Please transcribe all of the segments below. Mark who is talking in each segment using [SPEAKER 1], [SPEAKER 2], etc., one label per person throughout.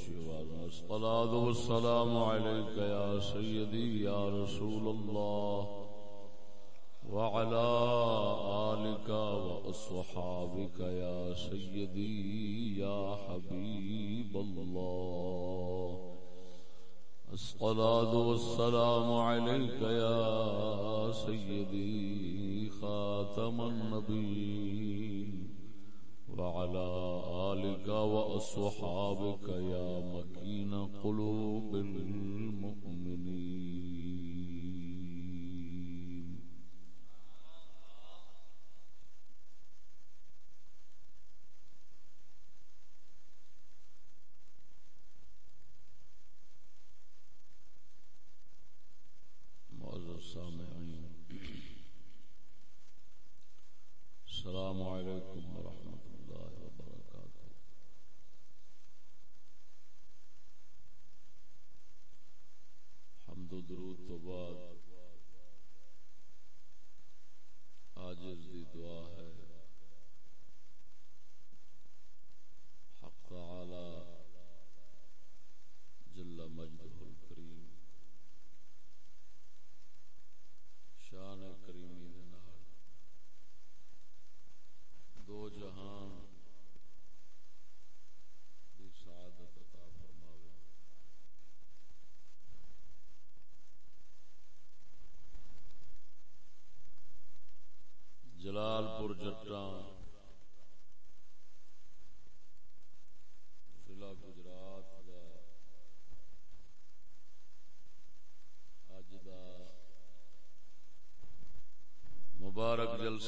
[SPEAKER 1] نال اچھی آواز میں الصلاۃ والسلام علیک یا سیدی یا رسول اللہ وعلی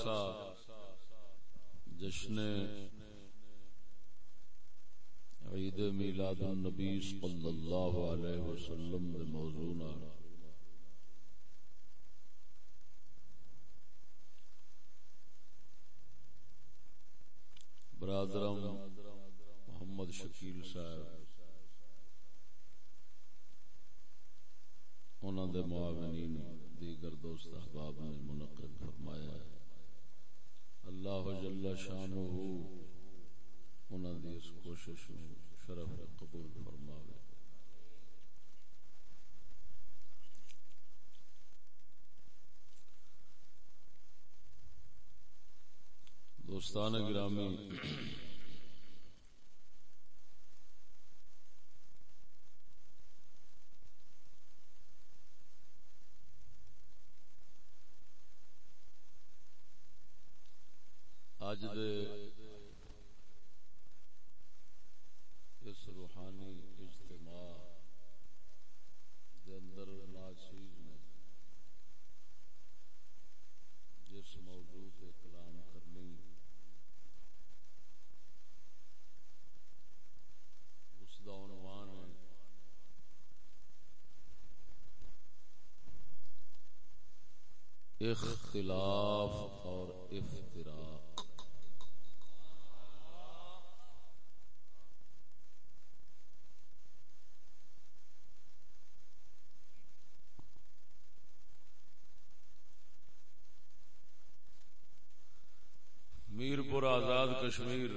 [SPEAKER 1] جلسہ جشن عید میلاد النبی صلی اللہ علیہ وسلم دے موضوع نال۔ برادرم محمد شکیل صاحب انہوں دے معاونین دیگر دوست احباب نے منعقد فرمایا ہے۔ اللہ جل شانہ انہاں دی اس کوشش نو شرف قبول فرماوے۔ دوستان گرامی خلاف اور افتراق۔ میر پور آزاد کشمیر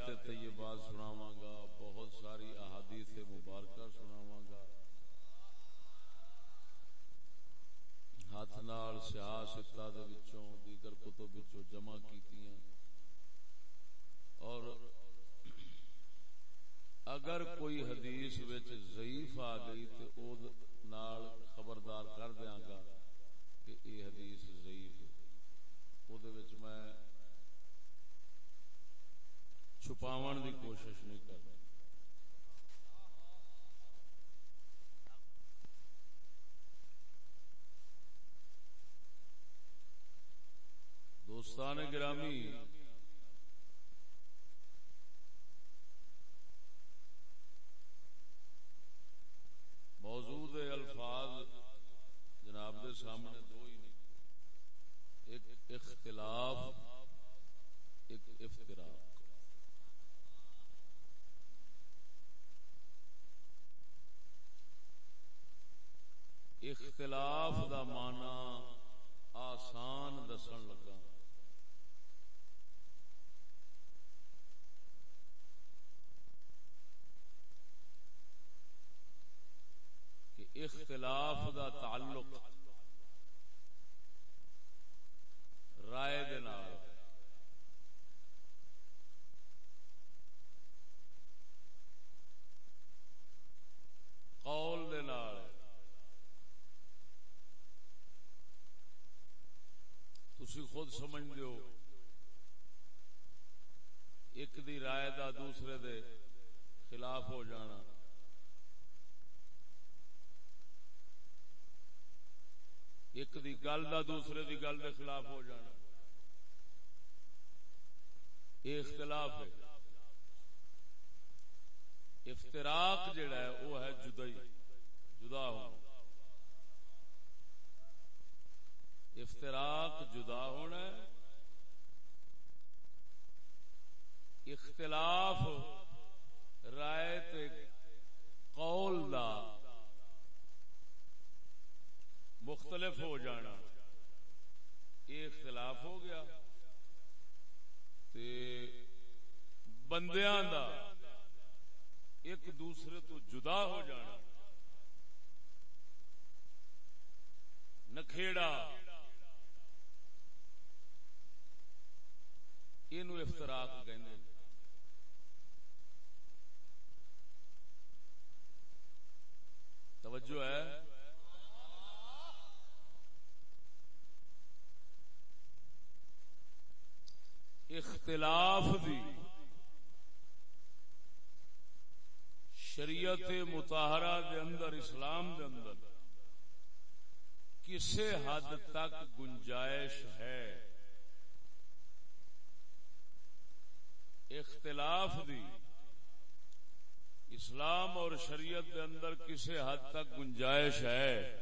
[SPEAKER 1] آیات طیبات سناواں گا، بہت ساری احادیث مبارکہ سناواں گا۔ ہاتھ نال دے وچوں، دیگر کتب وچوں جمع کیتیاں۔ اور اگر کوئی حدیث وچ ضعیف آ گئی تے او نال خبردار کر دیاں گا کہ اے حدیث ضعیف ہے، او دے وچ میں چھپاون دی کوشش نہیں کرنا خود سمجھ دیو ایک دی رائے دا دوسرے دے خلاف ہو جانا۔ ایک دی گل دا دوسرے دی گل دے خلاف ہو جانا۔ یہ اختلاف ہے۔ افتراق جڑا ہے، وہ ہے جدائی۔ جدا ہونا افتراق جدا ہونا ہے۔ اختلاف رائے قول دا مختلف ہو جانا۔ یہ اختلاف ہو گیا۔ تے بندیاں دا ایک دوسرے تو جدا ہو جانا۔ نکھےڑا یہ افتراق کہ توجہ ہے؟ اختلاف دی۔ شریعت متحرہ دے اندر، اسلام دے اندر کسے حد تک گنجائش ہے؟ اختلاف دی۔ اسلام اور شریعت کے اندر کسی حد تک گنجائش ہے۔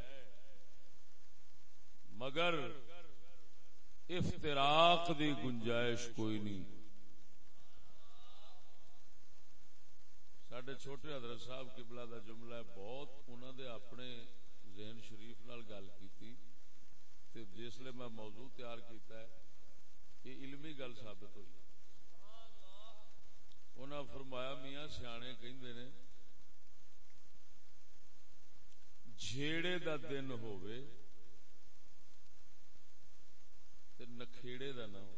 [SPEAKER 1] مگر افتراق دی گنجائش کوئی نہیں۔ سڈے چھوٹے حضرت صاحب قبلہ دا جملہ ہے، بہت انہوں نے اپنے ذہن شریف نال گل کی جس میں موضوع تیار کیتا ہے، یہ علمی گل ثابت ہوئی۔ انہاں فرمایا، میاں سیانے کہندے نے، جھیڑے دا دن ہووے تے نکھیڑے دا نہ ہو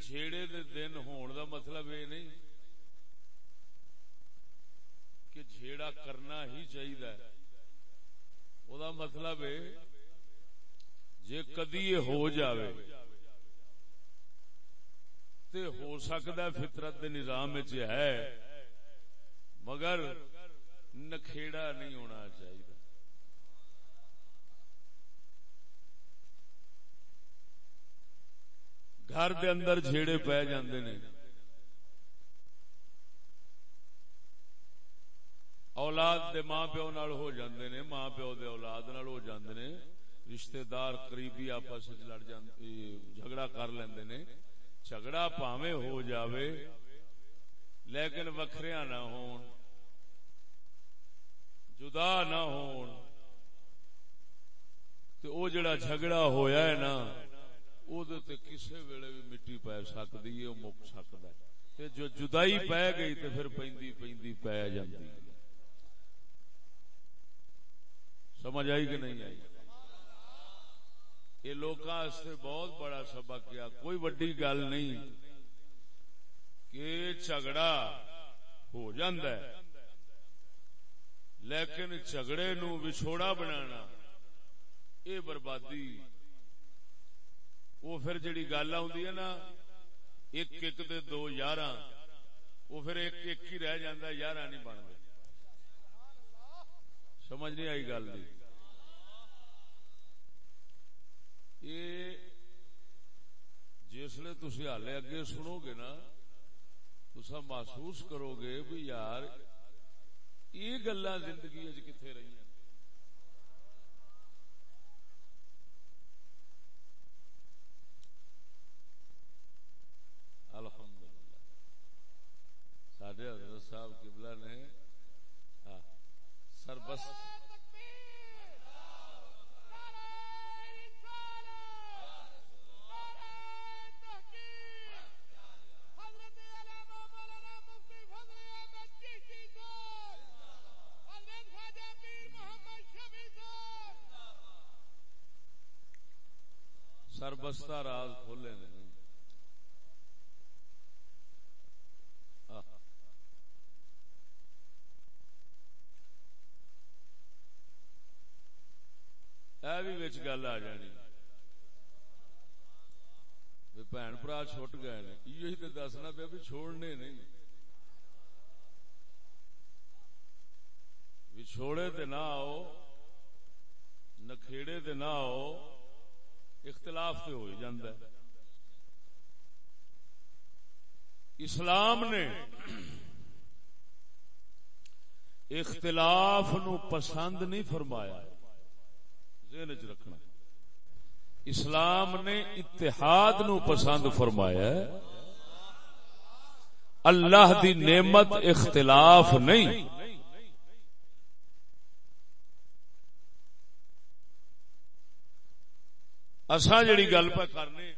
[SPEAKER 1] جھیڑے دے دن ہون دا مطلب یہ نہیں کہ جھیڑا کرنا ہی چاہیے وہ مطلب ہے جے کدی یہ ہو جاوے، تے ہو سکتا فطرت دے نظام ہے، مگر نکھےڑا نہیں ہونا چاہیے گھر دے اندر جھیڑے پہ جاندے نے۔ اولاد دے ماں پیو نال ہو جاندے نے، ماں پیو دے اولاد نال ہو جاندے نے۔ رشتہ دار قریبی آپس لڑ جھگڑا کر لیندے نے۔ جھگڑا پاوے ہو جاوے، لیکن وکھریا نہ ہون، جدا نہ ہون۔ تے او جڑا جھگڑا ہویا ہے نا او دے تے کسے ویلے بھی مٹی پے سکدی ہے، او مک سکدا ہے۔ تے جو جدائی پے گئی تے پھر پیندی پیندی پے جاندی سمجھ آئی کہ نہیں آئی؟ یہ لوکاں بہت بڑا سبق کیا کوئی وڈی گل نہیں کہ جھگڑا ہو جاندہ ہے۔ لیکن جھگڑے نو وچھوڑا بنانا، اے بربادی۔ وہ پھر جڑی گل آدھی ہے نا، ایک ایک دے دو یارہ وہ پھر ایک ایک ہی رہ جاندہ یارہ نہیں بن گئے سمجھ نہیں آئی گل یہ جسے تھی ہالے اگے سنو گے نا تو محسوس کرو گے بھی یار، یہ گلا زندگی کتنے رہی ہیں؟ الحمد للہ سڈے حضرت صاحب قبلہ نے ہاں، سربست سربستہ راز کھولے نے۔ بھی گل آ جانی۔ بھن برا چھٹ گئے یہی تو دسنا پیا بھی چھوڑنے نہیں بھی چھوڑے تے نہ آؤ نکھےڑے تے نہ آؤ اختلاف تو ہو جاندہ ہے۔ اسلام نے اختلاف نو پسند نہیں فرمایا۔ ذہن چ رکھنا۔ اسلام نے اتحاد نو پسند فرمایا۔ اللہ دی نعمت اختلاف نہیں۔ اساں جڑی گل پہ کرنے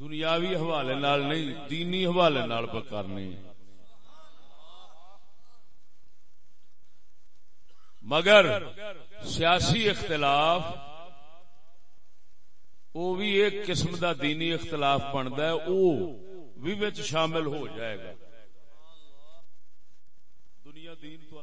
[SPEAKER 1] دنیاوی حوالے نال نہیں، دینی حوالے نال پہ کرنی مگر سیاسی اختلاف وہ بھی ایک قسم دا دینی اختلاف بنتا ہے، وہ بھی شامل ہو جائے گا دنیا دین تو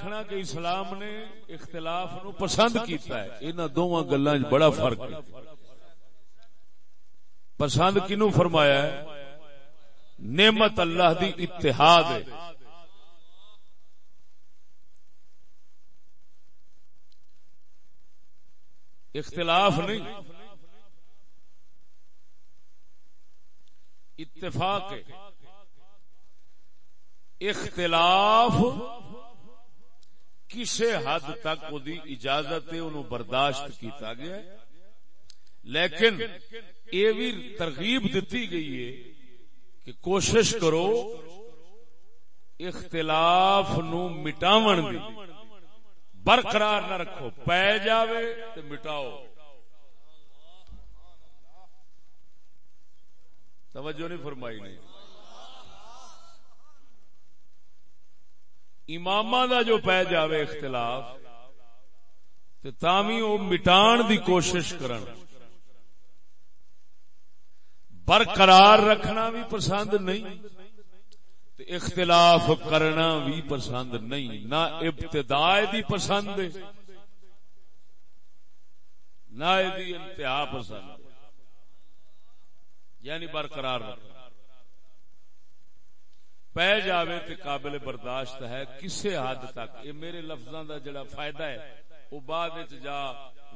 [SPEAKER 1] آخنا کہ اسلام نے اختلاف نو پسند کیتا ہے۔ ان دونوں گلا بڑا فرق ہے۔ پسند کنو فرمایا ہے؟ نعمت اللہ دی اتحاد ہے۔ اختلاف نہیں۔ اتفاق ہے۔ اختلاف کسی حد تک اجازت برداشت کیتا گیا لیکن یہ بھی ترغیب دیتی گئی ہے کہ کوشش کرو اختلاف نو مٹاون دی۔ برقرار نہ رکھو۔ پی جاوے تو مٹاؤ۔ توجہ نہیں فرمائی نہیں۔ امام دا جو پی جاوے اختلاف تامی وہ مٹان دی کوشش کرن۔ برقرار رکھنا بھی پسند نہیں اختلاف کرنا بھی پسند نہیں، نہ ابتدا دی پسند، نہ انتہا پسند۔ یعنی برقرار رکھنا۔ پی جاوے تے قابل برداشت ہے، کسے حد تک؟ یہ میرے لفظاں دا جڑا فائدہ ہے، وہ بعد وچ جا،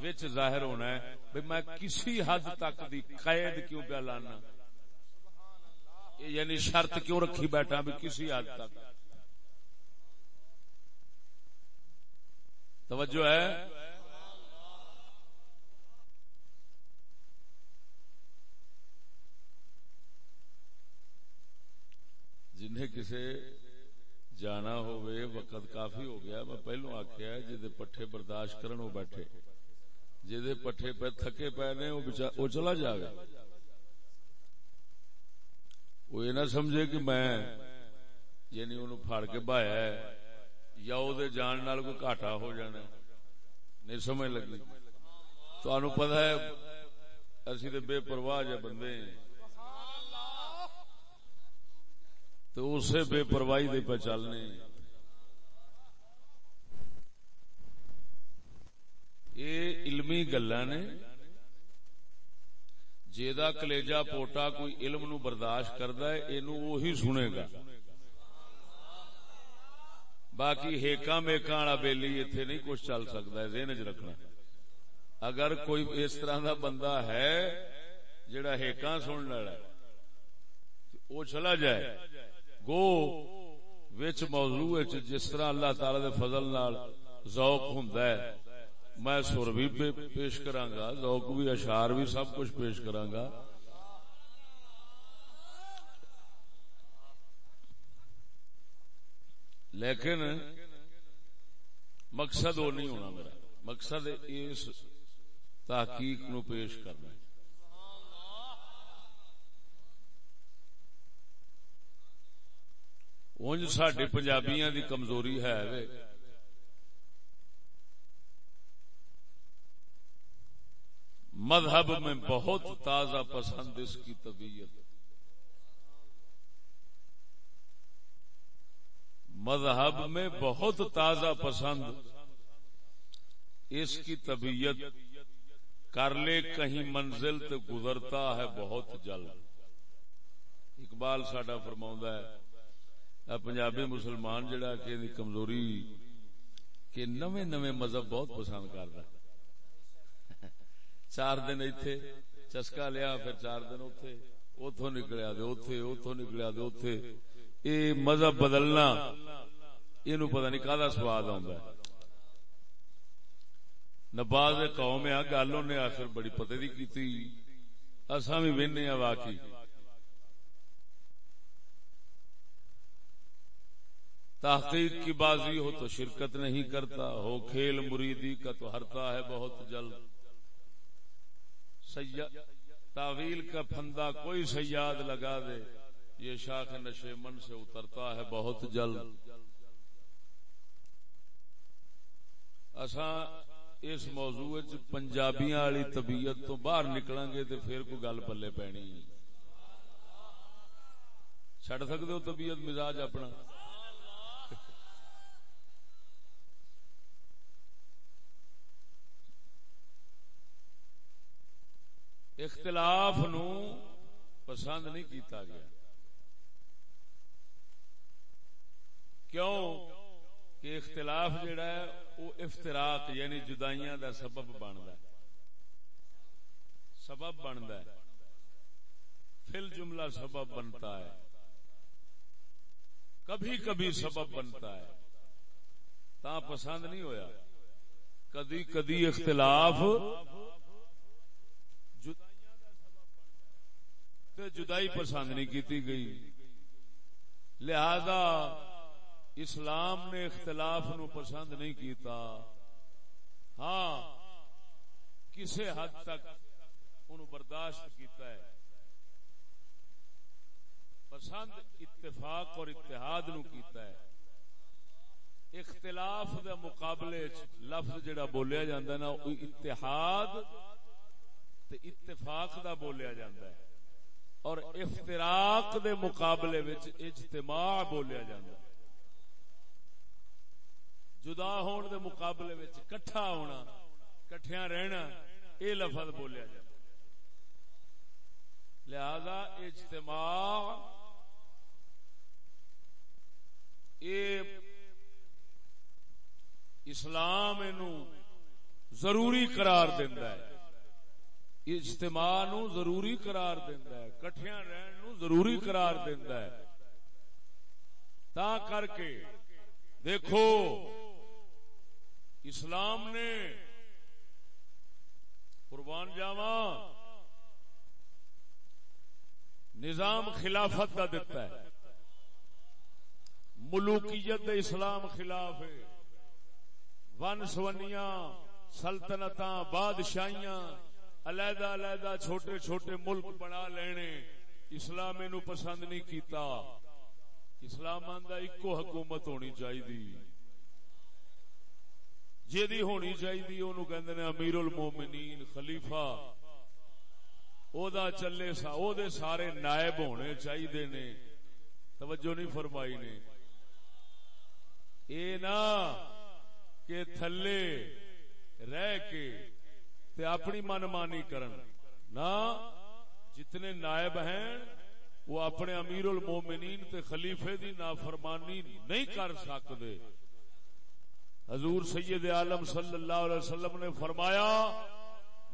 [SPEAKER 1] وچ ظاہر ہونا ہے۔ بھئی میں کسی حد تک دی قید کیوں پہ لانا؟ یعنی شرط کیوں رکھی بیٹھا بھی کسی حد تک؟ توجہ ہے؟ جنہیں کسے جانا ہوئے وقت کافی ہو گیا میں پہلو آخیا جی پٹھے برداشت کرن وہ بیٹھے۔ جی پٹھے پہ تھکے پے نے وہ چلا جائے وہ یہ نہ سمجھے کہ میں یعنی انہوں پھڑ کے بہایا ہے یا وہ جان نال کوئی گھاٹا ہو جانا نہیں سمجھ لگی۔ تو پتا ہے، اسی تو بے پرواہ جہ بندے ہیں۔ تو اسے بے پرواہی دے پہ چلنے یہ علمی گلا نے جیدا کلیجا پوٹا کوئی علم نو برداشت کردا ہے، اینو وہی سنے گا۔ باقی ہیکا میکا والا بیلی اتنے نہیں کچھ چل سکتا ہے، ذہن رکھنا۔ اگر کوئی اس طرح دا بندہ ہے جڑا ہیکا سن والا وہ چلا جائے۔ گو وچ موضوع جس طرح اللہ تعالی دے فضل نال ذوق ہوندا ہے، میں سر بھی پیش کراں گا ذوق بھی، اشعار بھی، سب کچھ پیش کراں گا لیکن مقصد وہ نہیں ہونا میرا۔ مقصد اس تحقیق نو پیش کرنا۔ انج سڈے پنجابیاں دی کمزوری ہے مذہب میں بہت تازہ پسند اس کی طبیعت۔ مذہب میں بہت تازہ پسند اس کی طبیعت کر لے کہیں منزل تو گزرتا ہے بہت جلد۔ اقبال ساڈا فرما ہے پنجابی مسلمان جڑا کہ کمزوری کہ نوے نوے مذہب بہت پسند کرتا چار دن ایتھے چسکا لیا، پھر چار دن اتے اتو نکلیا دے اتے اتو نکلیا دے اتے یہ مذہب بدلنا یہ پتا نہیں کا سواد آ نباز قوم آ، گل انہیں آخر بڑی پتے کی اصا بھی وہنے ہاں واقعی۔ تحقیق کی بازی ہو تو شرکت نہیں کرتا، ہو کھیل مریدی کا تو ہرتا ہے بہت جلد۔ تعویل کا پھندا کوئی سیاد لگا دے، یہ شاخ نشے من سے اترتا ہے بہت جلد۔ اساں اس موضوع پنجابیاں والی طبیعت تو باہر نکلیں گے تو پھر کوئی گل پلے پینی۔ چڈ سکتے ہو طبیعت مزاج اپنا؟ اختلاف نو پسند نہیں کیتا گیا۔ کیوں کہ اختلاف جڑا ہے وہ افتراق یعنی جدائیاں دا سبب بنتا ہے۔ سبب بنتا ہے۔ فل جملہ سبب بنتا ہے۔ کبھی کبھی سبب بنتا ہے۔ تا پسند نہیں ہویا۔ کدی کدی اختلاف جدائی پسند نہیں کیتی گئی۔ لہذا اسلام نے اختلاف نو پسند نہیں کیتا۔ ہاں کسی حد تک ان برداشت کیتا ہے۔ پسند اتفاق اور اتحاد نو کیتا ہے۔ اختلاف دے مقابلے لفظ جڑا بولیا جاندہ نا اتحاد تے اتفاق دا بولیا جاندہ ہے۔ اور افتراق دے مقابلے وچ اجتماع بولیا جاندہ ہے۔ جدا ہون دے مقابلے وچ کٹھا ہونا کٹھیاں رہنا، اے لفظ بولیا جائے لہذا اجتماع اے اسلام نو ضروری قرار دیندا ہے۔ اجتماع نو ضروری قرار دیندا ہے، کٹھیاں رہن نو ضروری قرار دیندا ہے۔ تا کر کے دیکھو، اسلام نے قربان جاوا نظام خلافت کا دیتا ہے۔ ملوکیت اسلام خلاف ہے۔ ون سونیاں سلطنت بادشاہیاں علیحدہ علیحدہ چھوٹے چھوٹے ملک بنا لینے، اسلام نو پسند نہیں کیتا۔ اسلام آندا ایکو حکومت ہونی چاہیے جی ہونی چاہیے انہوں کہندے نے امیر المومنین خلیفہ۔ او دا چلے سا او دے سارے نائب ہونے چاہیے نے۔ توجہ نہیں فرمائی نے۔ اے نا کہ تھلے رہ کے تے اپنی من مانی کرن۔ نا، جتنے نائب ہیں، وہ اپنے امیر المومنین تے خلیفے دی نافرمانی نہیں کر سکتے۔ حضور سید عالم صلی اللہ علیہ وسلم نے فرمایا،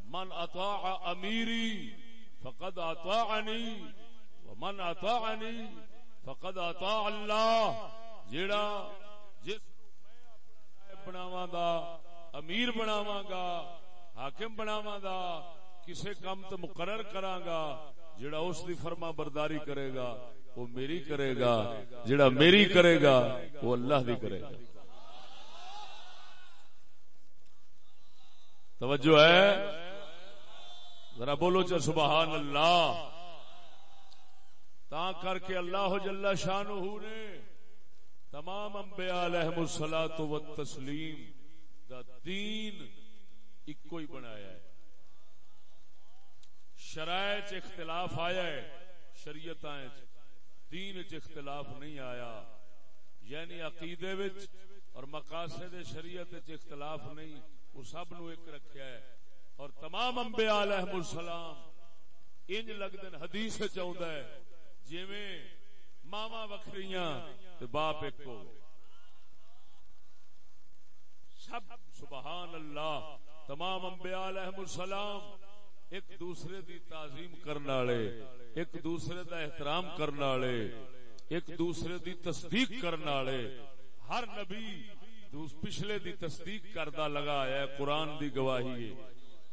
[SPEAKER 1] من اطاع امیری فقد اطاعنی ومن اطاعنی فقد اطاع اللہ. جیڑا، جس میں اپنا نائب گا، امیر بناواں گا حاکم بناواں گا کسے کام تو مقرر کراں گا، جڑا اس دی فرما برداری کرے گا، وہ میری کرے گا، جڑا میری کرے گا، وہ اللہ دی کرے گا۔ توجہ ہے؟ ذرا بولو چا سبحان اللہ۔ تا کر کے اللہ جل شانہ نے تمام انبیاء علیہ الصلوۃ والتسلیم دا دین ایک ہی بنایا ہے شرائط اختلاف آیا ہے شریعت دین اختلاف نہیں آیا یعنی عقیدے وچ اور مقاصد شریعت اختلاف نہیں وہ سب نو ایک رکھیا ہے اور تمام انبیاء علیہ السلام انج لگدن حدیث چاہتا ہے جویں ماما وکھریاں تے باپ ایک ہو سب سبحان اللہ تمام انبیاء علیہ السلام ایک دوسرے دی تعظیم کرنے والے، ایک دوسرے دا احترام کرنے والے، ایک دوسرے دی تصدیق کرنے والے۔ ہر نبی دوس پچھلے دی تصدیق کردہ لگا ہے، قرآن دی گواہی ہے۔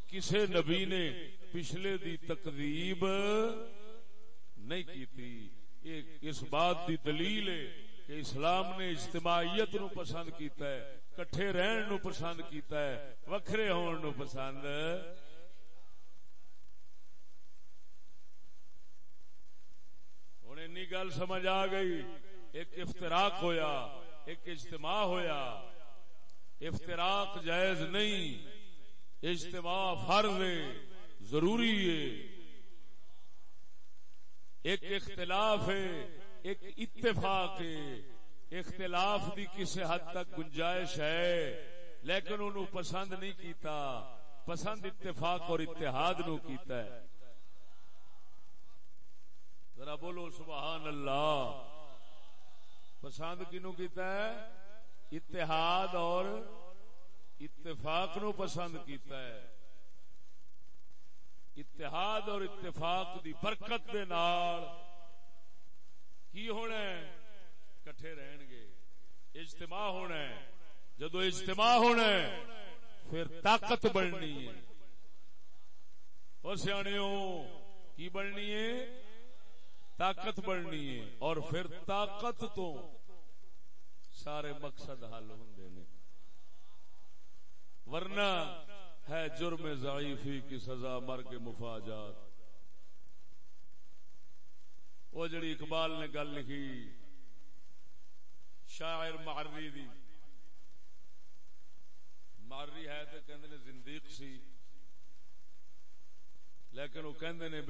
[SPEAKER 1] کسے نبی نے پچھلے دی تقریب نہیں کی تھی اس بات دی دلیل ہے کہ اسلام نے اجتماعیت نو پسند کیتا ہے، کٹھے رہن نو پسند کیتا ہے، وکھرے ہون نو پسند۔ گل سمجھ آ گئی، ایک افتراق ہویا، ایک اجتماع ہویا۔ افتراق جائز نہیں، اجتماع فرض ضروری ہے۔ ایک اختلاف ہے ایک اتفاق ہے، اختلاف دی کسی حد تک گنجائش ہے، لیکن انہوں پسند نہیں کیتا، پسند اتفاق اور اتحاد نو کیتا ہے۔ ذرا بولو، سبحان اللہ۔ پسند کنو کیتا ہے؟ اتحاد اور اتفاق نو پسند کیتا ہے۔ اتحاد اور اتفاق دی برکت دے نال کی ہونا ہے؟ کٹھے رہن گے اجتماع ہونا ہے۔ جدو اجتماع ہونا ہے، پھر طاقت بڑھنی ہے۔ اور سیاح کی بڑھنی ہے؟ طاقت بڑھنی ہے۔ اور پھر طاقت تو سارے مقصد حل ہوں ورنہ ہے جرم ضعیفی کی سزا مر کے مفاجات۔ وہ جڑی اقبال نے گل لکھی، شاعر ماری دی۔ ماری ہے تو کہ زندیق سی، لیکن وہ کہندے نے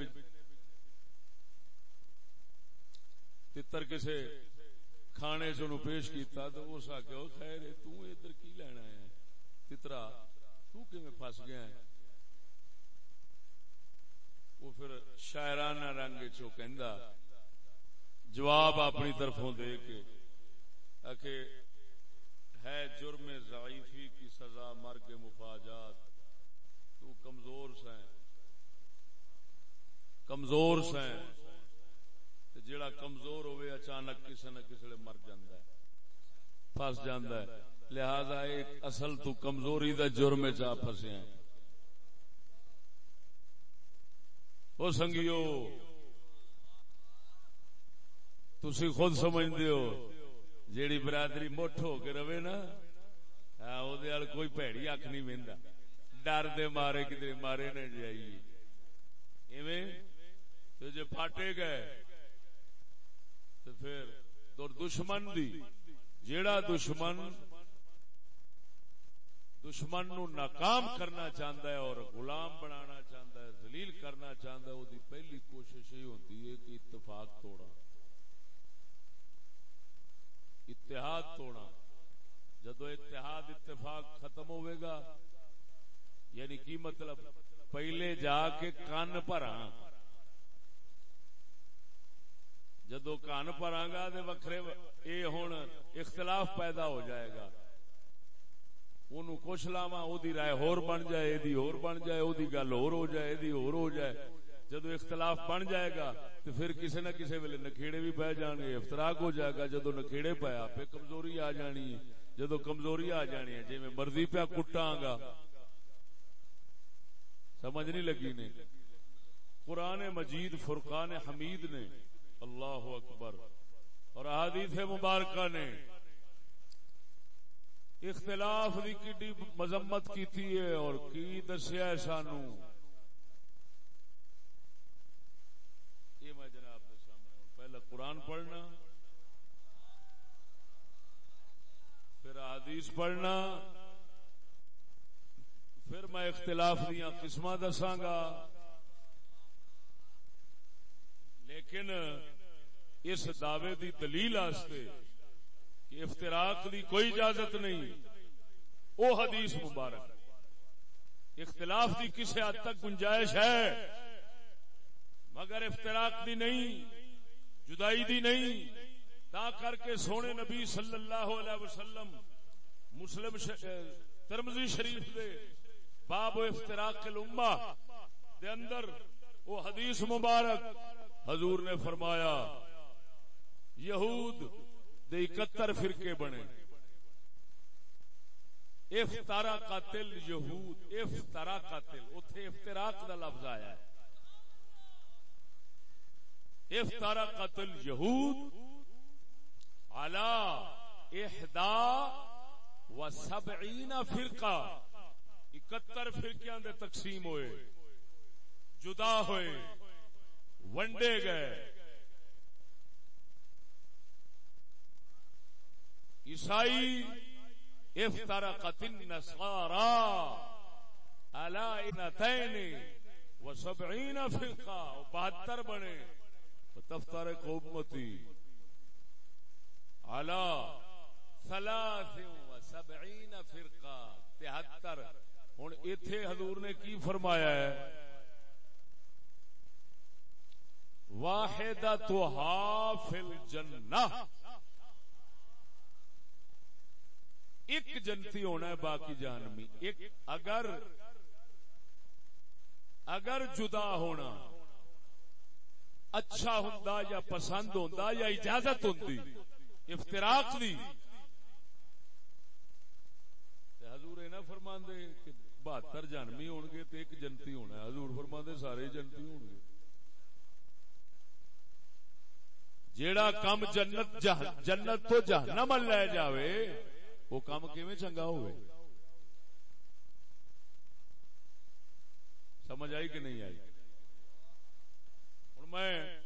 [SPEAKER 1] تر کسے کھانے سے پیش کیتا تو اس آخیا خیر ادھر کی لینا ہے؟ تترا تس گیا ہے؟ وہ پھر شاعرانہ رنگ چو جواب اپنی طرفوں دے کے آکے ہے جرم ضعیفی کی سزا مر کے مفاجات۔ تو کمزور سیں کمزور سیں جڑا کمزور ہوئے اچانک کسی نہ کسی مر جاندہ ہے۔ پھس جاندہ ہے۔ لہذا ایک اصل تو کمزوری دا جرم چاہ پھسے ہیں۔ سنگیو تسی خود سمجھ دیو جیڑی برادری مٹھ ہو کے روے نا ہاں او دے کوئی پیڑی اکھ نہیں ویندا۔ ڈر دے مارے کدے مارے نہ جائیے ایویں تو جو پھاٹے گئے، تو پھر تو دشمن دی، جیڑا دشمن دشمن نو ناکام کرنا چاہتا ہے اور غلام بنانا چاہتا ہے، ذلیل کرنا چاہتا ہے وہ پہلی کوشش یہ ہوتی ہے کہ اتفاق توڑا۔ اتحاد توڑا۔ جدو اتحاد اتفاق ختم ہوئے گا یعنی کی مطلب؟ پہلے جا کے کان پر جدو کان پر آگا تو وکھرے اے ہوں اختلاف پیدا ہو جائے گا۔ ان کچھ لاوا دی رائے ہور بن جائے دی ہور بن جائے وہ گل ہور ہو جائے دی ہور ہو جائے۔ جدو اختلاف بن جائے گا تو پھر کسی نہ کسی ویلے نکھےڑے بھی پی جان گے، افطراک ہو جائے گا جدو نکھےڑے پایا پھر کمزوری آ جانی ہے۔ جدو کمزوری آ جانی ہے جی میں مرضی پیا کٹا گا۔ سمجھ نہیں لگی نے؟ قرآن مجید، فرقان حمید نے۔ اللہ اکبر۔ اور احادیث مبارکہ نے۔ اختلاف کی مذمت کی ہے اور کی دسیا سانو یہ میں جناب سامنے پہلے قرآن پڑھنا، پھر حدیث پڑھنا، پھر میں اختلاف دیا قسم دساگا لیکن اس دعوے دی دلیل آستے کہ افتراق دی کوئی اجازت نہیں او حدیث مبارک۔ اختلاف دی کسی حد تک گنجائش ہے، مگر افتراق دی نہیں۔ جدائی دی نہیں، تا کر کے سونے نبی صلی اللہ علیہ وسلم، مسلم ترمزی شریف دے باب و افتراق الامہ دے اندر وہ حدیث مبارک حضور نے فرمایا، یہود دے اکتر فرقے بنے۔ افطارا قاتل یہود افطارا قاتل اتھے افتراق دا لفظ آیا ہے۔ افطارا قتل یہود علا احدا و سبعین فرقہ۔ اکتر فرقیاں دے تقسیم ہوئے۔ جدا ہوئے۔ ونڈے گئے۔ عیسائی افترقت النصارى على اثنتين وسبعين فرقة وبہتر بنے۔ وتفترق امتی على ثلاث وسبعين فرقة تہتر۔ ہوں اتے حضور نے کی فرمایا ہے؟ واحد تو فل جنہ ایک جنتی ہونا ہے، باقی جانمی ایک اگر اگر جدا ہونا۔ اچھا ہوں یا پسند ہوں یا اجازت ہوں افتراق دی۔ حضور نہ فرما دے کہ بہتر جنمی ہون گے تو ایک جنتی ہونا ہے۔ حضور فرما دے سارے جنتی ہون گے جیڑا کم جنت جنت تو جہنم لے جاوے، وہ کام کیویں چنگا ہوئے سمجھ آئی کہ نہیں آئی؟ میں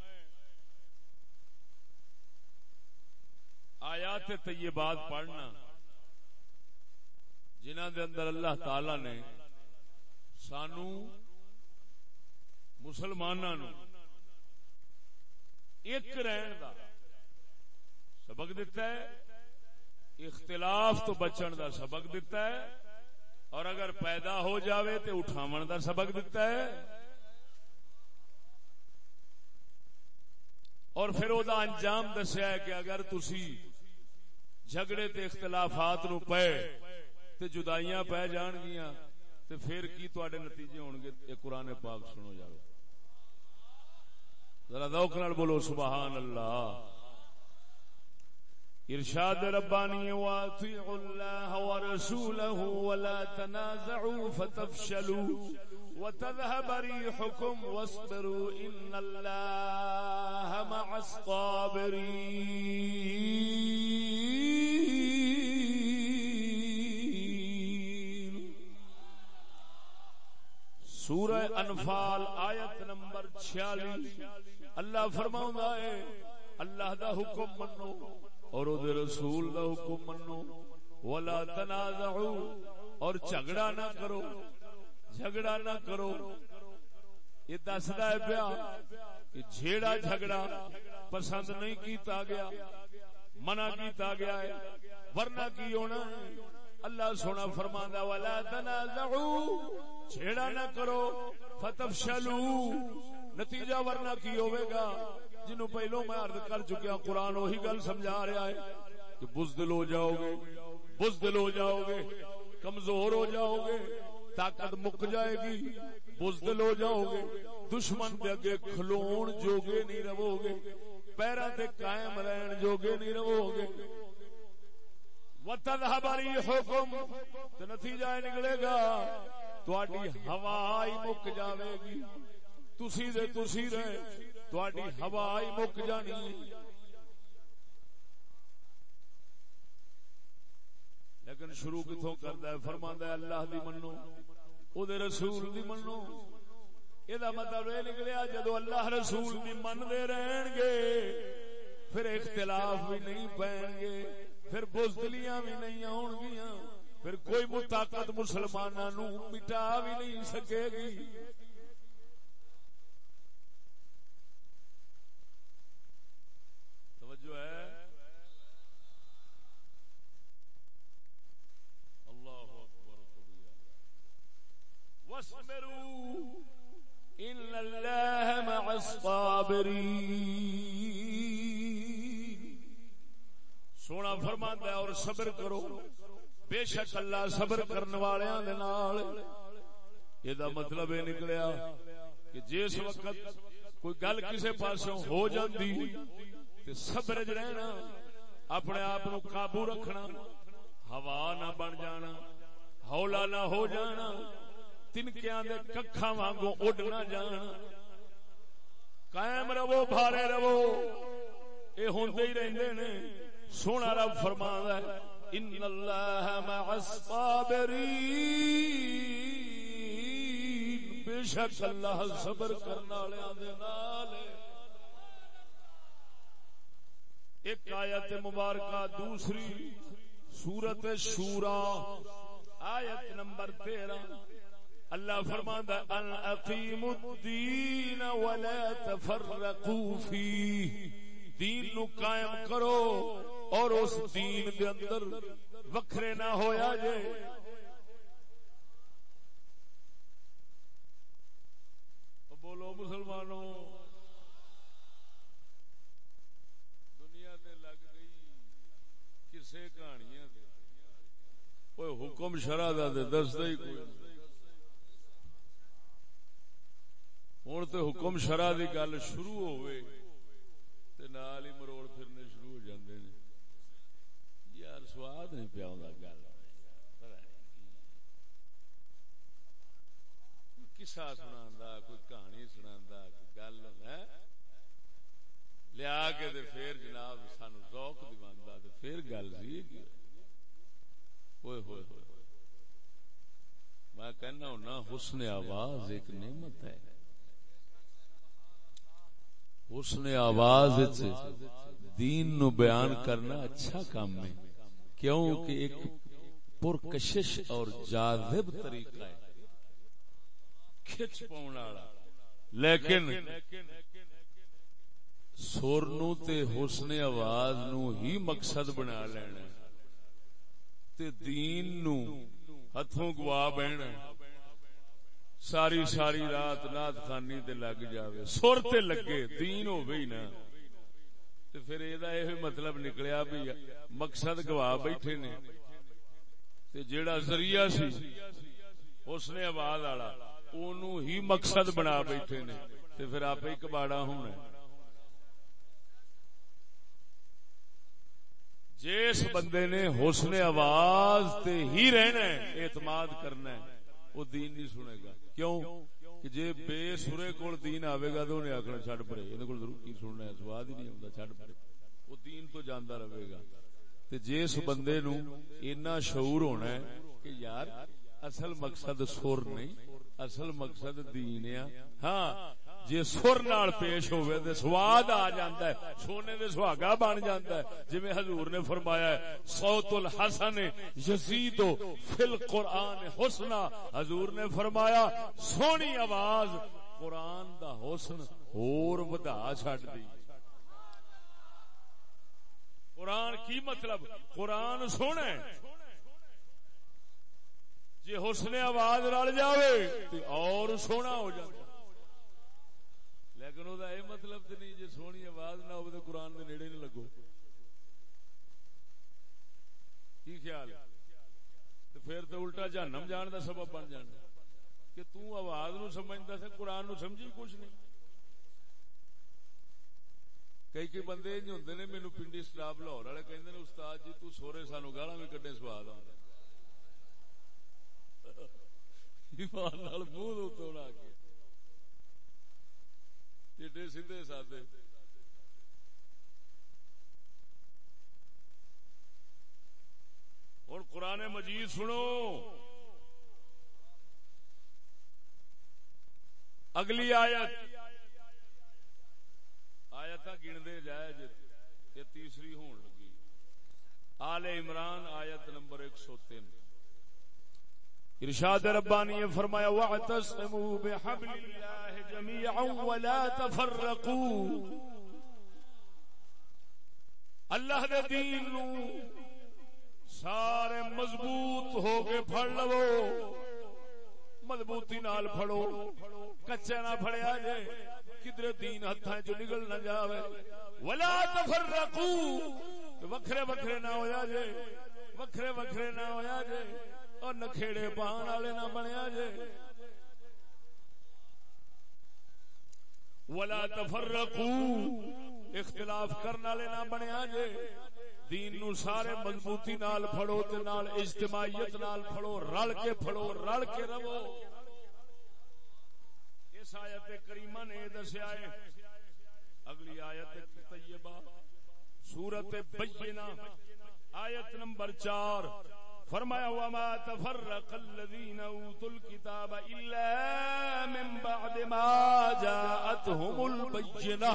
[SPEAKER 1] آیات طیبات پڑھنا۔ جنہ دے اندر اللہ تعالی نے سانو مسلمانوں ایک رہن دا سبق دیتا ہے، اختلاف تو بچن دا سبق دیتا ہے، اور اگر پیدا ہو جاوے تو اٹھاون دا سبق دیتا ہے اور پھر وہ انجام دسیا ہے کہ اگر تسی جھگڑے تے اختلافات نو پے تے جدائیاں پہ جان گیاں تے پھر کی تواڈے نتیجے ہون گے؟ اے قرآن پاک سنو جاؤ ذرا ذوق نال بولو، سبحان اللہ۔ ارشاد ربانی واطیعوا الله ورسوله ولا تنازعوا فتفشلوا۔ وتذهب ريحكم واصبروا ان الله مع الصابرين. سورہ انفال آیت نمبر 46 اللہ فرماؤں ہے، اللہ دا حکم منو اور او دے رسول دا حکم منو۔ ولا تنازعوا اور جھگڑا نہ کرو۔ جھگڑا نہ کرو۔ یہ دسدا ہے پیا کہ جھیڑا جھگڑا پسند نہیں کیتا گیا، منع کیتا گیا ہے۔ ورنہ کی ہونا اللہ سونا فرماندا والا تنازعوا چھیڑا نہ کرو، فتفشلوا۔ نتیجہ ورنہ کی ہوے گا؟ جنوں پہلو میں عرض کر چکیا، قرآن وہی گل سمجھا رہا ہے کہ بزدل ہو جاؤ گے، بزدل ہو جاؤ گے، کمزور ہو جاؤ گے۔ طاقت مک جائے گی، بزدل ہو جاؤ گے، دشمن دے اگے کھلون جوگے نہیں رہو گے پیرا تے قائم رہن جوگے نہیں رہو گے۔ وتذهب ريحكم تے نتیجہ نکلے گا، تواڈی ہوا ہی مک جاوے گی۔ تسی دے تسی رہے، تواڈی ہوا ہی مک جانی۔ لیکن شروع کتوں کرتا ہے، فرماندا ہے اللہ دی منو۔ او دے رسول دی منو یہ مطلب یہ نکلیا جدو اللہ رسول دی من دے رہن گے پھر اختلاف بھی نہیں پائیں گے پھر بزدلیاں بھی نہیں آن گیا پھر کوئی مطاقت مسلمانوں مٹا بھی نہیں سکے گی توجہ ہے اللہ اکبر واسمروا ان اللہ مع الصابرین سونا فرماندا ہے اور صبر کرو۔ بے شک اللہ صبر کرنے والےاں دے نال۔ یہ دا مطلب یہ نکلیا کہ جس وقت کوئی گل کسے پاسوں ہو جاندی تے صبر وچ رہنا، اپنے آپ نو قابو رکھنا، ہوا نہ بن جانا ہولا نہ ہو جانا، تنکیاں دے ککھاں وانگو اڈ نہ جانا قائم رہو بھارے رہو۔ اے ہوندے ہی رہندے نے۔ سونا رب فرما ہے، ان اللہ مع الصابرین. بے شک اللہ صبر کرنے والوں دے نال ایک آیت مبارکہ، دوسری سورت شورا، آیت نمبر تیرہ۔ اللہ فرماندا ان اقیموا الدین ولا تفرقوا فیہ دین نو قائم کرو اور اس دین دے اندر وکھرے نہ ہویا جے بولو مسلمانوں، دنیا تے لگ گئی کسے کہانیاں دے۔ کوئی حکم شرع دا تے دسدا ہی کوئی۔ ہن تے حکم شرع دی گل شروع ہوئے تے نال ہی مروڑ پھرنے شروع ہو جاندے نے۔ یار سواد نہیں پیا ہوندا گل۔ قصہ سناندا، کوئی کہانی سناندا، کوئی گل ہے۔ لیا کے تے پھر جناب سانو ذوق دیواندا تے پھر گل سی ہوئے ہوئے ہوئے۔ میں کہنا ہونا، حسن آواز ایک نعمت ہے۔ حسن آواز دین نو بیان کرنا اچھا کام ہے۔ کیوں کہ ایک پرکشش اور جاذب طریقہ ہے۔ کھچ پاؤن والا۔ لیکن سور نو تے حسن آواز نو ہی مقصد بنا لینا تے دین نو ہتھوں گوا بہنا ساری ساری رات نات خانی تے لگ جاوے۔ سر تے لگے، دین ہو گئی نا۔ تے پھر یہ مطلب نکلیا بھی مقصد گوا بیٹھے نے۔ تے جیڑا ذریعہ سی، اس نے آواز والا اونوں ہی مقصد بنا بیٹھے نے۔ تے پھر آپ ہی کباڑا ہونا جس بندے نے حسن آواز تے ہی رہنا ہے، اعتماد کرنا ہے، وہ دین نہیں سنے گا۔ کیوں؟ کہ جے بے سورے کول دین آوے گا تو انہیں آخنا چھڈ پڑے۔ یہ ضرور کی سننا ہے، سواد ہی نہیں آتا چھڈ پڑے۔ وہ دین تو جاندا رہے گا۔ تے جس بندے نو اتنا شعور ہونا ہے کہ یار، اصل مقصد سر نہیں، اصل مقصد دین ہے۔ ہاں جی سر نال پیش ہوئے تے سواد آ جاندا ہے، سونے دے سہاگا بن جاندا ہے۔ جویں حضور نے فرمایا ہے، صوت الحسن یزید فی القران حسنا حضور نے فرمایا، سونی آواز قرآن دا حسن اور ودا چھڈ دی۔ قرآن کی مطلب؟ قرآن سونا ہے جی حسن آواز رل جائے تو اور سونا ہو جائے لیکن وہ یہ مطلب تو نہیں جی سونی آواز نہ ہو تو قرآن کے نیڑے نہیں لگو۔ کی خیال؟ تو پھر تو الٹا جہنم جان کا سبب بن جانا کہ تو آواز نو سمجھتا سے قرآن نو سمجھی کچھ نہیں۔ کئی کئی بندے ہوں نے مینو پنڈی سٹاف لاہور والے کہ استاد جی تو سورے سانو گالا بھی کڈے سواد آ منہ تو آ کے۔ ایڈے سیدھے سادے ہوں قرآن مجید سنو اگلی آیت آیت گنتے جائے جی تیسری ہون لگی آل عمران آیت نمبر ایک سو تین ارشاد ربانی نے فرمایا، واعتصموا بحبل الله جميعا ولا تفرقوا. اللہ دے دین نو سارے مضبوط ہو کے پھڑ لو، مضبوطی نال پھڑو، کچے نہ پھڑیا جے کدھر دین ہتھاں جو نکل نہ جاوے۔ ولا تفرقوا، وکھرے وکھرے نہ ہویا جے، وکھرے وکھرے نہ ہویا جے۔ اور نکھےڑے پان والے نہ بنیا جے ولا تفرقوا اختلاف کرنے والے نہ بنیا جے دین نو سارے مضبوطی نال پھڑو تے نال اجتماعیت نال پھڑو رل کے پھڑو رل کے رہو اس آیت کریمہ نے دسیا ہے اگلی آیت طیبہ سورت بینہ آیت نمبر چار فرمایا، وما تفرق الذين اوتوا الكتاب الا من بعد ما جاءتهم البينه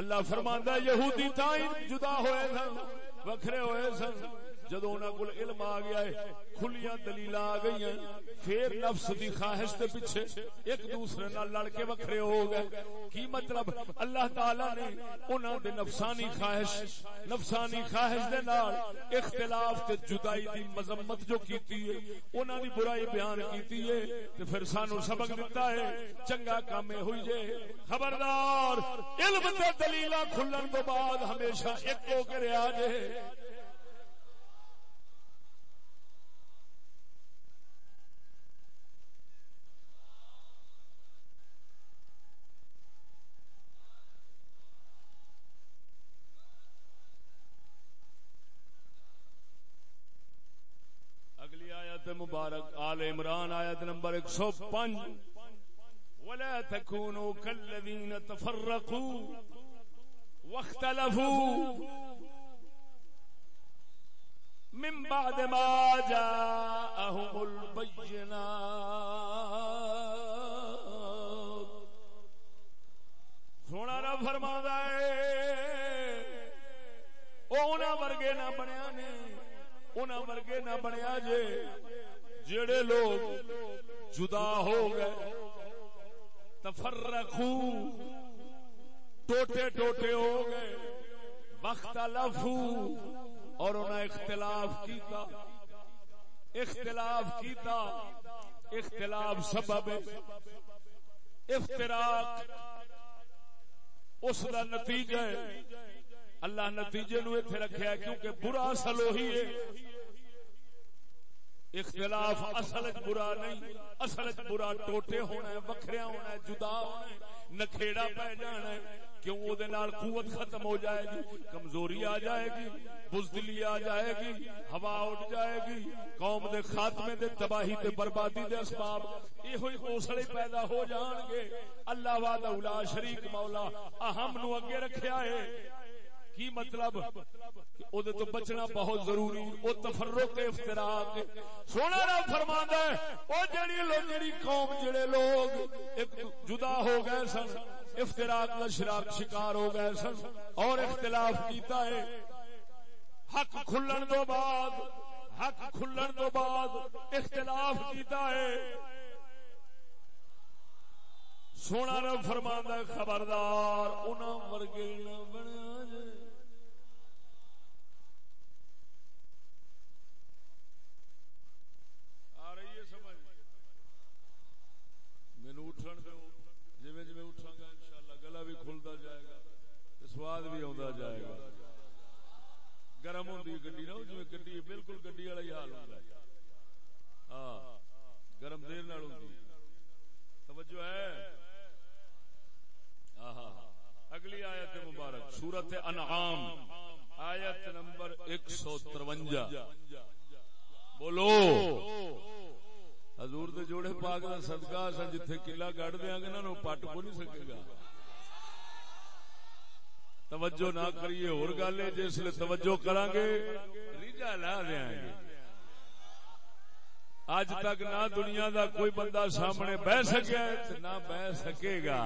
[SPEAKER 1] اللہ فرماندا یہودی تائیں جدا ہوئے سن، وکھرے ہوئے سن جدو انہوں کو علم آ گیا ہے، کھلیاں دلیل آ گئی ہیں پھر نفس دی خواہش کے پیچھے ایک دوسرے نال لڑ کے وکھرے ہو گئے۔ کی مطلب؟ اللہ تعالی نے انہوں دے نفسانی خواہش نفسانی خواہش دے نال اختلاف تے جدائی دی مذمت جو کیتی ہے انہوں دی برائی بیان کیتی ہے تے پھر سانو سبق دیتا ہے، چنگا کام ہوئی جے خبردار، علم تے دلیلاں کھلن تو بعد ہمیشہ ایک ہو کے رہا جے۔ آیت مبارک آل عمران آیت نمبر ایک سو پنج ولا تكونوا كالذين تفرقوا واختلفوا من بعد ما جاءهم البينات۔ سونا نہ فرما ہے۔ وہ ورگے نہ بنیا نے۔ انہوں ورگے نہ بنیا جے۔ جڑے لوگ جدا ہو گئے، تفرقو، ٹوٹے ٹوٹے ہو گئے، وقت لفو اور انہیں اختلاف کیتا۔ اختلاف کیتا، اختلاف سبب افتراق اس کا نتیجہ اللہ نتیجے نو اتنے رکھا کیونکہ برا اصل وہی ہے۔ اختلاف اصل برا نہیں، اصل برا ٹوٹے ہونا ہے، وکھریا ہونا ہے، جدا ہونا ہے نکھےڑا پہ جانا ہے۔ کیوں وہ قوت ختم ہو جائے گی؟ کمزوری آ جائے گی، بزدلی آ جائے گی، ہوا اٹھ جائے گی۔ قوم دے خاتمے دے تباہی تے بربادی دے اسباب یہ ہوئی حوصلے پیدا ہو جان گے۔ اللہ وعدہ اولا شریک مولا، اہم نو اگے رکھیا ہے۔ کی مطلب؟ او دے تو بچنا بہت ضروری، او تفرق افتراق سونا رب فرماندا ہے، او جڑی لو جڑی قوم جڑے لوگ ایک جدا ہو گئے سن، افتراق کا شراک شکار ہو گئے سن، اور اختلاف کیتا ہے۔ حق کھلن دو بعد، حق کھلن دو بعد اختلاف کیتا ہے۔ سونا رب فرماندا ہے، خبردار، انہاں ورگے نہ بنیا جے آ رہی ہے سمجھ مینوں اٹھن دو جویں جویں اٹھاں گا انشاءاللہ گلا بھی کھلدا جائے گا تے سواد بھی آندا جائے گا۔ گرم ہوندی گڈی نہ جویں گڈی بالکل گڈی والا ہی حال ہوندا ہے۔ ہاں گرم دیر نال ہوندی۔ توجہ ہے؟ ہاں، ہاں، ہاں۔ اگلی آیت مبارک، سورت انعام، آیت نمبر ایک سو ترونجا۔ بولو، حضور دے جوڑے پاک دا صدقہ سن جتھے قلعہ گڑھ دیاں گے نا پٹ کو نہیں سکے گا۔ توجہ نہ کریے، اور گل ہے جس توجہ کریں گے ریجا لا دیا گے اج تک نہ دنیا دا کوئی بندہ سامنے بہ سکیا نہ بہ سکے گا۔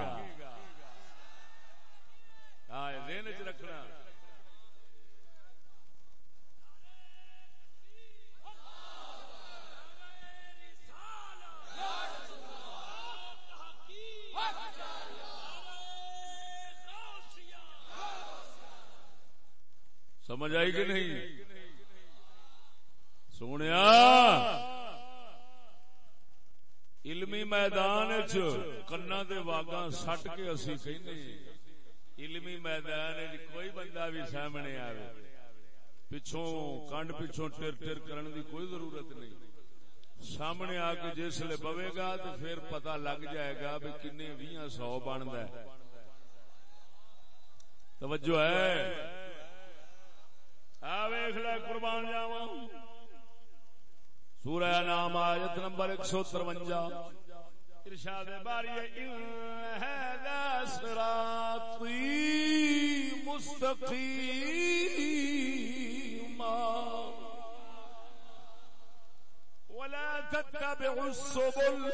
[SPEAKER 1] چ رکھنا سمجھ آئی کہ نہیں؟ سونے علمی میدان کنا دے واگا سٹ کے اسی کہنے علمی میدان کوئی بندہ بھی سامنے آئے پچھوں کنڈ پچھوں ٹر ٹر کرن دی کوئی ضرورت نہیں۔ سامنے آ کے جس لے بوے گا تو پھر پتہ لگ جائے گا بھی کنے بھی سو بنتا ہے۔ توجہ ہے۔ ویخ لے قربان جاوا سورہ نام آیت نمبر ایک سو ترونجا۔ ارشاد باری صراطی مستقیم ولا تتبعوا السبل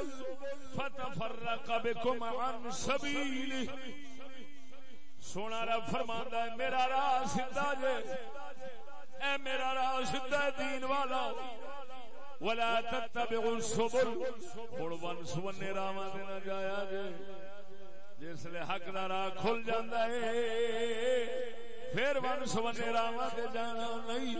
[SPEAKER 1] فتفرق بكم عن سبيله۔ سونا رب فرماندا ہے، میرا راہ سیدھا جے۔ اے میرا راہ سیدھا دین والا، ولا تتبعوا السبل۔ ہن ون سونے راواں تے نہ جایا جے۔ جس لے حق دا راہ کھل جاندا ہے، پھر ون سونے راواں تے جانا نہیں۔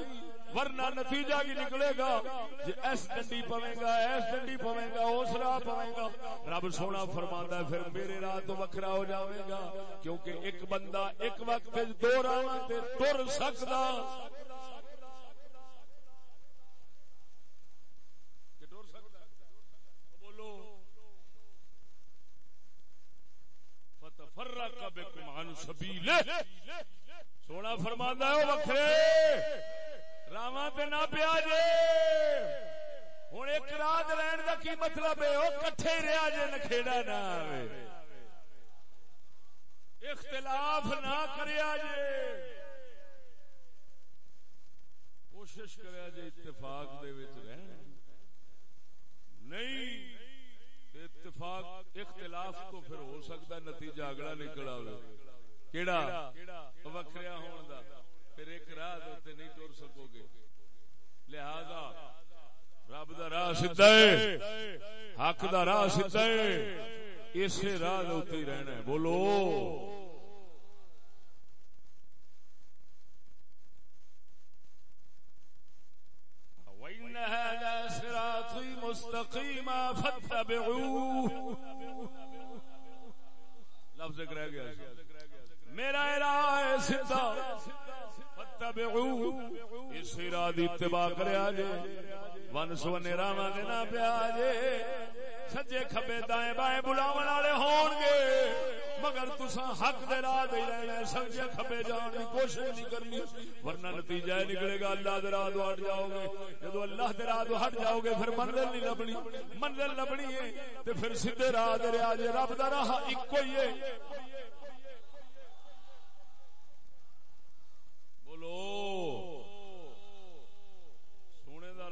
[SPEAKER 1] ورنہ نتیجہ کی نکلے گا جی ایس ڈنڈی پوے گا، ایس ڈنڈی پوے گا، اس راہ پوے گا۔ رب سونا فرماندا ہے، پھر میرے راہ تو وکھرا ہو جاوے گا۔ کیونکہ ایک بندہ ایک وقت دو راہ تے ٹر سکدا۔ فتفرق بكم عن سبيله سونا فرماندا ہے، او وکھرے۔ راواں تے نہ پیا جے۔ ہن ایک رات رہن دا کی مطلب ہے؟ او کٹھے رہیا جے نکھیڑا نہ آوے۔ اختلاف نہ کریا جے۔ کوشش کریا جے اتفاق دے وچ رہن۔ نہیں۔ اتفاق، اختلاف تو پھر ہو سکتا نتیجہ اگلا نکل آئے کیڑا؟ وکھریا ہون دا۔ پھر ایک راہ دے نہیں ٹر سکو گے لہذا رب دا راہ سیدھا ہے۔ حق دا راہ سیدھا ہے۔ اسی راہ دے ہی رہنا ہے۔ بولو۔ هذا صراطي مستقيما فاتبعوه. لفظ رہ گیا جی۔ میرا راہ سیدھا فتبعوه اس راہ دی اتباع کریا جے ون سونے راواں دے نہ پیا جے سجے کھبے دائیں بائیں بلاون والے ہون گے۔ مگر تسا حق دے راہ دے رہنا سجے کھبے جان دی کوشش نہیں کرنی۔ ورنہ نتیجہ یہ نکلے گا۔ اللہ دے راہ تو ہٹ جاؤ گے۔ جدو اللہ دے راہ تو ہٹ جاؤ گے، پھر منزل نہیں لبنی۔ منزل لبنی ہے۔ تے پھر سیدھے راہ دے راہ جے رب دا راہ اکو ہی ہے۔ بولو سونے دا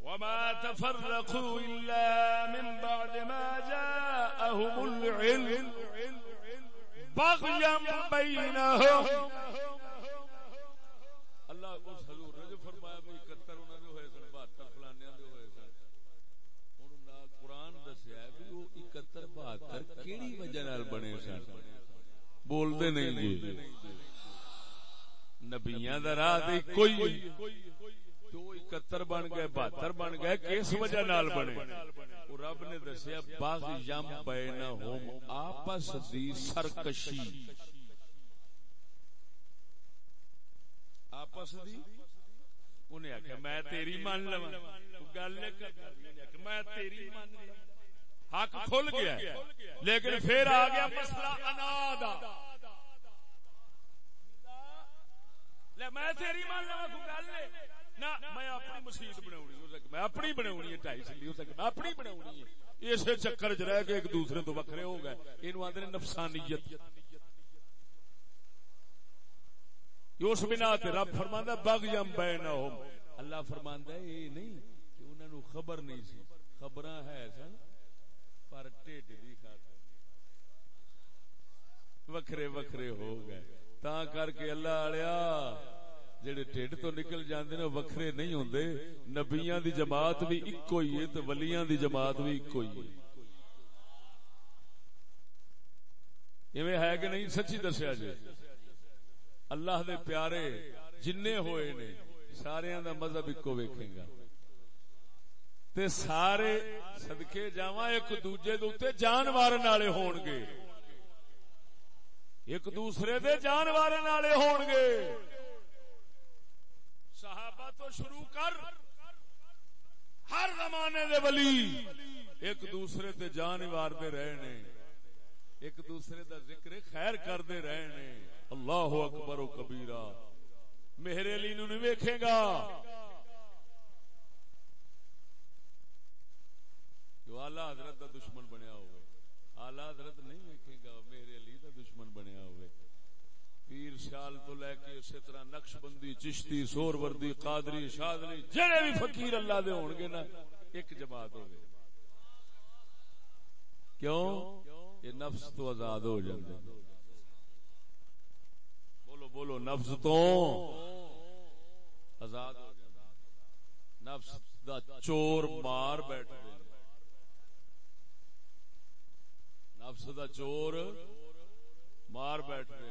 [SPEAKER 1] وما تفرقوا إلا من بعد ما جاءهم العلم بغيا بينهم اللہ کو حضور نے جو فرمایا بھی 71 انہاں دے ہوئے سن 72 فلانیاں دے ہوئے سن۔ ہن نا قرآن دسیا ہے بھی وہ 71 72 کیڑی وجہ نال بنے سن؟ بول دے نہیں جی۔ نبیاں دا راہ تے کوئی تو اکتر بن گئے، بہتر بن گئے، کس وجہ نال بنے؟ رب نے دسیا باغ یم بینہم آپس دی سرکشی۔ آپس دی؟ انہیں آخیا میں تیری مان لوا گل میں تیری مان حق کھل گیا لیکن پھر آ گیا مسئلہ انادا میں تیری مان لوا گل میں اپنی مسیت بنا میں اپنی سلی، ہو سکتا میں اپنی بنا اسی چکر چ رہ کے ایک دوسرے تو وکھرے ہو گئے یہ آدھے نفسانیت۔ اس بنا تے رب فرما بگ جم بے نہ ہو اللہ فرما یہ نہیں کہ انہوں نے خبر نہیں سی۔ خبر ہے سن، پر ٹھڈ بھی خاطر۔ وکھرے وکھرے ہو گئے۔ تا کر کے اللہ آیا جڑے ٹھڈ تو نکل جاندے نے، وکھرے نہیں ہوندے۔ نبیاں دی جماعت بھی اکو ہی ہے، تے ولیاں دی جماعت بھی اکو ہی ہے۔ ایویں ہے کہ نہیں؟ سچی دسیا جی اللہ دے پیارے جنے ہوئے نے، سارے دا مذہب اکو ویکھے گا۔ تے سارے صدقے جاواں ایک دوجے دے اوتے جان مارن والے ہون گے۔ ایک دوسرے دے جان مارن والے ہون گے۔ صحابہ تو شروع کر۔ ہر زمانے دے ولی ایک دوسرے تے جان وار رہے نے ایک دوسرے دا ذکر خیر کرتے رہے نے اللہ اکبر و کبیرہ۔ میرے علی نو نہیں ویکھے گا۔ جو اعلی حضرت دا دشمن بنیا ہوئے۔ اعلی حضرت نہیں ویکھے گا، میرے علی دا دشمن بنیا ہوئے۔ پیر سیال تو لے کے اسی طرح نقش بندی، چشتی، سور وردی، قادری شادری جڑے بھی فقیر اللہ دے ہون گے نا، ایک جماعت ہوگی کیوں؟ یہ نفس تو آزاد ہو جاندے۔ بولو، نفس تو آزاد ہو نفس دا چور مار بیٹھ نفس دا چور مار بیٹھ رہے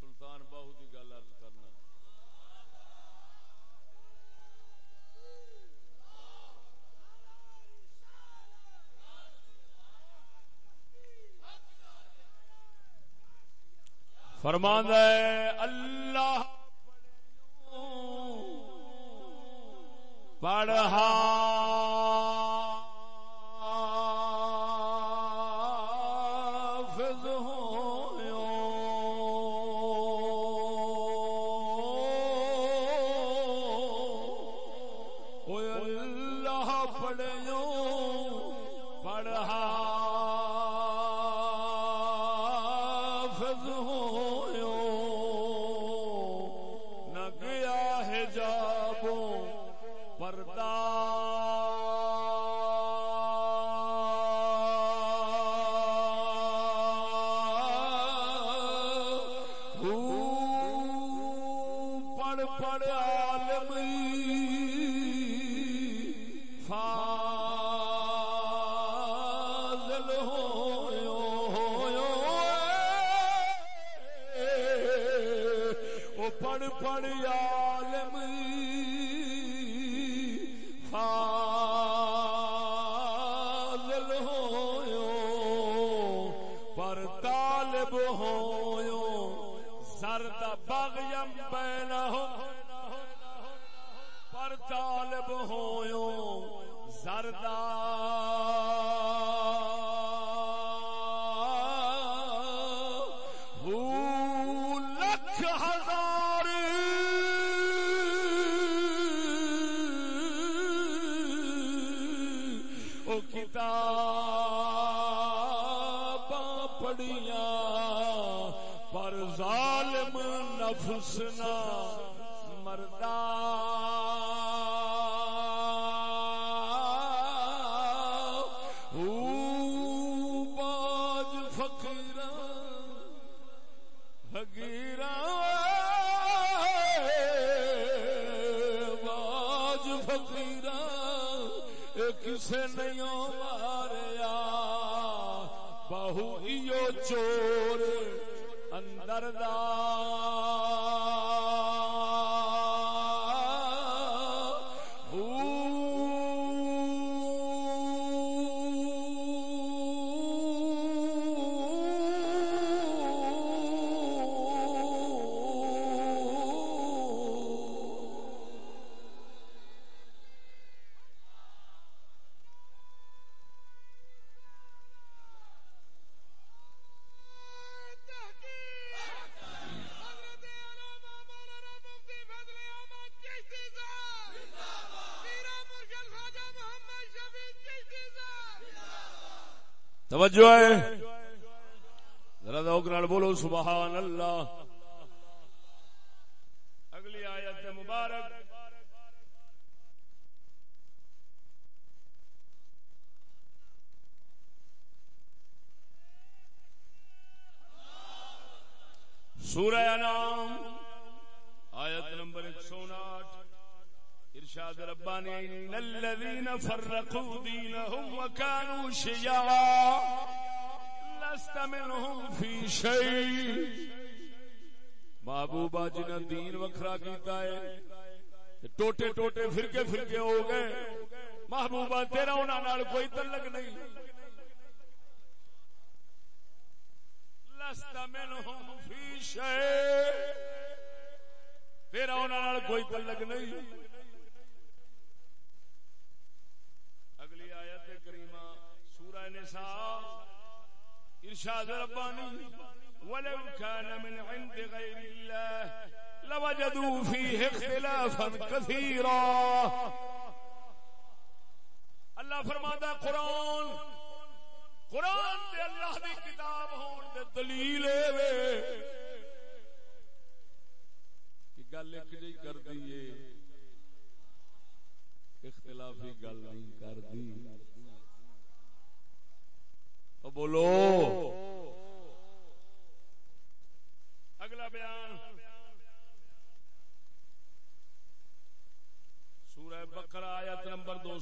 [SPEAKER 1] سلطان باہو کی گل ارد کرنا فرمان ہے اللہ پڑھا ہاں۔ نفس نہ مردہ توجہ ہے۔ ذرا ذوق نال بولو سبحان اللہ اگلی آیت مبارک۔ سورہ انعام، آیت نمبر ایک ارشاد ربانی، ان الذين فرقوا دينهم وكانوا شيعا لست منهم في شيء. محبوبہ جنہ دین وکھرا کیتا ہے ٹوٹے ٹوٹے فرقے فرقے ہو گئے۔ محبوبہ، تیرا انہاں نال کوئی تعلق نہیں لست منهم في شيء تیرا انہاں نال کوئی تعلق نہیں ارشاد ربانی ولو كان من عند غير الله لوجدوا فيه اختلافا كثيرا. اللہ فرماتا قرآن قرآن دے اللہ دی کتاب ہون دے دلیل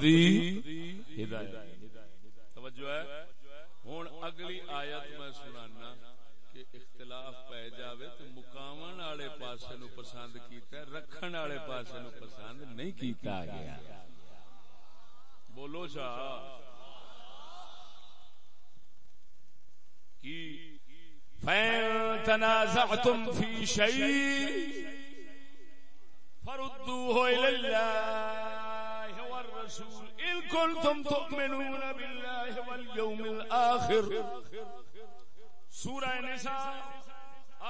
[SPEAKER 1] حق دی ہدایت توجہ ہے۔ ہن اگلی آیت میں سنانا کہ اختلاف پہ جاوے تو مقامن والے پاسے نو پسند کیتا ہے، رکھن والے پاسے نو پسند نہیں کیتا گیا۔ بولو چا کی؟ فَإِن تَنَازَعْتُمْ فِي شَيْءٍ فَرُدُّوهُ إِلَى اللَّهِ وَالرَّسُولِ إِن كُنتُمْ تُؤْمِنُونَ بِاللَّهِ وَالْيَوْمِ الْآخِرِ۔ سورہ نساء،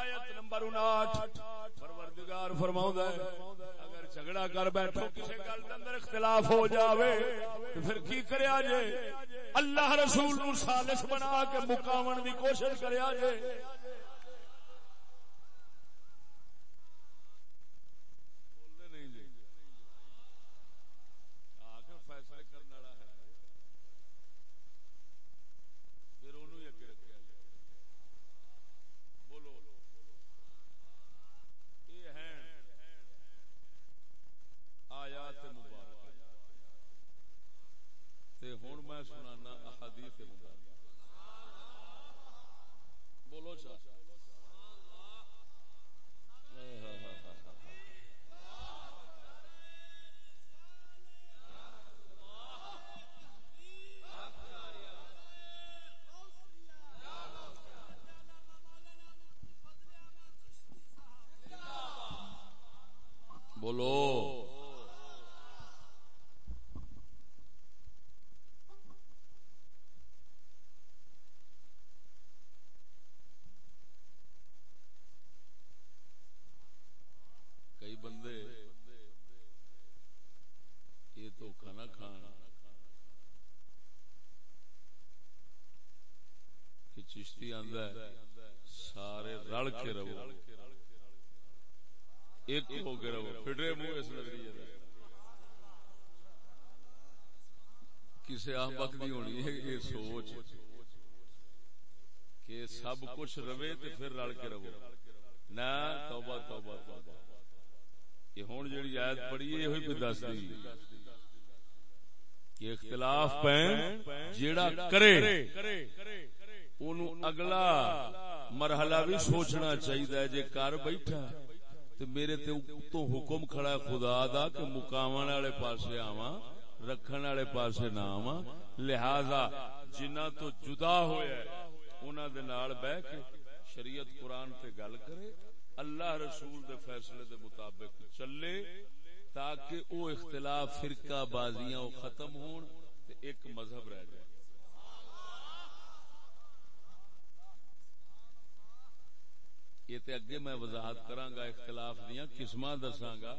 [SPEAKER 1] آیت نمبر 59 پروردگار فرماؤں ہے، اگر جھگڑا کر بیٹھو، کسی گل کے اندر اختلاف ہو جاوے، تو پھر کی کریا جے؟ اللہ رسول نو سالس بنا کے مقاون دی کوشش کریا جے میں سنانا احادیث بولو سا بولو کئی بندے یہ تو کھانا کھانا کہ چشتی آندا ہے سارے رل کے رہو ایک ہو کے رہو پھٹے منہ اس نظریے دا کسے احمق نہیں ہونی ہے یہ سوچ کہ سب کچھ روے تے پھر رل کے رہو۔ نہ توبہ توبہ توبہ۔ یہ ہوں جیڑی آیت پڑھی ہے، یہ بھی دس دی۔ کہ اختلاف پہ جیڑا کرے، اونوں اگلا مرحلہ بھی سوچنا چاہیے جے کر بیٹھا تے میرے تے تو حکم کھڑا ہے خدا دا کہ مقامن والے پاسے آواں۔ رکھن والے پاسے نہ آواں لہذا جنہ تو جدا ہویا ہے، انہاں دے نال بیٹھ کے شریعت قرآن تے گل کرے، اللہ رسول دے فیصلے دے مطابق چلے، تاکہ او اختلاف فرقہ بازیاں او ختم ہون تے ایک مذہب رہ جائے۔ یہ تے اگے میں وضاحت کراں گا، اختلاف دیاں قسماں دساں گا۔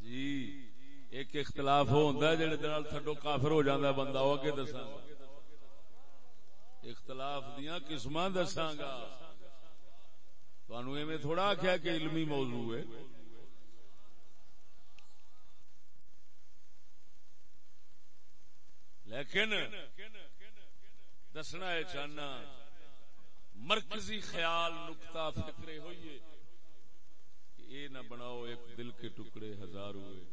[SPEAKER 1] جی۔ ایک اختلاف ہو ہوندا ہے، جڑے نال تھڈو کافر ہو جاندا ہے، بندہ او اگے دساں گا۔ اختلاف دیاں قسماں دساں گا۔ تانوں ایویں تھوڑا آکھیا کہ علمی موضوع ہے۔ لیکن دسنا ہے چاہنا، مرکزی خیال نکتا فکرے ہوئیے کہ اے نہ بناؤ، ایک دل کے ٹکڑے ہزار ہوئے۔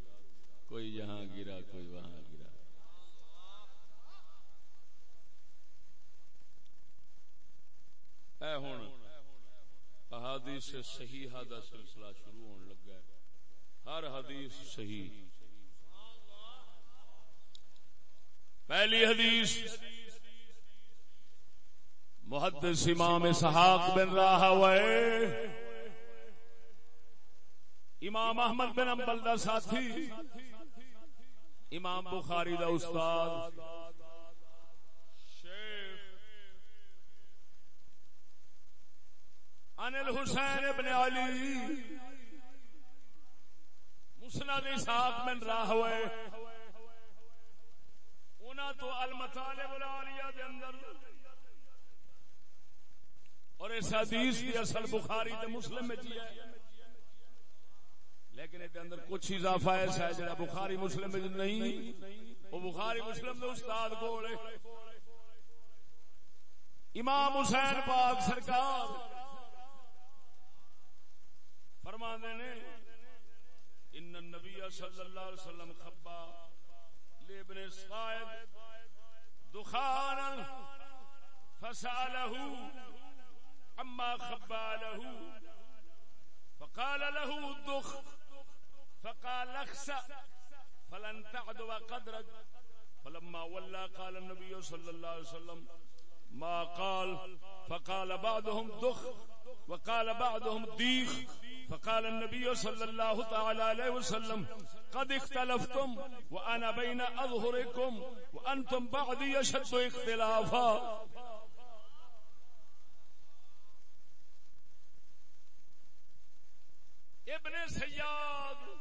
[SPEAKER 1] کوئی یہاں گرا، کوئی وہاں گرا۔ اے ہوں احادیث صحیحہ دا سلسلہ شروع ہون لگا ہے۔ ہر حدیث صحیح۔ پہلی حدیث، محدث امام سحاق بن راہوے امام احمد بن امبل دا ساتھی۔ امام بخاری دا استاد. عن الحسین ابن علی. مسند اسحاق بن راہوے. انہاں تو المطالب العالیہ دے اندر اور اس حدیث کی اصل بخاری تے مسلم میں جی ہے۔ لیکن اس اندر کچھ اضافہ ایسا ہے جڑا بخاری مسلم میں نہیں۔ وہ بخاری مسلم دے استاد کول امام حسین پاک سرکار فرمانے نے، ان النبی صلی اللہ علیہ وسلم خبا لابن صائد دخانا فسأله عما خبا له فقال له الدخ فقال اخسأ. فلن تعدو قدرك. فلما ولى قال النبي صلى الله عليه وسلم ما قال. فقال بعضهم دخ. وقال بعضهم ديخ. فقال النبي صلى الله تعالى عليه وسلم قد اختلفتم وأنا بين أظهركم وأنتم بعدي يشد اختلافا. ابن سیاد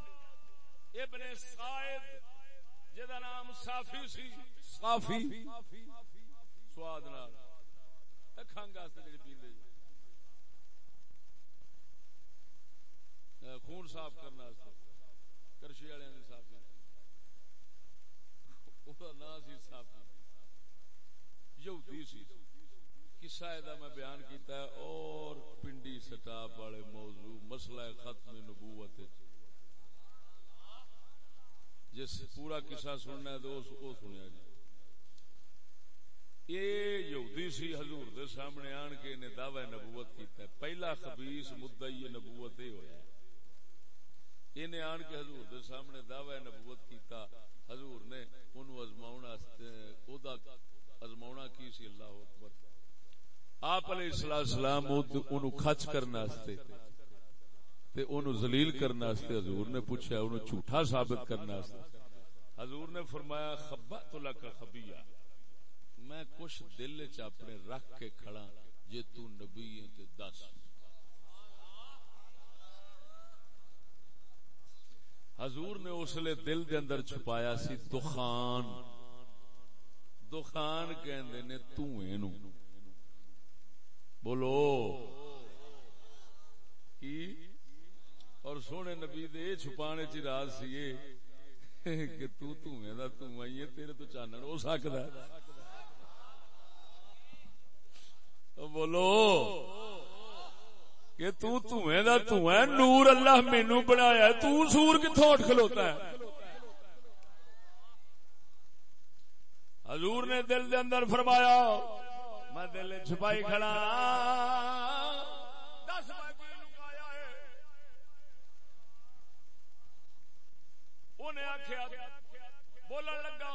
[SPEAKER 1] ابن سائد جدا نام صافی سی۔ صافی؟ سواد نال۔ کھنگ واسطے جڑی پیندے خون صاف کرنے واسطے کرشی والے صافی۔ سی صافی۔ یہودی سی۔ قصہ دا میں بیان کیتا ہے اور پنڈی سٹاپ والے موضوع مسئلہ ختم نبوت جس پورا قصہ سننا ہے تو وہ سنیا جی۔ یہ یہودی سی حضور دے سامنے آن کے انہیں دعوی نبوت کیتا ہے۔ پہلا خبیص مدعی نبوت یہ ہویا ہے۔ انہیں آن کے حضور دے سامنے دعوی نبوت کیتا۔ حضور نے انہوں ازماؤنا او دا ازماؤنا کی سی اللہ اکبر۔ آپ علیہ السلام انہوں خچ کرنا تے اونوں ذلیل کرنے واسطے حضور نے پوچھا اونوں جھوٹا ثابت کرنے واسطے۔ حضور نے فرمایا خبت لک خبیہ، میں کچھ دل چ اپنے رکھ کے کھڑا، جے تو نبی ہے تے دس۔ حضور نے اس لیے دل دے اندر چھپایا سی، دخان۔ دخان کہندے نے توئے نو بولو۔ کی؟ اور سونے نبی دے چھپانے چ راز سی کہ تو توئے دا تو آئیے تیرے تو چانن ہو سکدا ہے۔ بولو کہ تو تھویں دا تھویں نور اللہ مینو بنایا تو سور کتوں اٹھ کھلوتا ہے۔ حضور نے دل دے اندر فرمایا، میں دل چھپائی کھڑا ہاں۔ انہیں آخیا بولن لگا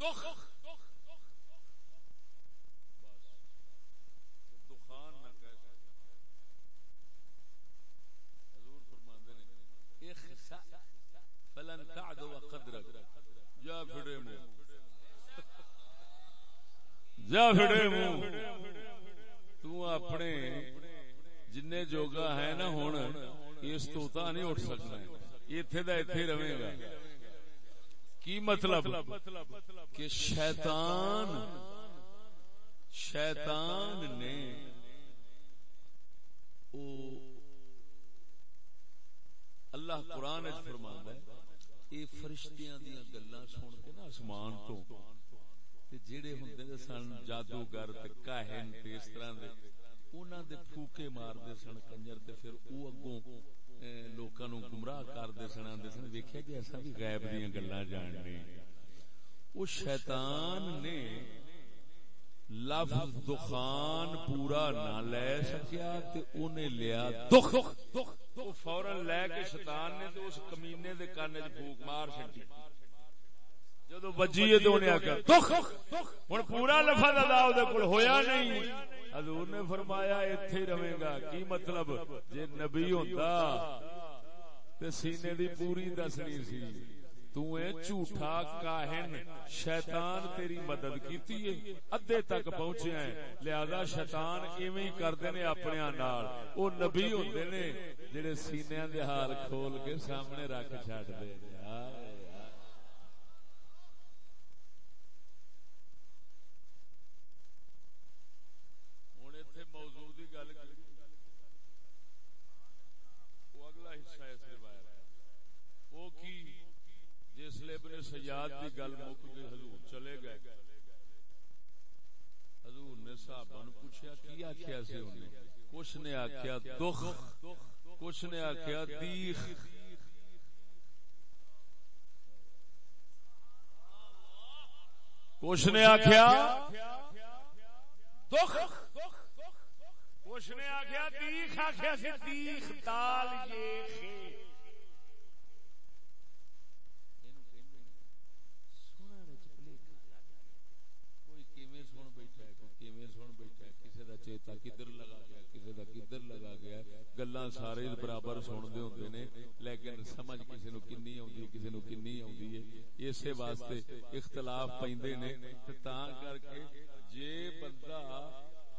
[SPEAKER 1] دکھ۔ فلن تعد وقدرك جا پھڑے منہ جا پھڑے منہ تو اپنے جن جوگا ہے نا ہن اس تو تا نہیں اٹھ سکنا ایتھے دا ایتھے رہے گا۔ کی مطلب؟ کہ شیطان شیطان نے او اللہ قرآن فرماندا ہے یہ فرشتیاں دیا گلا سن کے نا آسمان تو جڑے ہوں سن جادوگر کاہن تے اس طرح دے انہوں دے پھوکے مار دے سن کنجر تے پھر او اگوں لوکاں نو گمراہ کر سن، آندے سن، ویکھیا کہ ایسا بھی غیب دیاں گلاں جاننے او شیطان نے لفظ دخان پورا نہ لے سکیا تے انہیں لیا دخ۔ تو فورن لے کے شیطان نے تو اس کمینے دے کانے چ پھوک مار چھڈی۔ جدو بجی ہے تو انہیں آخیا دکھ ہوں پورا لفظ ادا کول ہویا نہیں۔ حضور نے فرمایا، ایتھے ہی رہے گا۔ کی مطلب؟ جے نبی ہوندا تے سینے دی پوری دسنی سی۔ تو اے جھوٹا کاہن، شیطان تیری مدد کیتی ہے۔ ادھے تک پہنچے ہیں لہذا شیطان ایویں ہی کردے نے اپنے نال۔ او نبی ہوندے نے، جڑے سینے دے حال کھول کے سامنے رکھ چھڈ دے۔ ابن سیاد کی گل مک گئی حضور چلے گئے۔ حضور نے صحابہ نو پوچھا، کی آکھیا سی انہیں کچھ نے آکھیا دکھ، کچھ نے آکھیا دیخ۔ کچھ نے آکھیا دکھ۔ کچھ نے آکھیا دیخ، آکھیا سی دیخ، دال یہ خیر کدھر لگا گیا کسی کا کدھر لگا گیا گلا سارے برابر سنتے ہوں نے لیکن سمجھ کسی نو کنی آئی کسی نو کنی آئی ہے اسی واسطے اختلاف پہ نے کر کے جے بندہ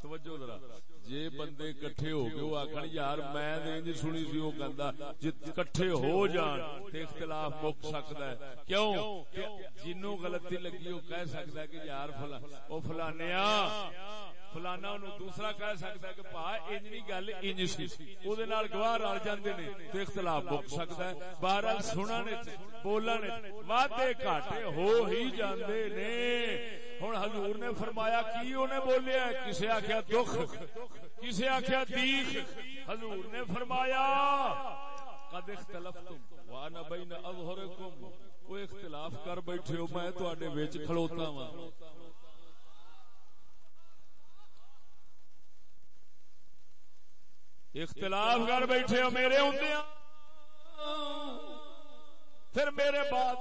[SPEAKER 1] توجہ ذرا جے بندے کٹھے ہو گئے وہ آخر یار میں انج سنی سی وہ کہندا جے کٹھے ہو جان تے اختلاف مک سکدا ہے کیوں کہ جنوں غلطی لگی وہ کہہ سکدا ہے کہ یار فلاں او فلانیا فلانا دوسرا کہہ سکتا ہے کہ پا، انج نہیں گل، انج سی۔ او دے نال گواہ رل جاندے نے تے اختلاف مک سکتا ہے۔ بہرحال سننے بولنے وعدے گھاٹے ہو ہی جاندے نے۔ ہن حضور نے فرمایا، کی انہیں بولیا کسے آکھیا دکھ، کسے آکھیا دیکھ۔ حضور نے فرمایا، قد اختلفتم وانا بین اظہرکم وہ اختلاف کر بیٹھے ہو، میں تواڈے وچ کھڑوتا ہاں اختلاف کر بیٹھے ہو، میرے ہوں پھر میرے بعد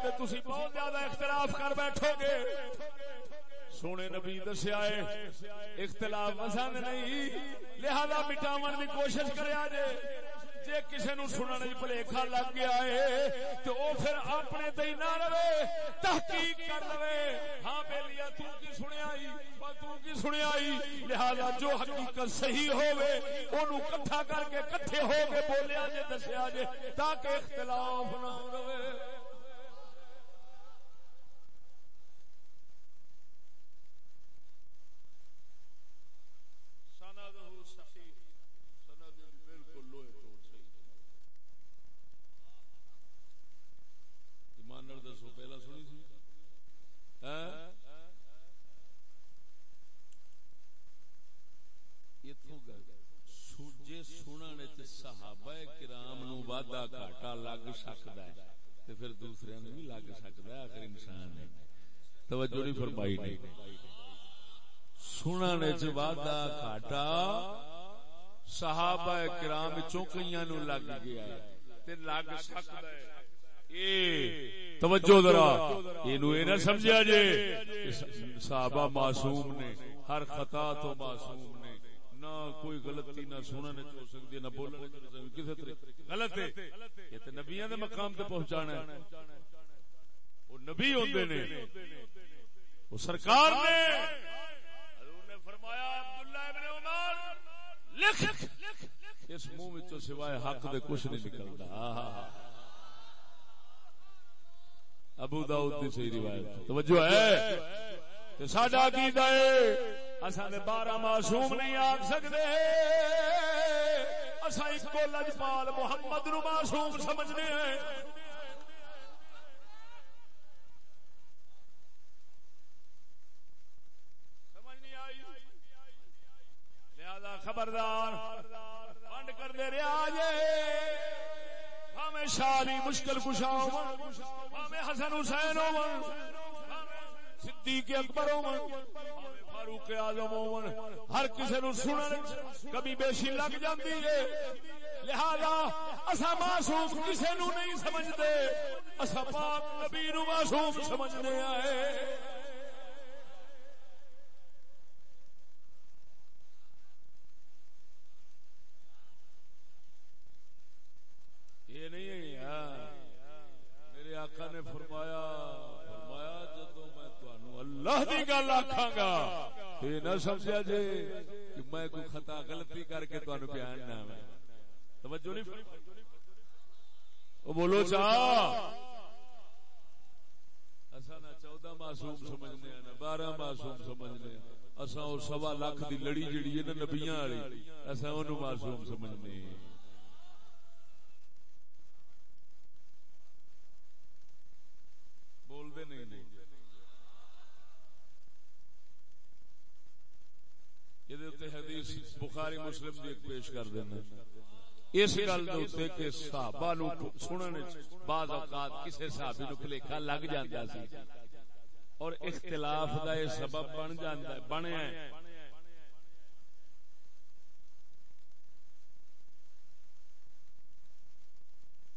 [SPEAKER 1] بہت زیادہ اختلاف کر بیٹھو گے۔ سونے نبی دسیا اختلاف پسند نہیں، لہذا مٹاون کی کوشش کرے جے۔ جے کسے نو سننے بھلیکھا لگ گیا ہے تو او پھر اپنے تے نہ رہے، تحقیق کر لے ہاں بیلیا تو کی سنیا ہی تو کی سنیا ہی لہذا جو حقیقت صحیح ہوے اونوں اکٹھا کر کے اکٹھے ہو کے بولیا جے، دسیا جے، تاکہ اختلاف نہ رہے صحابہ کرام نو وعدہ گھاٹا لگ سکتا ہے تو پھر دوسرے نے بھی لگ سکتا ہے، آخر انسان ہے۔ توجہ نہیں فرمائی نہیں سننے چ وادا کاٹا صحابہ کرام چوکیاں نو لگ گیا ہے تے لگ سکتا ہے۔ توجہ ذرا، اینو اے نہ سمجھیا جے۔ صحابہ معصوم نے، ہر خطا تو معصوم نے۔ نہ کوئی غلطی نہ سننے چ ہو سکتی نہ بولنے چ ہو سکتی کسے طریقے غلط ہے۔ یہ تے نبیوں دے مقام تے پہنچانا ہے۔ وہ نبی ہوندے نے۔ سرکار نے۔ حضور نے فرمایا عبداللہ ابن عمر لکھ۔ اس منہ وچوں سوائے حق دے کچھ نہیں نکلدا۔ ابو داؤد دی صحیح روایت۔ توجہ ہے۔ تے ساڈا عقیدہ ہے۔ اصا نے بارہ معصوم نہیں آخ سکتے اصا ایک لجپال محمد نو معصوم سمجھنے ہیں۔ خبردار، بند کر دے رہا جے۔ ہمیں شالی مشکل کشا ہمیں حسن حسین ہو صدیق اکبر ہو فاروق آزم ہون۔ ہر کسی نو سنن، کبھی بیشی لگ جاندی ہے۔ لہذا اسا معصوم کسی نو نہیں سمجھدے۔ اسا پاک نبی نو معصوم سمجھنے آئے۔ یہ نہیں ہے میرے آقا نے فرمایا فرمایا جدو میں اللہ دی گل آخا گا یہ نہ سمجھا جے کہ میں کوئی خطا غلطی کر کے تمہیں بیان نہ میں توجہ نہیں وہ بولو، چا؟ اصا نہ چودہ معصوم سمجھنے نہ بارہ معصوم سمجھنے اصا وہ سوا لاکھ دی لڑی جڑی ہے نا نبیاں والی اصا انہوں معصوم سمجھنے بول دے نہیں نہیں حدیث بخاری مسلم دی پیش کر دینا اس گل دے کہ صحابہ نو سنن بعض اوقات کسے صحابی نو بھلیکا لگ جاندا سی۔ اور اختلاف دا یہ سبب بن جاندا ہے، بنیا ہے۔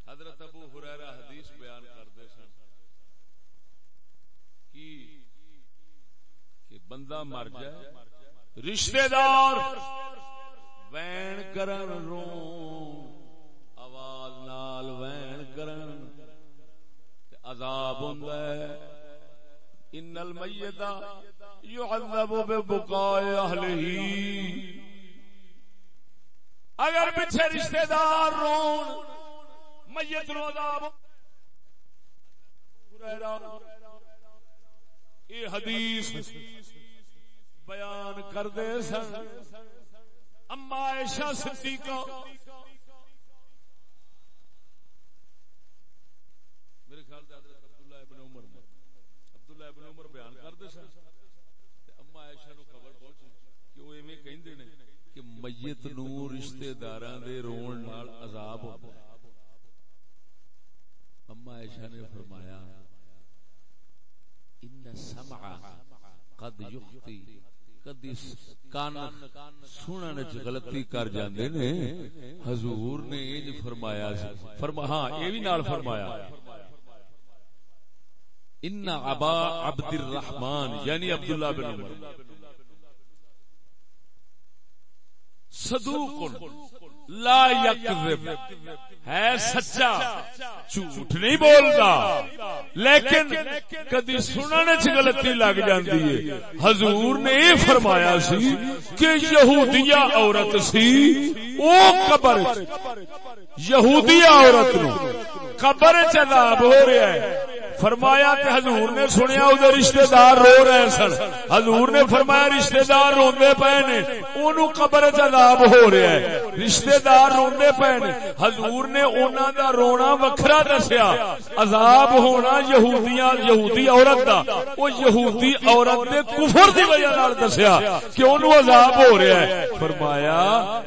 [SPEAKER 1] حضرت ابو ہریرہ حدیث بیان کرتے سن کہ بندہ مر جائے رشتے دار وین کرن رو آواز نال وین کرن عذاب ہوندا ہے۔ ان المیت يعذب ببقاء اهله اگر پیچھے رشتے دار رون، میت نو عذاب یہ حدیث بیان کر دے سن۔ اما عائشہ صدیقہ۔ میرے خیال حضرت عبداللہ ابن عمر عبداللہ ابن عمر بیان کر دے سن اما عائشہ نو خبر پہنچی کہ وہ ایویں کہندے نے کہ میت نو رشتہ داراں دے رون نال عذاب ہوندا ہے۔ اما عائشہ نے فرمایا، ان سمع قد یختی کدی کان سنن چ غلطی کر جاندے نے، حضور نے انج فرمایا فرما ہاں اے وی نال فرمایا۔ ان ابا عبد الرحمن یعنی عبداللہ بن عمر۔ صدوق. لا یکذب. ہے سچا. جھوٹ نہیں بولتا. لیکن کدی سننے چ غلطی لگ جاندی ہے. حضور نے یہ فرمایا سی کہ یہودیہ عورت سی، او قبر یہودی عورت نو قبر چ عذاب ہو رہا ہے۔ فرمایا کہ حضور نے سنیا ادھر رشتہ دار رو رہے سن۔ حضور نے فرمایا رشتہ دار روندے پے نے۔ اونوں قبر عذاب ہو رہا ہے۔ رشتہ دار روندے پے نے۔ حضور نے انہاں دا رونا وکھرا دسیا۔ عذاب ہونا یہودیاں یہودی عورت دا۔ او یہودی عورت دے کفر دی وجہ نال دسیا کہ اونوں عذاب ہو رہا ہے۔ فرمایا،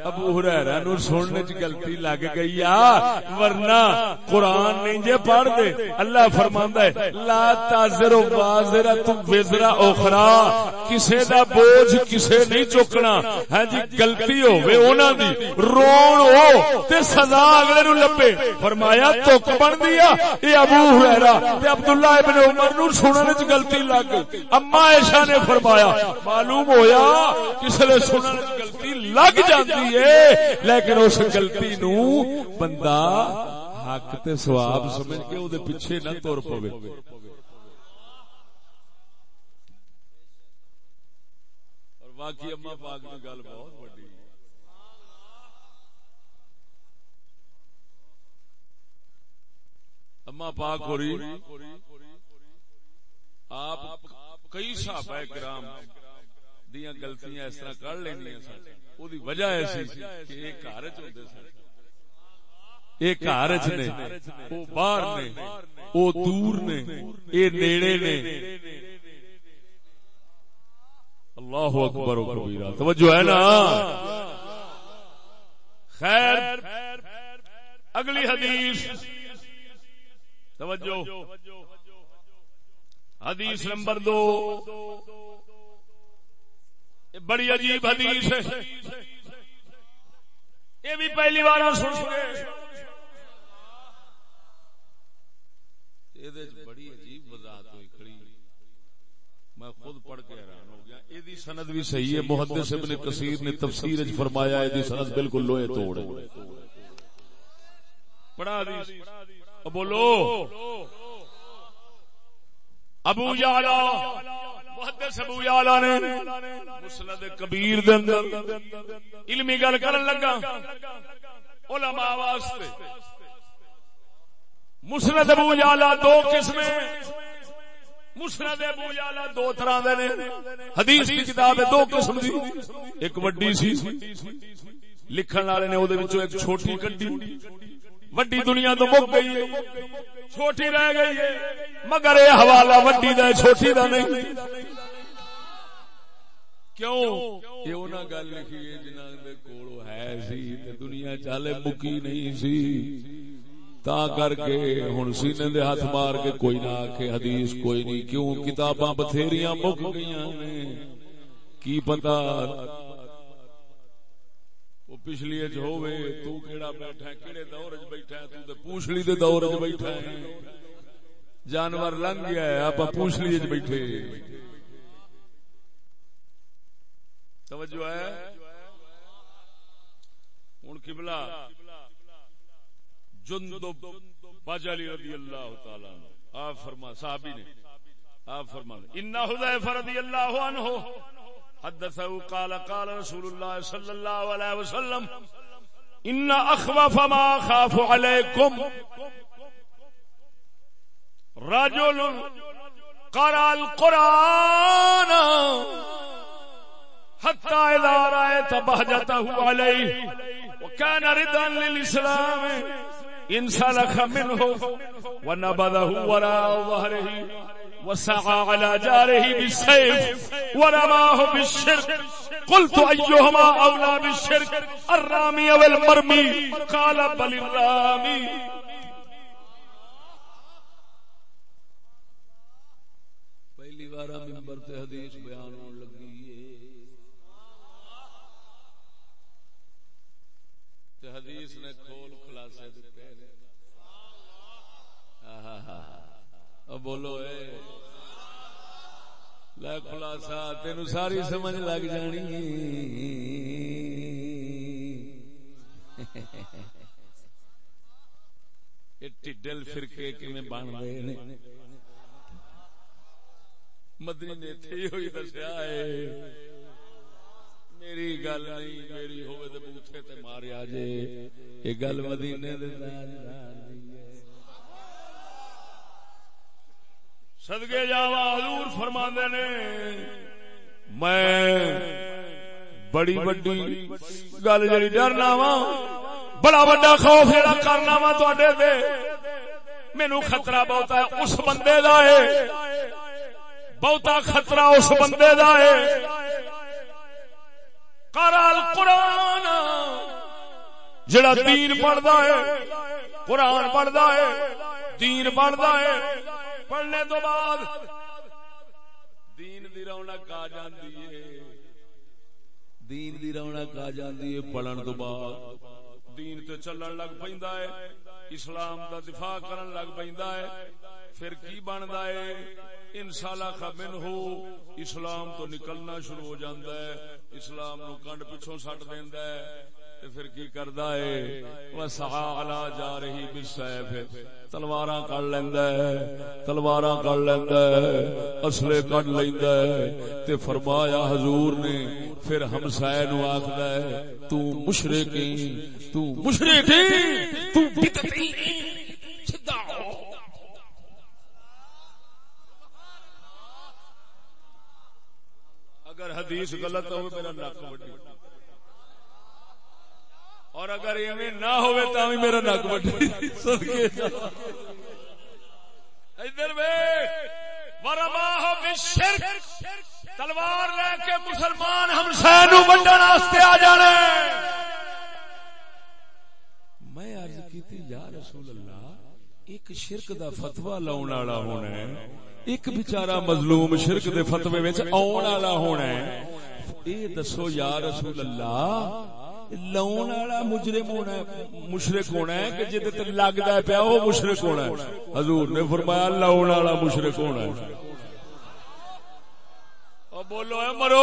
[SPEAKER 1] ابو ہریرہ نو سننے وچ غلطی لگ گئی آ۔ ورنہ قرآن قرآن نہیں جے پڑھ دے، اللہ فرماندا ہے، لا تازر وازرہ تم وزرا اخرى کسے دا بوجھ کسے نہیں چکنا۔ ہے جی غلطی ہوے انہاں دی، رون ہو تے سزا اگلے نو لبے۔ فرمایا توک بن دیا۔ اے ابو ہریرہ تے عبداللہ ابن عمر نو سنن وچ غلطی لگ۔ اما عائشہ نے فرمایا، معلوم ہویا، کسے نے سنن وچ غلطی لگ جاندی ہے، لیکن اس غلطی نو بندہ حق تے سواب سمجھ کے او دے پیچھے نہ تر پوے۔ اور واقعی اما پاک دی گل بہت بڑی۔ اما پاک ہو رہی آپ کئی صحابہ کرام دیاں غلطیاں اس طرح کر لینیاں سن۔ او وجہ ایسی کہ ایک گھر وچ ہوندے سن۔ یہ گھر نے، وہ باہر نے، وہ دور نے، یہ نیڑے نے۔ اللہ اکبر و کبیرہ، توجہ ہے نا؟ خیر، اگلی حدیث۔ توجہ۔ حدیث نمبر دو۔ بڑی عجیب حدیث ہے۔ یہ بھی پہلی بار سن سکے گئے بڑی عجیب وضاحت ہوئی کھڑی میں خود پڑھ کے حیران ہو گیا یہ سند بھی صحیح ہے محدث ابن کثیر نے تفسیر وچ فرمایا ہے سند بالکل لوہے توڑ پڑھا حدیث بولو ابو یعلا محدث ابو یعلا نے مسند کبیر دے اندر علمی گل کرن لگا علماء واسطے مسند ابو جالا دو قسم مسند ابو جالا دو طرح دے حدیث کی کتاب ہے دو قسم دی۔ ایک وڈی سی۔ لکھن والے نے او وچوں ایک چھوٹی کڈی۔ وڈی دنیا تو مک گئی ہے۔ چھوٹی رہ گئی ہے۔ مگر یہ حوالہ وڈی دا چھوٹی دا نہیں۔ کیوں؟ یہ انہاں گل لکھی ہے، جنہاں دے کول ہے سی، تے دنیا چالے مکی نہیں سی۔ تا کر کے ہوں سینے دے ہاتھ مار کے کوئی نہ آکے حدیث کوئی نہیں، کیوں؟ کتاباں بتھیریاں مک گئی کی پتا وہ پچھلی ہوے تو کیڑا بیٹھا ہے؟ کیڑے دور چ بیٹھا ہے؟ تو تے پوچھلی دے دور چ بیٹھا ہے۔ جانور لنگ گیا ہے آپ پوچھلی چ بیٹھے۔ توجہ ہے؟ ہوں قبلہ جندب باجالی رضی اللہ تعالی عنہ۔ آپ فرما، صحابی نے آپ فرما، ان حذیفہ رضی اللہ عنہ حدثه قال قال رسول الله صلى الله عليه وسلم، ان اخوف ما خاف عليكم رجل قرأ القرآن حتى إذا رأيت بهجته عليه وكان رضا للإسلام انسلخ منه ونبذه وراء ظهره وسعى على جاره بالسيف ورماه بالشرك. قلت أيهما أولى بالشرك؟ الرامي والمرمي. قال بل الرامي. پہلی بار ممبر تے حدیث بیان بولو اے۔ لے خلاصہ، تینو ساری سمجھ لگ جانی۔ یہ فرقے کیویں بن رہے نے۔ نے ہوئی دسیا میری گل نہیں، میری ہوئے تے بوٹھے ماریا جے۔ یہ گل مدینے صدقے جاوا حضور فرماندے نے، میں بڑی بڑی گل جڑی ڈرنا وا بڑا بڑا خوف جڑا کرنا وا تواڈے تے۔ مینوں خطرہ بہت ہے، اس بندے دا ہے۔ بہتا خطرہ اس بندے دا ہے۔ قرآن قرآن جڑا دین پڑھدا ہے، قرآن پڑھدا ہے دین پڑھدا ہے، پڑھنے تو بعد دین دی رونق آ جاندی ہے۔ دین دی رونق آ جاندی ہے پڑھن تو بعد۔ دین تے چلن لگ پیندا ہے، اسلام دا دفاع کرن لگ پیندا ہے۔ پھر کی بندا ہے؟ انسالا خمن ہو، اسلام تو نکلنا شروع ہو جاندہ ہے۔ اسلام نو کنڈ پچھوں سٹ دیندہ ہے۔ پھر کی کردا ہے؟ وسعا علا جا رہی بالسیف تلواراں کڈ لیندا ہے۔ تلواراں کڈ لیندا ہے۔ اسلحے کڈ لیندا ہے۔ تے فرمایا حضور نے، پھر ہمسائے نو آکھدا ہے، تو مشرک تو مشرک تو بدعتی سیدھا اگر حدیث غلط ہو میرا نک وڈی۔ اور اگر ایویں نہ ہوئے تو میرا نک وڈی ادھر تلوار لے کے مسلمان ہم سینو بنڈن واسطے آ جانے۔ میں عرض کی یا رسول اللہ، ایک شرک دا فتوا لاؤن والا ہونا ہے۔ ایک بچارا مظلوم شرک دے فتوے وچ آون والا ہونا ہے۔ اے دسو، یا رسول اللہ لاؤن والا مجرم ہونا ہے مشرک ہونا ہے کہ جے تے لگدا ہے پیا او مشرک ہونا ہے حضور نے فرمایا لاؤن والا مشرک ہونا ہے او بولو اے مرو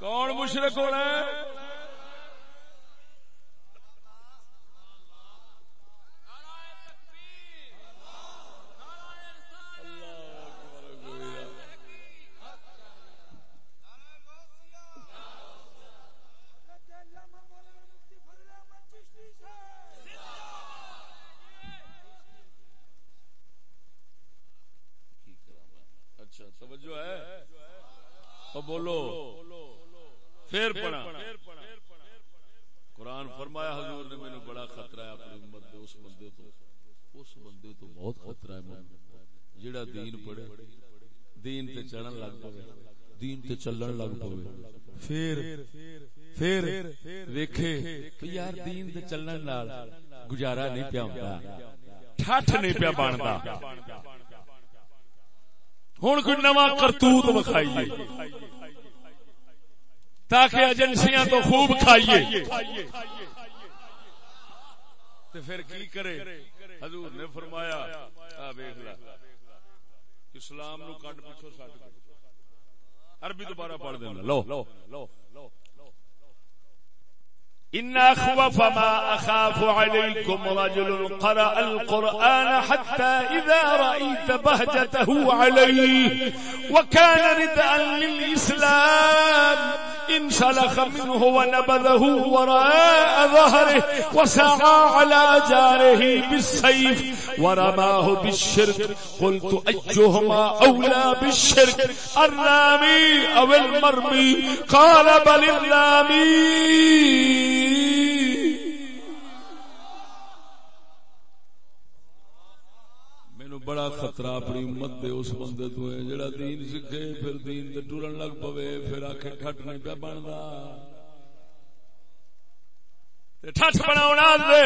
[SPEAKER 1] کون مشرک ہونا ہے بولو، پھر پڑھا قرآن فرمایا، حضور نے مینو بڑا خطرہ ہے اپنی امت دے، اس بندے تو، اس بندے تو بہت خطرہ ہے جڑا دین پڑھے، دین تے چڑھن لگ پوے، دین تے چلن لگ پوے۔ پھر پھر ویکھے کہ یار دین تے چلن نال گزارا نہیں پیا ہوندا ٹھٹھ نہیں پیا بندا ہوں کوئی نواں کرتوت وکھائیے، تاکہ ایجنسیاں تو خوب کھائیے۔ تو پھر کی کرے؟ حضور نے فرمایا اسلام نو کٹ پیچھو سٹ عربی دوبارہ پڑھ دینا لو لو لو۔ إن أخوف ما أخاف عليكم رجل قرأ القرآن حتى إذا رأيت بهجته عليه وكان رداء للإسلام انسلخ منه ونبذه وراء ظهره وسعى على جاره بالسيف ورماه بالشرك قلت أيهما أولى بالشرك الرامي أو المرمي قال بل الرامي مینو بڑا خطرہ اپنی امت دے اس بندے تو ہے، جڑا دین سکھے، پھر دین تے ٹرن لگ پوے، پھر آکھے ٹھٹ نہیں پیا بندا۔ تے ٹھٹ بناونا دے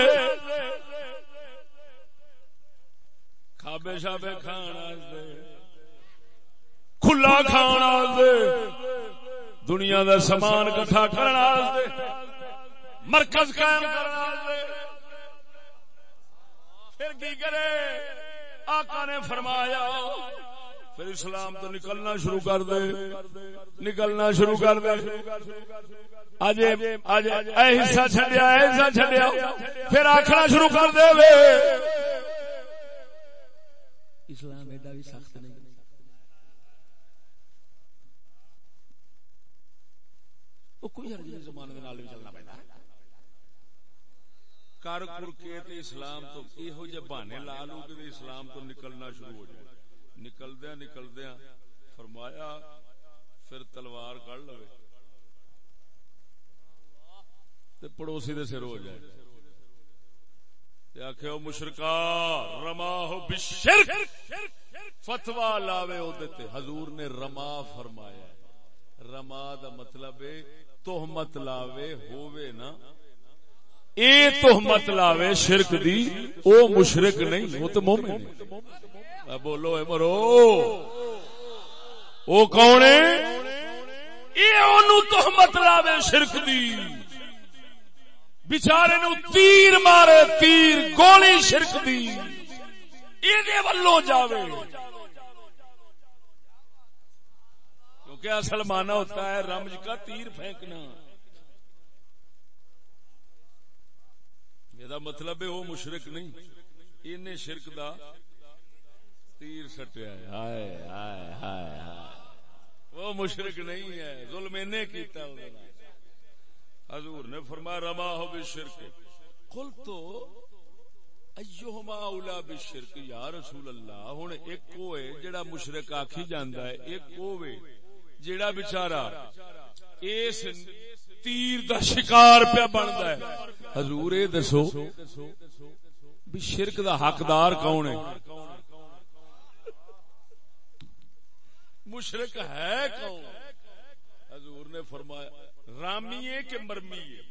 [SPEAKER 1] کھابے شابے کھانا دے کھلا کھانا دے دنیا دا سامان کٹھا کرنا دے مرکز قائم کرنا دے۔ پھر کی کرے؟ آقا نے فرمایا، پھر اسلام تو نکلنا شروع کر دے۔ نکلنا شروع کر دے۔ اج اج اے حصہ چھڈیا، اے حصہ چھڈیا۔ پھر آکھنا شروع کر دے وے۔ اسلام ایڈا بھی سخت نہیں۔ کوئی ہر زمانے دے نال بھی چلنا پیندا کر کر کے تے اسلام تو یہو جے بہانے لا لو کہ اسلام تو نکلنا شروع ہو جائے۔ نکلدیا نکلدیا فرمایا، پھر تلوار کڑ لو پڑوسی دے سر ہو جائے۔ آخ مشرقا رما ہو فتوا لاوے حضور نے رما فرمایا۔ رما دا مطلب تہمت لاوے ہووے نا۔ اے تہمت لاوے شرک دی او مشرک نہیں، وہ تو مومن بولو اے مرو۔ او کون ہے؟ اے اونوں تہمت مطلب لاوے شرک دی۔ بچارے نو تیر مارے، تیر گولی شرک دی۔ یہ ولو جاوے۔ کیونکہ اصل مانا ہوتا ہے رمج کا تیر پھینکنا۔ یہ مطلب ہے وہ مشرق نہیں۔ ان شرک دا تیر سٹیا ہائے ہائے ہائے ہائے۔ وہ مشرق نہیں ہے۔ ظلم نے کیتا حضور نے فرمایا رما ہو بھی شرک کل تو ایوہما اولا بشرک۔ یا رسول اللہ، ہن ایک ہوئے جڑا مشرک آکھی جاندا ہے۔ ایک ہوئے جڑا بیچارہ اس تیر دا شکار پہ بندا ہے۔ حضور اے دسو بھی شرک دا حقدار کون ہے؟ مشرک ہے کون؟ حضور نے فرمایا، رامی ہے کہ مرمی ہے؟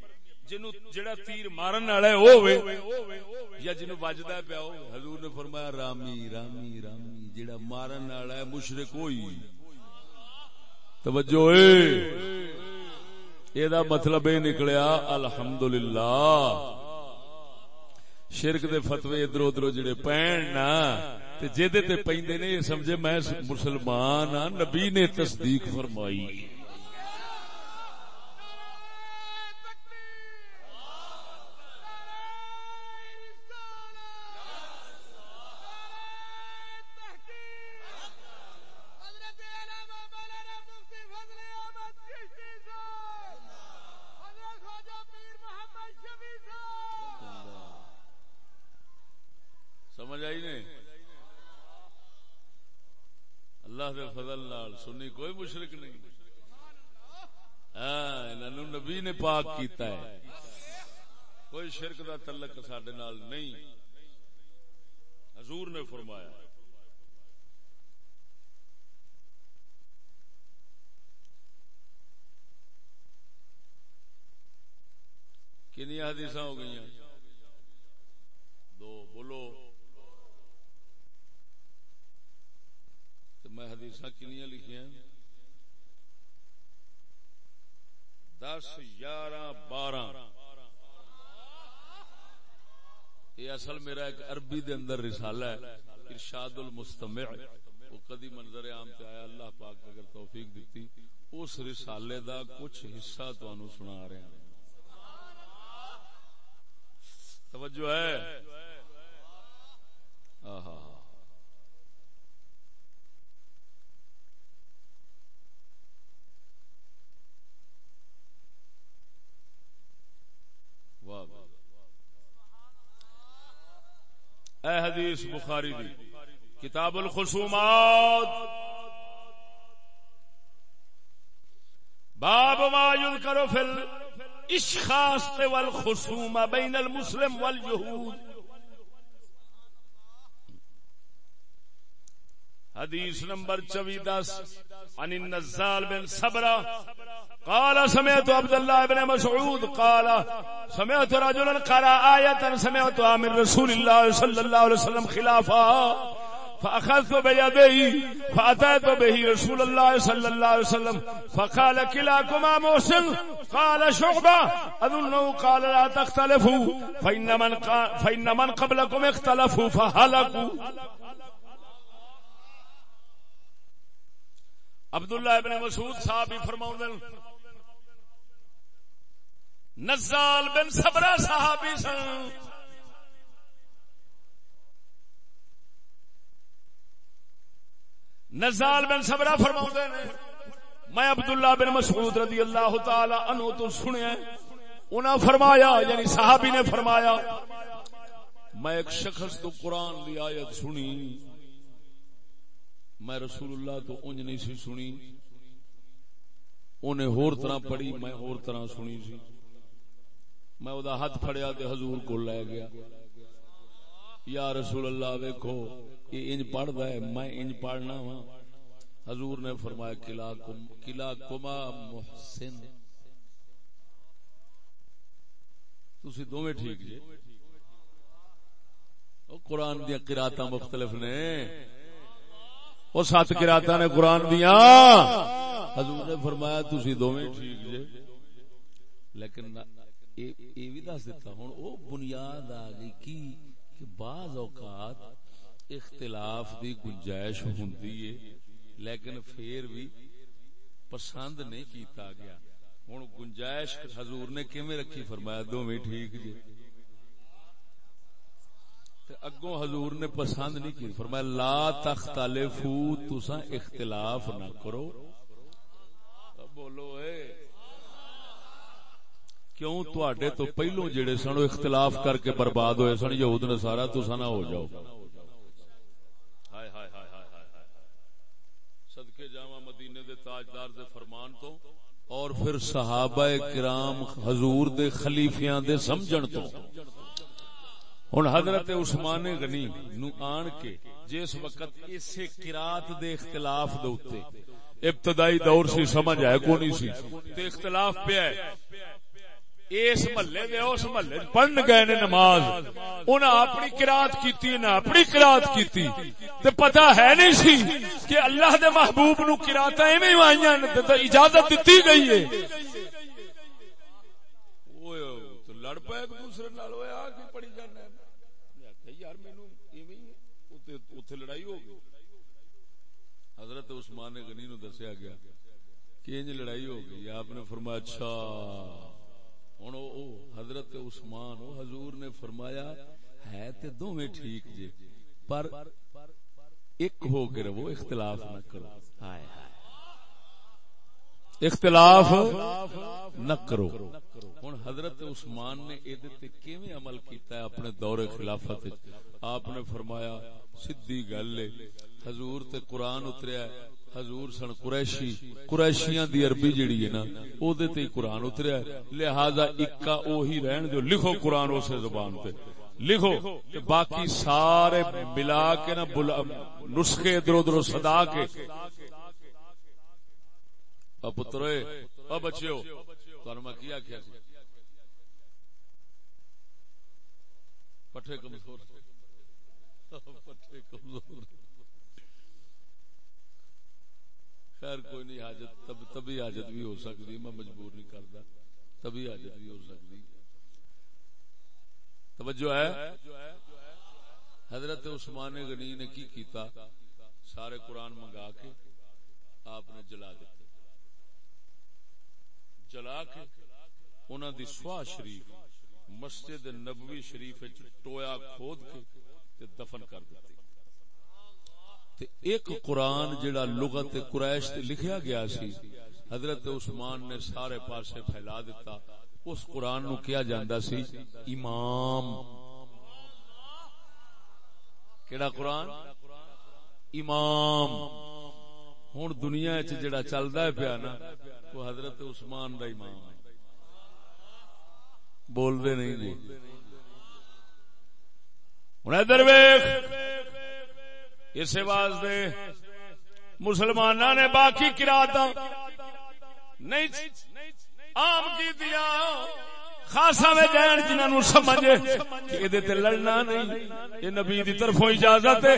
[SPEAKER 1] جنو جڑا تیر مارن والا ہے ہوے یا جنو وجدا پیا ہو حضور نے فرمایا، رامی رامی رامی، جڑا مارن والا ہے، مشرک ہوئی۔ توجہ اے یہ مطلب یہ نکلیا الحمدللہ شرک دے فتوی ادھر ادھر جڑے پین نا تے جے تے پیندے نے سمجھے میں مسلمان ہاں نبی نے تصدیق فرمائی اللہ سنی کوئی مشرق نہیں۔ ہاں نبی نے پاک کیتا ہے۔ کوئی شرک دا تعلق سڈے نال نہیں۔ حضور نے فرمایا۔ کنیا حدیث ہو گئی دو، بولو۔ میں حدیث کنیا لکھیا دس یارہ بارہ۔ یہ اصل میرا ایک عربی دے اندر رسالہ ہے ارشاد المستمع وہ کدی منظر عام پہ آیا، اللہ پاک اگر توفیق دیتی اس رسالے دا کچھ حصہ تو سنا رہے ہیں۔ توجہ ہے؟ آہا۔ اے حدیث بخاری دی، کتاب الخصومات۔ باب ما يذكر في الاشخاص والخصومه بين المسلم واليهود حدیث نمبر چوی دس عن النزال بن صبرہ۔ قال سمعت عبد الله بن مسعود قال سمعت رجلا قرأ آية سمعتها من رسول الله صلى الله عليه وسلم خلافا فأخذت بيديه فأتيت به رسول الله صلى الله عليه وسلم فقال كلاكما موسل قال شعبة أظنه قال لا تختلفوا فإن من, فإن من قبلكم اختلفوا فهلكوا عبداللہ ابن مسعود صاحب ہی فرماؤں نزال بن صبرہ صحابی سن۔ نزال بن صبرہ فرماؤں نے، میں عبداللہ بن مسعود رضی اللہ تعالی عنہ تو سنیا، انہاں فرمایا یعنی صحابی نے فرمایا، میں ایک شخص تو قرآن دی آیت سنی، میں رسول اللہ تو انج نہیں سی سنی، انہیں ہور طرح پڑھی، میں ہور طرح سنی سی۔ میں او دا ہاتھ پھڑیا تے حضور کو لے گیا۔ یا رسول اللہ ویکھو، یہ انج پڑھدا ہے، میں انج پڑھنا وا۔ حضور نے فرمایا کلا کم کلا کما محسن۔ تسی دوویں ٹھیک جی۔ قرآن دیا قرآت مختلف نے۔ وہ سات قرآت نے قرآن دیا۔ حضور نے فرمایا تھی دونوں ٹھیک جے لیکن یہ بھی دس دیتا ہوں وہ بنیاد آ گئی کی کہ بعض اوقات اختلاف دی گنجائش ہوں لیکن پھر بھی پسند نہیں کیتا گیا۔ ہوں گنجائش حضور نے کیویں رکھی؟ فرمایا دونوں ٹھیک جی۔ اگوں حضور نے پسند نہیں کی۔ فرمایا لا تختلفو تسا اختلاف نہ کرو۔ بولو اے کیوں تواڈے تو پہلو جڑے سن اختلاف کر کے برباد ہوئے سن؟ یہود نے سارا تسا نہ ہو جاؤ۔ ہائے ہائے ہائے ہائے صدقے جاواں مدینے دے تاجدار دے فرمان تو اور پھر صحابہ کرام حضور دے خلیفیاں دے سمجھن تو۔ ہوں حضرت عثمان غنی نو آن کے جس وقت اسے قرات دے اختلاف دے اوتے ابتدائی دور سی، سمجھ آئے کو نہیں سی؟ تے اختلاف پہ ہے۔ اس محلے دے اس محلے پڑھن گئے نے نماز۔ انہاں اپنی قرات کیتی نہ اپنی قرات کیتی۔ تے پتہ ہے نہیں سی کہ اللہ دے محبوب نو قرات ایویں آئیاں تے اجازت دتی گئی ہے۔ اوئے تو لڑ پے ایک دوسرے نال۔ ہوئے آ کے پڑھی جانا اتنے لڑائی ہو گئی۔ حضرت عثمان غنی نو دسیا گیا کہ انج لڑائی ہو گئی۔ آپ نے فرمایا اچھا۔ ہوں حضرت عثمان، او حضور نے فرمایا، ہے تے دونوں ٹھیک جی پر ایک ہو کے رہو، اختلاف نہ کرو۔ ہائے اختلاف نہ کرو۔ ہوں حضرت عثمان نے یہ عمل کیتا ہے اپنے دور خلافت آپ نے فرمایا، سدھی گل حضور تے قرآن اتریا حضور سن قریشی، قریشیاں دی عربی جڑی ہے نا او دے تے قرآن اتریا ہے۔ لہذا اکا اوہی رہن جو لکھو قرآن اسے زبان تے۔ لکھو کہ باقی سارے ملا کے نا نسخے ادھر ادھر صدا کے۔ پتروے اب بچیو تو میں کیا کیا سی؟ پٹھے کمزور۔ پٹھے کمزور۔ خیر کوئی نہیں، حاجت، تب، تبھی حاجت بھی ہو سکتی، میں مجبور نہیں کرتا، تبھی حاجت بھی ہو سکتی۔ توجہ ہے؟ حضرت عثمان غنی نے کی کیتا؟ سارے قرآن منگا کے آپ نے جلا دیتے۔ جلا کے انہوں دی سوا شریف، مسجد نبوی شریف ٹویا کھود کے دفن کر دیتے۔ دیتی ایک قرآن جڑا لغت قریش لکھیا گیا سی، حضرت عثمان نے سارے پاسے پھیلا دیتا، اس قرآن نو کیا جاندا سی؟ امام۔ کیڑا قرآن؟ امام۔ ہوں دنیا جڑا چلتا ہے پیا نا، وہ حضرت عثمان دا امام ہے۔ بول دے نہیں جی۔ ہوں ادھر ویخ اسی واسطے مسلمان نے باقی کرا نہیں، عام کی دیا خاصا میں جان جنہوں سمجھ یہ لڑنا نہیں یہ نبی دی طرفوں اجازت ہے۔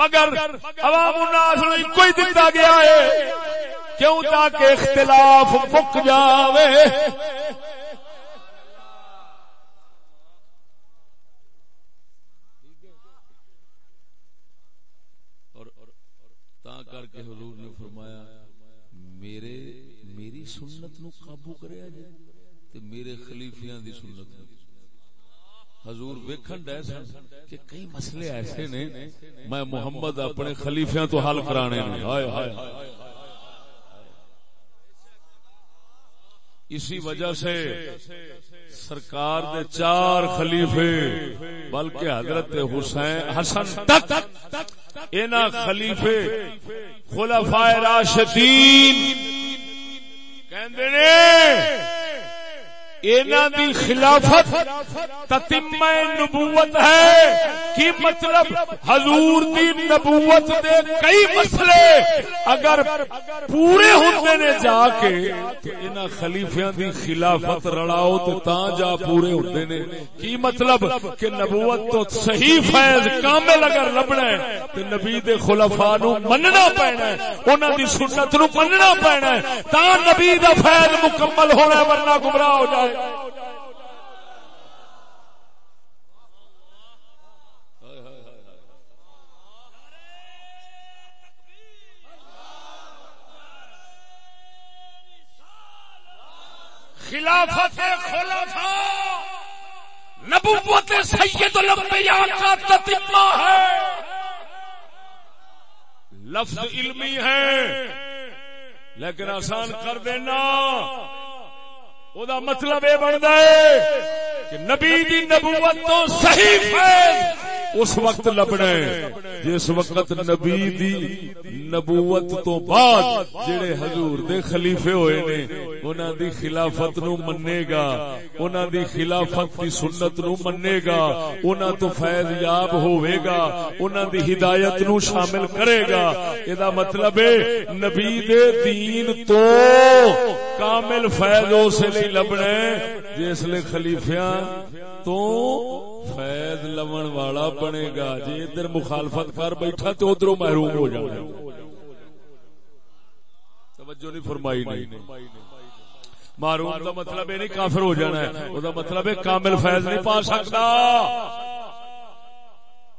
[SPEAKER 1] مگر عوام الناس نو کوئی دتا گیا ہے، کیوں تاکہ اختلاف مک جاوے۔ کے حضور نے فرمایا، میرے، میری سنت نو قابو کریا جے تے میرے خلیفیاں دی سنت نو۔ حضور ویکھن ڈے سن کہ کئی مسئلے ایسے نے، میں محمد اپنے خلیفیاں تو حل کرانے نے۔ ہائے ہائے۔ اسی وجہ سے سرکار دے چار خلیفے، بلکہ حضرت حسین حسن تک۔ اینا خلیفے خلفائے راشدین۔ کہندے نے اینا دی خلافت تتم نبوت ہے۔ کی مطلب؟ حضور دی نبوت دے کئی مسئلے۔ اگر پورے ہوندے نے جا کے اینا خلیفیاں دی خلافت رڑاؤ تو تاں جا پورے ہوندے نے۔ کی مطلب؟ کہ نبوت تو صحیح فیض کامل اگر لبنا ہے تو نبی دے خلفاء نو مننا پینا ہے۔ انہاں دی سنت نو مننا پینا ہے۔ تاں نبی دا فیض مکمل ہونا ہے ورنہ گمراہ ہو جائے۔ خلافت خلفاء نبوت سید الانبیاء کا تتمہ ہے۔ لفظ علمی ہے، لیکن آسان کر دینا۔ دا مطلب یہ بنتا ہے کہ نبی دی نبوت تو صحیح فیض اس وقت لبنا ہے جس وقت نبی دی نبوت تو بعد جڑے حضور دے خلیفے ہوئے نے، انہاں دی خلافت نو منے گا، انہاں دی خلافت دی سنت نو منے گا، انہاں تو فیض یاب ہوئے گا، انہاں دی ہدایت نو شامل کرے گا۔ ادا مطلب ہے، نبی دے دین تو کامل فیض اسے نہیں لبنا ہے جس لیے خلیفیاں تو فیض لون والا بنے گا۔ جی ادھر مخالفت کر بیٹھا تو ادھر محروم ہو جانا۔ توجہ نہیں فرمائی نہیں۔ معروم کا مطلب یہ نہیں کافر ہو جانا ہے۔ وہ مطلب ہے کامل فیض نہیں پا سکتا۔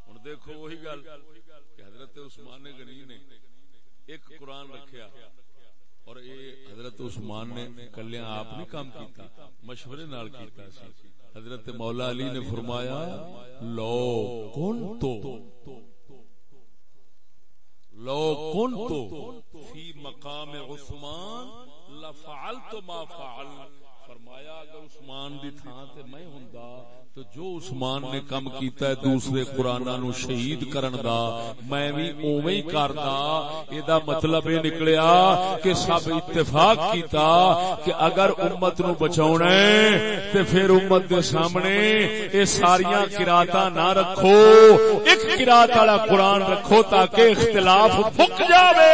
[SPEAKER 1] ہوں دیکھو وہی گل حضرت عثمان غنی نے ایک قرآن رکھیا اور یہ حضرت عثمان نے کلیاں آپ نہیں کام کیتا، مشورے نال کیتا سی۔ حضرت مولا علی نے فرمایا، لو کون تو؟ لو کون تو؟ فی مقام عثمان، لفعلت ما فعل۔ فرمایا، اگر عثمان دی تھان تے میں ہوندا تو جو عثمان نے کم کیتا ہے دوسرے قرآن نو شہید کرن دا، میں بھی اوویں ہی کردا۔ اے دا مطلب یہ نکلیا کہ سب اتفاق کیتا کہ اگر امت نو بچاونا ہے تے پھر امت دے سامنے اے ساریاں قراتاں نہ رکھو، ایک قرات والا قرآن رکھو تاکہ اختلاف پھک جاوے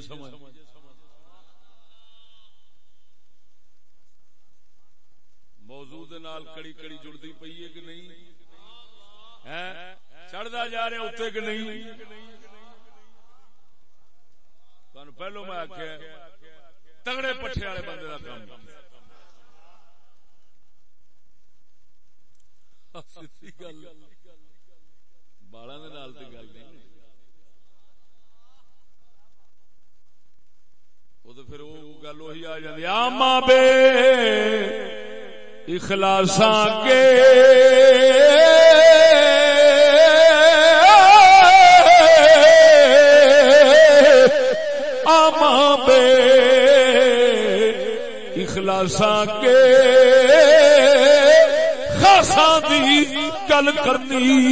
[SPEAKER 1] سمجھ موضوع کڑی کڑی جڑتی پی ہے کہ نہیں چڑھتا جا رہا اتنے کہ نہیں؟ پہلو میں آخیا تگڑے پٹھے والے بندے کا کام بالا گل۔ نہیں وہ تو پھر وہ گل وہی آ جاتی آما بے! اخلاص کے۔ آما بے اخلاص کے۔ خاصا دی گل کرنی۔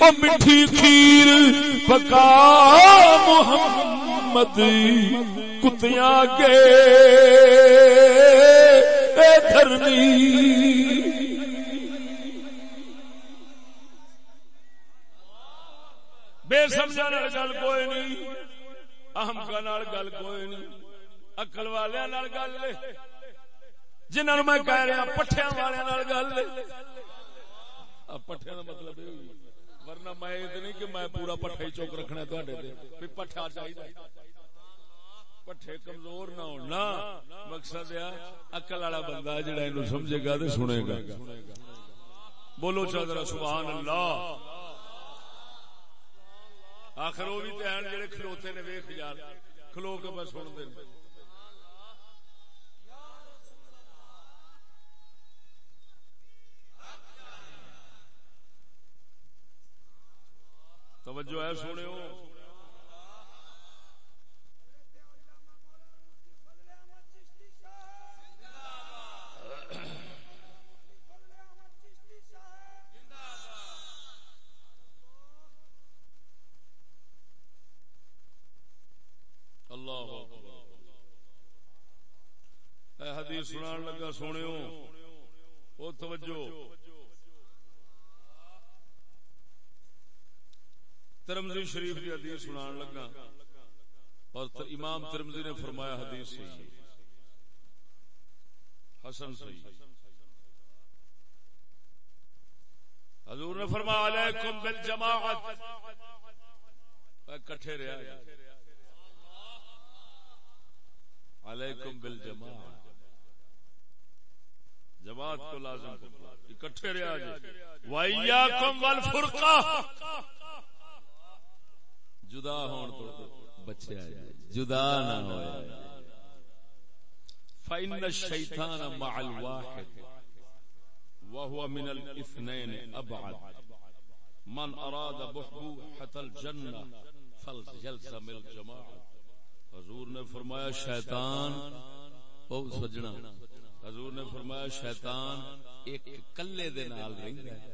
[SPEAKER 1] وہ میٹھی کھیر پکا محمد۔ کتیاں کے اے دھرنی بے سمجھا گل کوئی نہیں اہمکا گل کوئی نہیں اکل والے گل جنہوں نے میں کہہ رہا پٹھیا والے گل پٹھیا کا مطلب یہ ورنہ میں یہ نہیں کہ میں پورا پٹھا ہی چوک رکھنا پٹھا چاہیے پٹھے کمزور نہ ہونا۔ مقصد اکل والا بندہ جڑا یہ سمجھے گا تو سنے گا۔ بولو چادر سبحان اللہ۔ آخر وہ بھی تو ہیں جڑے کھلوتے نے ویخ یار۔ کھلو کے بس سن دیں توجہ ہے سونے ہو لگا سونے وہ توجہ ترمزی شریف کی حدیث سنان لگا اور امام ترمزی نے فرمایا حدیث سی حسن سی حضور نے فرمایا علیکم بالجماعت کٹھے رہا علیکم بالجماعت جماعت کو لازم اکٹھے رہا جی وَإِيَّاكُمْ وَالْفُرْقَةِ۔ جدا ہون تو بچے آئے۔ جدا نہ ہوئے۔ فَإِنَّ الشَّيْطَانَ مَعَ الْوَاحِدِ۔ وَهُوَ مِنَ الْإِثْنَيْنِ أَبْعَدِ۔ من اراد بحبوحة الجنة فليلزم الجماعة۔ حضور نے فرمایا، شیطان، او سجنا۔ حضور نے فرمایا، شیطان ایک کلے دے نال رہندا ہے،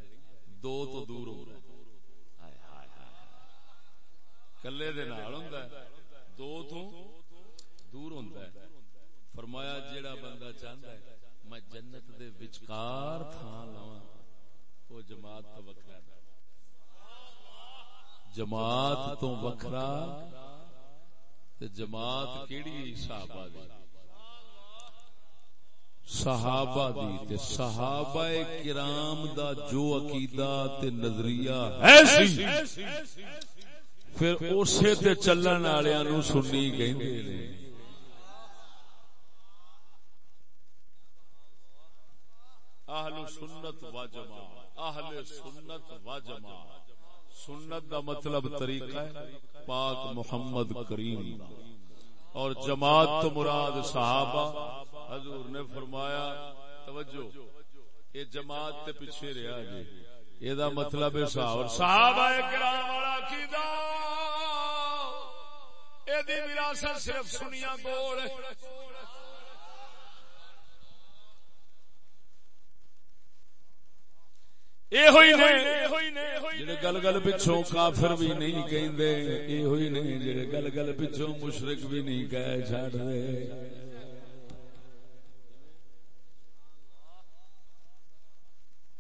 [SPEAKER 1] دو تو دور ہوندا ہے۔ کلے دے نال ہوندا ہے، دو تو دور ہوندا ہے۔ فرمایا، جیڑا بندہ چاہندا ہے، میں جنت دے وچکار تھاں لاواں او جماعت تو وکھرا جماعت تو وکھرا، تے جماعت کیڑی صحابہ دی صحابہ دی تے صحابہ کرام دا جو عقیدہ تے نظریہ ہے سی، پھر اسے تے چلن والےاں نو سنی کہندے نے۔ اہل سنت و جماعت، اہل سنت و جماعت۔ سنت دا مطلب طریقہ ہے پاک محمد کریم دا۔ اور جماعت تو مراد صحابہ۔ حضور نے فرمایا، توجہ، یہ جماعت تے پیچھے رہا جی۔ یہ دا مطلب ہے صحابہ۔ صحابہ کرام والا عقیدہ۔ اے دی وراثت صرف سنیاں گول گل گل پچھوں کافر بھی نہیں کہندے اے ہوئی نے جڑے گل گل پچھوں مشرک بھی نہیں کہہ چھڑ دے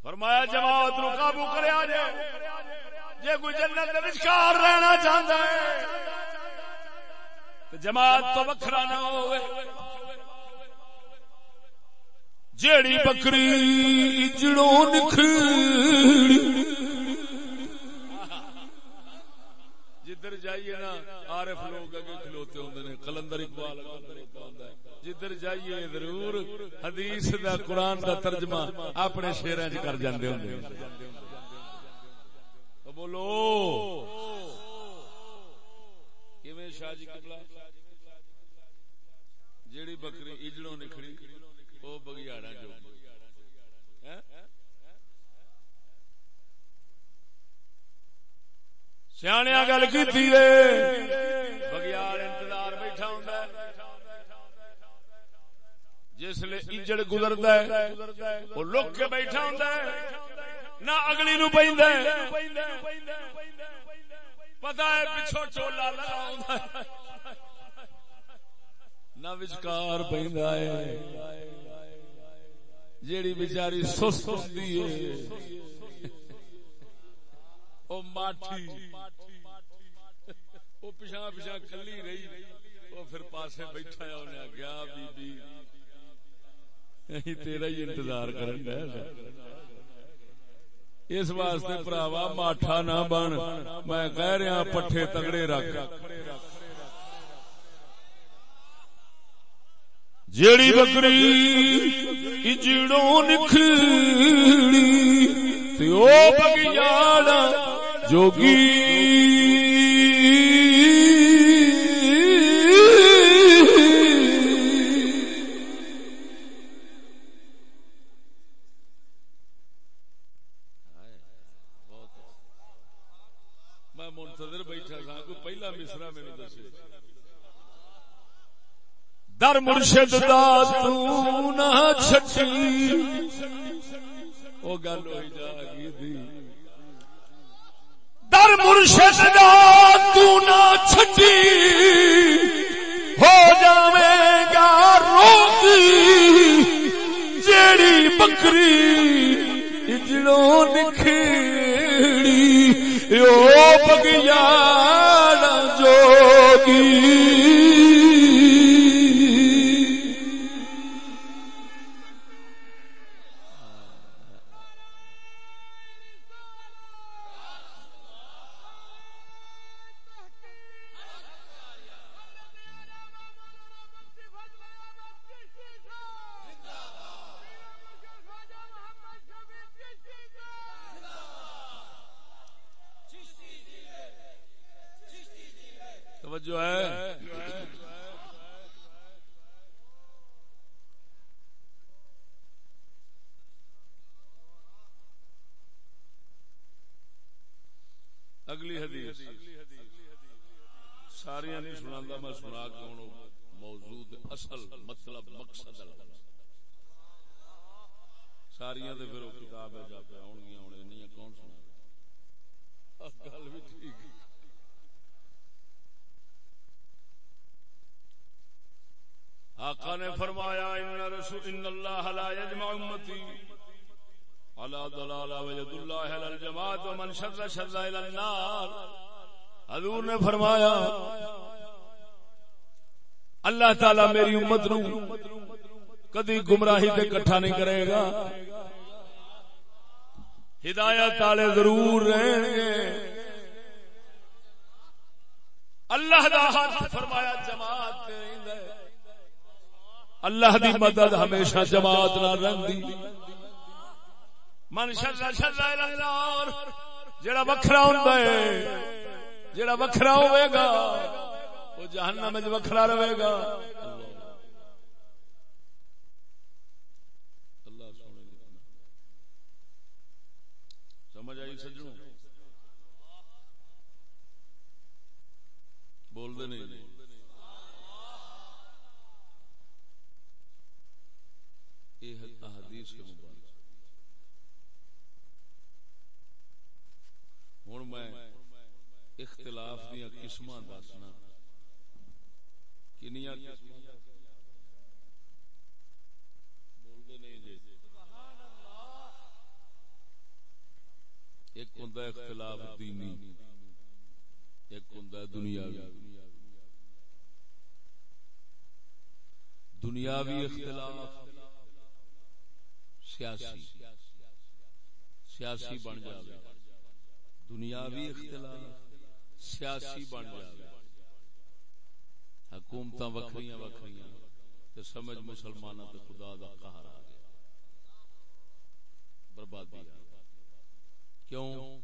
[SPEAKER 1] فرمایا جماعت نو قابو کریا جے جے کوئی جنت دے وچکار رہنا چاہندا ہے تے جماعت تو وکھرا نہ ہوے جیڑی بکری جڑوں نکھڑی جدھر جائیے نا، عارف لوگ اگے کھلوتے ہوندے نے کلندر اقبال جدھر جائیے ضرور، حدیث دا، قرآن دا ترجمہ اپنے شیر کر جاندے ہوں بولو۔ کیویں شاہ جی قبلہ؟ جیڑی بکری اجڑوں نکھڑی وہ بگیاڑا جو ہاں؟ سیاح گل کی بگیاڑ انتظار بیٹھا ہوں جس لیے اجڑ گزرتا ہے، وہ لوک کے بیٹھا ہوں نہ اگلی نو پہ پتا ہے پچھو چولا لگا نہ وچکار پہ جیڑی بچاری سست ہوتی ہے وہ ماٹھی وہ پچھا پچھا کلی رہی وہ پھر پاسے بیٹھا ہے، انہیں گیا بی بی تیرا ہی انتظار کرن اس واسطے پراوا، ماٹھا نہ بن، میں کہہ رہا ہاں، پٹھے تگڑے رکھ۔ جیڑی بکری اجڑوں نکھڑی تے او بگیاڑا جوگی در مرشد دا تو نہ چھٹی۔ او گل ہوئی جا گئی دی در مرشد دا تو نہ چھٹی۔ ہو جاوے گا روکی جیڑی بکری اجڑوں نکھڑی او بگیاڑا جوگی توجہ ہے اگلی حدیث ساری نہیں سنا میں سنا کے ہوں موجود اصل مطلب مقصد ساریا پھر وہ کتاب ہے جا پہ آن گیا ہونے نہیں کون سنا گل بھی ٹھیک۔ آقا نے فرمایا، ان رسول ان اللہ لا يجمع امتی على ضلالة ويد الله على الجماعت ومن شر شر الى النار. حضور نے فرمایا، اللہ تعالی میری امت نو کدی گمراہی تے اکٹھا نہیں کرے گا۔ ہدایت والے ضرور رہن گے۔ اللہ دا ہاتھ فرمایا، جماعت تے رہندا ہے اللہ دی مدد ہمیشہ جماعت نہ رہندی۔ من شر شر النار جڑا وکھرا ہوندا ہے، جڑا وکھرا ہوے گا، وہ جہنم وچ وکھرا رہے گا اللہ سونے سمجھ آئی سجنوں بول دے نہیں جی۔ یہ احادیث کے مبارک۔ ہوں میں اختلاف دیا قسم دسنا۔ کنیا جی۔ ایک ہوں اختلاف دینی، ایک ہوں دنیاوی۔ دنیاوی اختلاف، سیاسی سیاسی بن جائے دنیاوی اختلاف، سیاسی بن جائے حکومت وکری وکری سمجھ مسلمان خدا دا قہر آ گیا۔ بربادی کیوں؟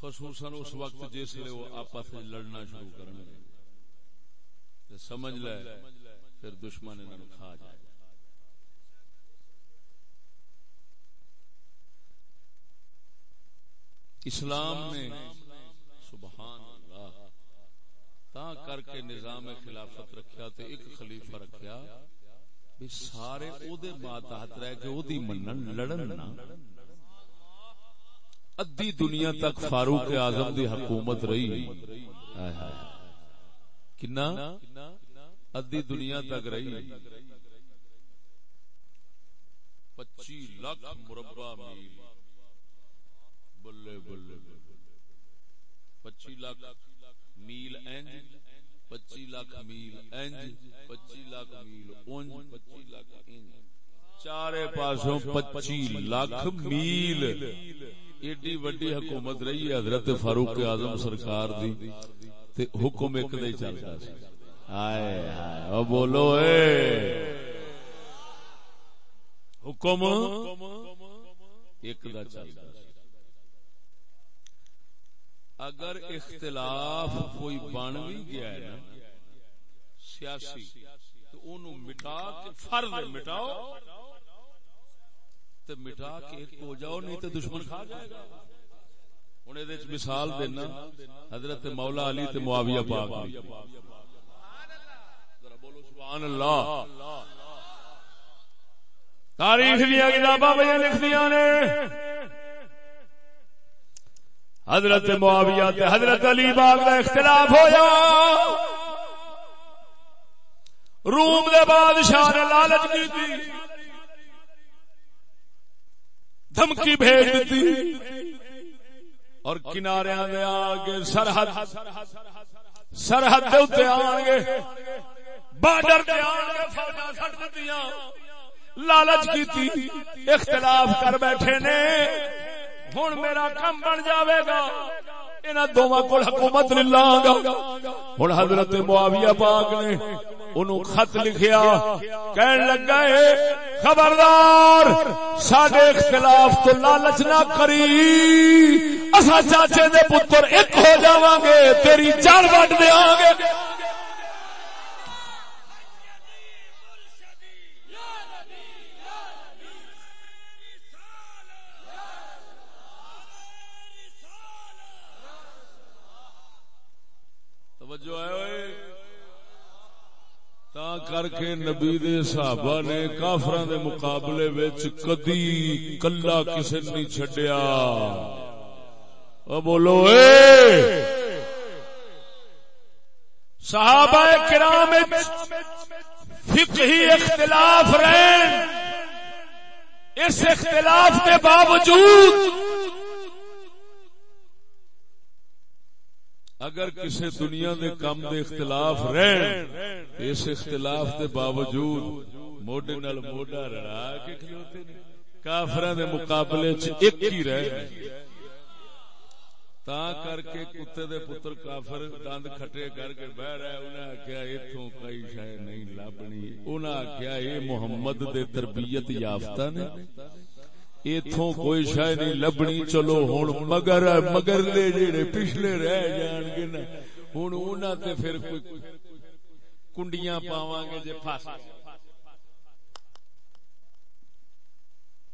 [SPEAKER 1] خصوصاً اس وقت جس لیے وہ آپس لڑنا شروع کرنے سمجھ لے پھر دشمن انہوں کھا جائے۔ اسلام نے سبحان اللہ، تا کر کے نظام خلافت رکھیا تے ایک خلیفہ رکھیا، بھی سارے او دے ماتحت رہ کے او دی منن لڑن نا ادھی دنیا تک فاروق اعظم دی حکومت رہی۔ کنا؟ ادھی دنیا تک رہی۔ پچی لاکھ مربع میل۔ بلے بلے پچی لاکھ میل اینج پچی لاکھ میل اینج پچی لاکھ میل اونج پچی لاکھ اینج۔ چارے پاسوں پچی لاکھ میل۔ ایڈی وڈی حکومت رہی ہے حضرت فاروق اعظم سرکار دی، تے حکم ایک دے چلتا سی آئے بولو، اے۔ حکم ایک دا چلتا۔ اگر اختلاف کوئی بن بھی گیا ہے نا، سیاسی، تو انہوں مٹا کے فرض مٹاؤ۔ تو مٹا کے ایک ہو جاؤ، نہیں تو دشمن کھا جائے گا۔ ہوں یہ مثال دینا، حضرت مولا علی تے معاویہ پاک سبحان اللہ۔ تاریخ دیا کتاباں بھائی لکھ دیا نے۔ حضرت معاویہ تے حضرت علی باغ کا اختلاف ہویا۔ روم دے بادشاہ نے لالچ کی تھی دھمکی بھیج دیتی۔ اور کنارے دے آگے سرحد سرحد دے اتنے آن گے۔ بارڈر دے آن گے فوجا سٹ دیتیاں لالچ کی اختلاف کر بیٹھے نے۔ ہوں میرا کم بن جاوے گا۔ انہاں دوواں کول حکومت نہیں لاں گا ہن حضرت معاویہ پاک نے انہوں خط لکھیا، کہن لگا ہے، خبردار، ساڈے اختلاف تو لالچ نہ کری۔ اسا چاچے دے پتر ایک ہو جاواں گے، تیری جان وڈ دیاں گے۔ کر کے نبی دے صحابہ نے کافران دے مقابلے وچ کدی کلا کسے نہیں چھڈیا۔ او بولو، اے! صحابہ کرام فقہی اختلاف رہن۔ اس اختلاف کے باوجود اگر کسی دنیا دے کام دے اختلاف رہن، اس اختلاف دے باوجود موڈے نال موڈا رڑا کے کھلوتے نے۔ کافراں دے مقابلے چ ایک ہی رہ تا کر کے کتے دے پتر کافر دند کھٹے کر کے بہ رہے انہاں آکھیا ایتھوں کئی شے نہیں لبنی۔ انہاں آکھیا اے محمد دے تربیت یافتہ نے۔ اتوں کوئی شاید نہیں، لبنی چلو ہوں مگر مگر لے جڑے پچھلے رہ جان گے نا ہوں تے پھر کوئی کنڈیاں پاواں گے جے پھاس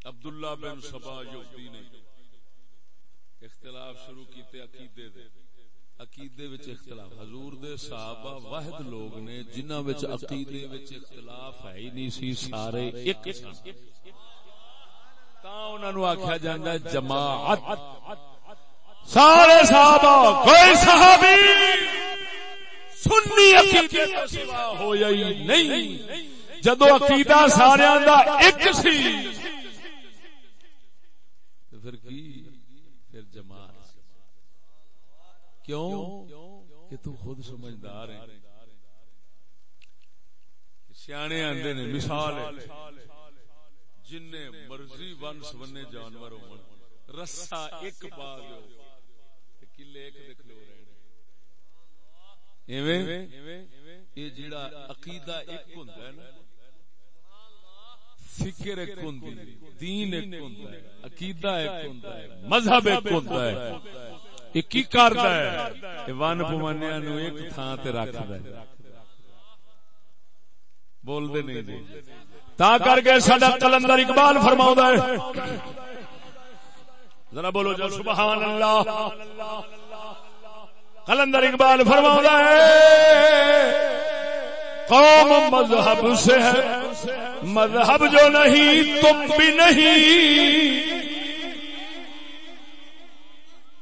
[SPEAKER 1] عبداللہ بن سبا یہودی نے اختلاف شروع کیتے عقیدے دے۔ عقیدے وچ اختلاف۔ حضور دے صحابہ واحد لوگ نے، جنہاں وچ عقیدے وچ اختلاف ہے ہی نہیں سی، سارے ایک سن۔ آخیا جا جماعت سارے صحابہ کوئی صحابی سنی عقیدے سوا ہو نہیں جدو عقیدہ سارے دا ایک سی پھر کی پھر جماعت کیوں کہ تو خود سمجھدار ہے سیانے آندے نے مثال ہے جن مرضی ون سبنے جانور رسا ایک پا کلے ایک لو یہ جڑا عقیدہ ایک ہوندا ہے نا، فکر ایک ہوندی دین ایک ہوندا ہے، عقیدہ ایک ہوندا ہے، مذہب ایک ہوندا ہے۔ یہ کی کردا ہے؟ یہ ون پوانیاں نو ایک تھاں تے رکھدا ہے۔ بول دے نہیں دے تا کر کے سڈا کلندر اقبال فرما ہے۔ ذرا بولو جو سبحان اللہ۔ کلندر اقبال فرما ہے۔ قوم مذہب سے ہے۔ مذہب جو نہیں تم بھی نہیں۔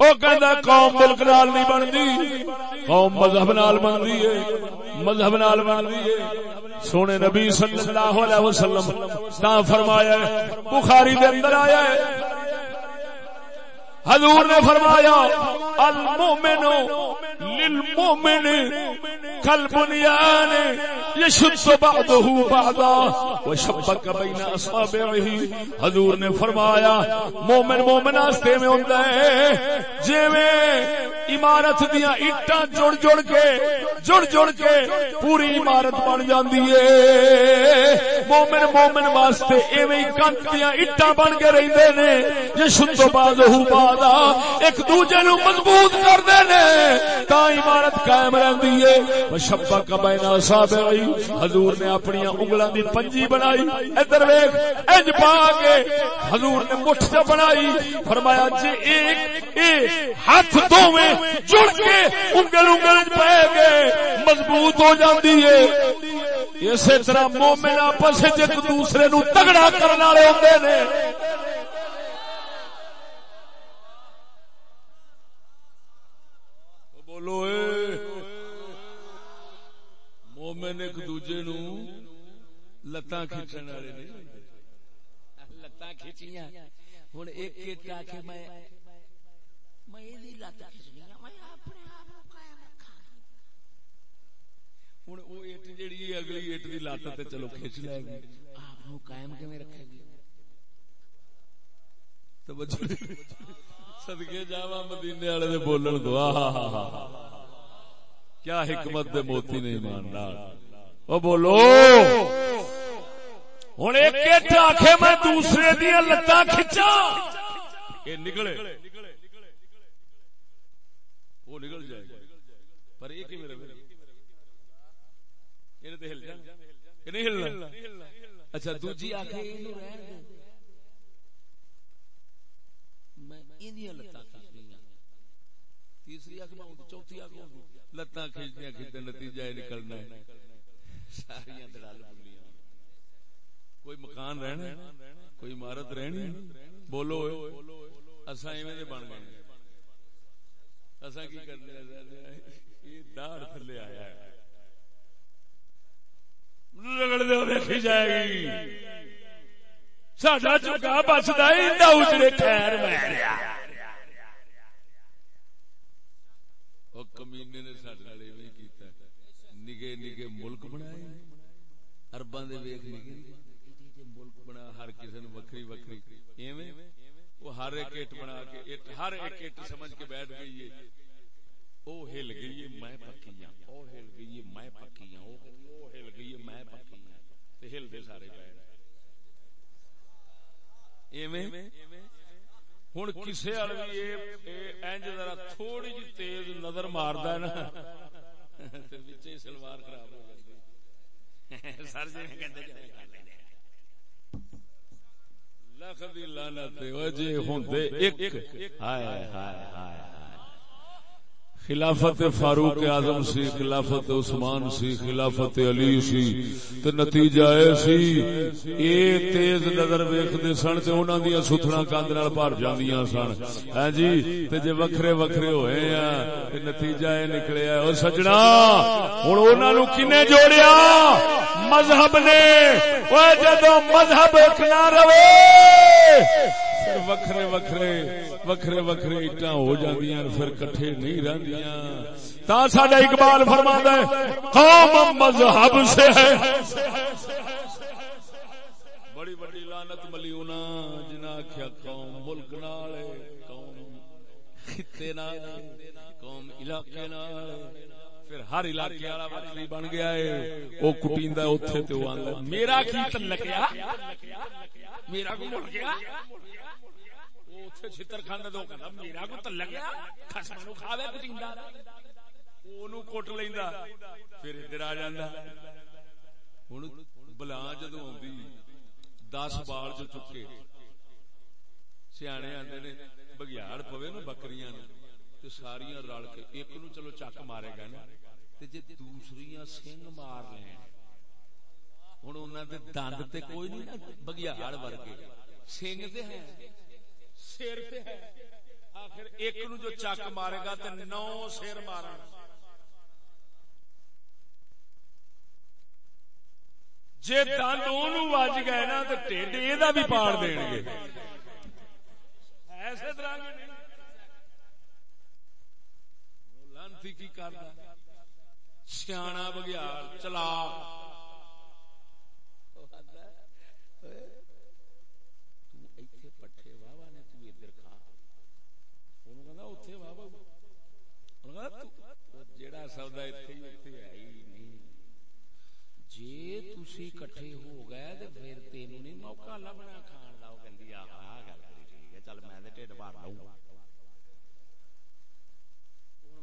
[SPEAKER 1] وہ کہندا قوم ملک نال نہیں بنتی۔ قوم مذہب نال بنتی ہے۔ مذہب نال بنتی ہے۔ سونے نبی صلی اللہ علیہ وسلم تا فرمایا بخاری دے اندر آیا ہے۔ حضور نے فرمایا المؤمن للمومن کل بنیان یشد بعضه بعضا وہ شبک بین اصابعہ حضور نے فرمایا مومن مومن واسطے میں ہوندا ہے جویں عمارت دیاں اٹاں جڑ جڑ کے، جڑ جڑ کے پوری عمارت بن جاندی ہے۔ مومن مومن واسطے ایویں کنت دیاں اٹاں بن کے رہندے نے یہ شتو باز ہو بادا ایک دوجے نو مضبوط کردے نے تا عمارت قائم رہندی ہے۔ شبک بین اصابعہ حضور نے اپنی انگلاں دی پنجی بنائی۔ ادھر ویکھ، انج پا کے حضور نے مٹھ سے بنائی۔ فرمایا جی ایک، اے ہاتھ دوویں جڑ کے انگل انگل پہ گئے مضبوط ہو جاندی ہے۔ اسی طرح مومن آپس ایک دوسرے نو تگڑا کرنے والے ہوندے نے۔ بولو اے مومن ایک دوجے نو لتاں کھچن والے نہیں
[SPEAKER 2] لتاں کھچیاں ہن ایک کے میں میں لت کھچنی میں اپنے آپ کو قائم رکھاں
[SPEAKER 1] ہن او جیڑی اگلی اٹ دی لت تے چلو کھچ لے گی
[SPEAKER 2] آپ کو قائم کیویں رکھے گی
[SPEAKER 1] توجہ صدقے جاواں مدینے والے دے بولن دو کیا حکمت دے موتی نے ایمان نال او بولو ہن ایک اٹ آکھے میں دوسرے دی لتاں کھچاں اے نکلے وہ نکل جائے گا پر یہ کیویں رہے یہ تے ہل جائے کہ نہیں ہلنا اچھا دوجی آکھے اینو رہن دے
[SPEAKER 2] میں لتاں کھچنیاں
[SPEAKER 1] تیسری آنکھ میں چوتھی آنکھ لتاں کھینچنے کھینچتے نتیجہ یہ نکلنا ہے۔ ساری دڑال بولیاں۔ کوئی مکان رہنا کوئی عمارت رہنی بولو اساں ایویں دے بن گئے اساں کی کرنے یہ داڑ تھلے آیا ہے۔ رگڑ دے دیکھی جائے گی۔ ساڈا چکا بچدا ہی دا اجڑے خیر میں او کمینے نے ساڈے نال ایویں کیتا نگے نگے ملک بنائے ارباں دے ویکھ نگے نگے۔ ملک بنا، ہر کسی نو وکھری وکھری۔ ایویں وہ ہر ایک اٹ بنا کے، اٹ ہر ایک اٹ سمجھ کے بیٹھ گئی ہے۔ او ہل گئی ہے، میں پکی ہاں۔ او ہل گئی ہے، میں پکی ہاں۔ او ہل گئی ہے، میں پکی ہاں۔ تے ہل دے سارے پے ایویں ہوں کسی انج ذرا تھوڑی جی تیز نظر مارد نا سلوار خراب ہو جاتی سر جی لکھ دی لعنت جی ہوندے ایک ہائے ہائے ہائے خلافت فاروق اعظم سی، خلافت عثمان سی، خلافت علی سی، تے نتیجہ اے سی، اے تیز نظر ویکھدے سن تے انہاں دی ستھنا کاند نال بھر جاندیاں سن۔ ہاں جی تے جے وکھرے وکھرے ہوئے ہیں تے نتیجہ اے نکلیا او سجنا ہن انہاں نو کنے جوڑیا؟ مذہب نے۔ او جدوں مذہب ایک نہ رہے پھر وکھرے وکھرے وکھرے وکھرے اٹاں ہو جاندیاں، پھر کٹھے نہیں رہندیاں۔ تا ساڈا اقبال فرماندا ہے، قوم مذہب سے ہے۔ بڑی بڑی لعنت ملیونا جنا آکھیا قوم ملک نال قوم خطے نال قوم علاقے نال پھر ہر علاقے والا وکری بن گیا ہے۔ او کٹیندا اوتھے تے او آندا میرا کی تلکیا میرا کو مل گیا؟ اوتھے چھتر کھانے دو کہنا میرا کو تل گیا؟ خسم نو کھاوے کٹیندا۔ اونوں کٹ لیندا۔ پھر ادھر آ جاندا۔ ہن بلا جدوں اوندی 10 بال جو چکے، سیانے آندے نے، بگیاڑ پوے نا بکریاں نو تے ساریاں رل کے ایک نو چلو چک مارے گا نا، تے جے دوسریاں سنگ مار لین ہن انہاں دے دند تے کوئی نہیں نا، بگیاڑ ورگے۔ سنگ تے ہے سر پہ ہے آخر ایک نو جو چک مارے گا تے نو سر مارا جے دند اونوں وج گئے نا تے ٹھڈ ایدا بھی پاڑ دین گے۔ ایسے طرح لانتی کی کردا سیاںا بگیار چلا پٹھے واہ نے ادھر کھا جڑا سودا جی تھی کٹھے ہو گئے تو پھر تین نہیں موقع لبنا کھان کا کہ گل ٹھیک ہے چل میں ٹھڈ بھر لاؤں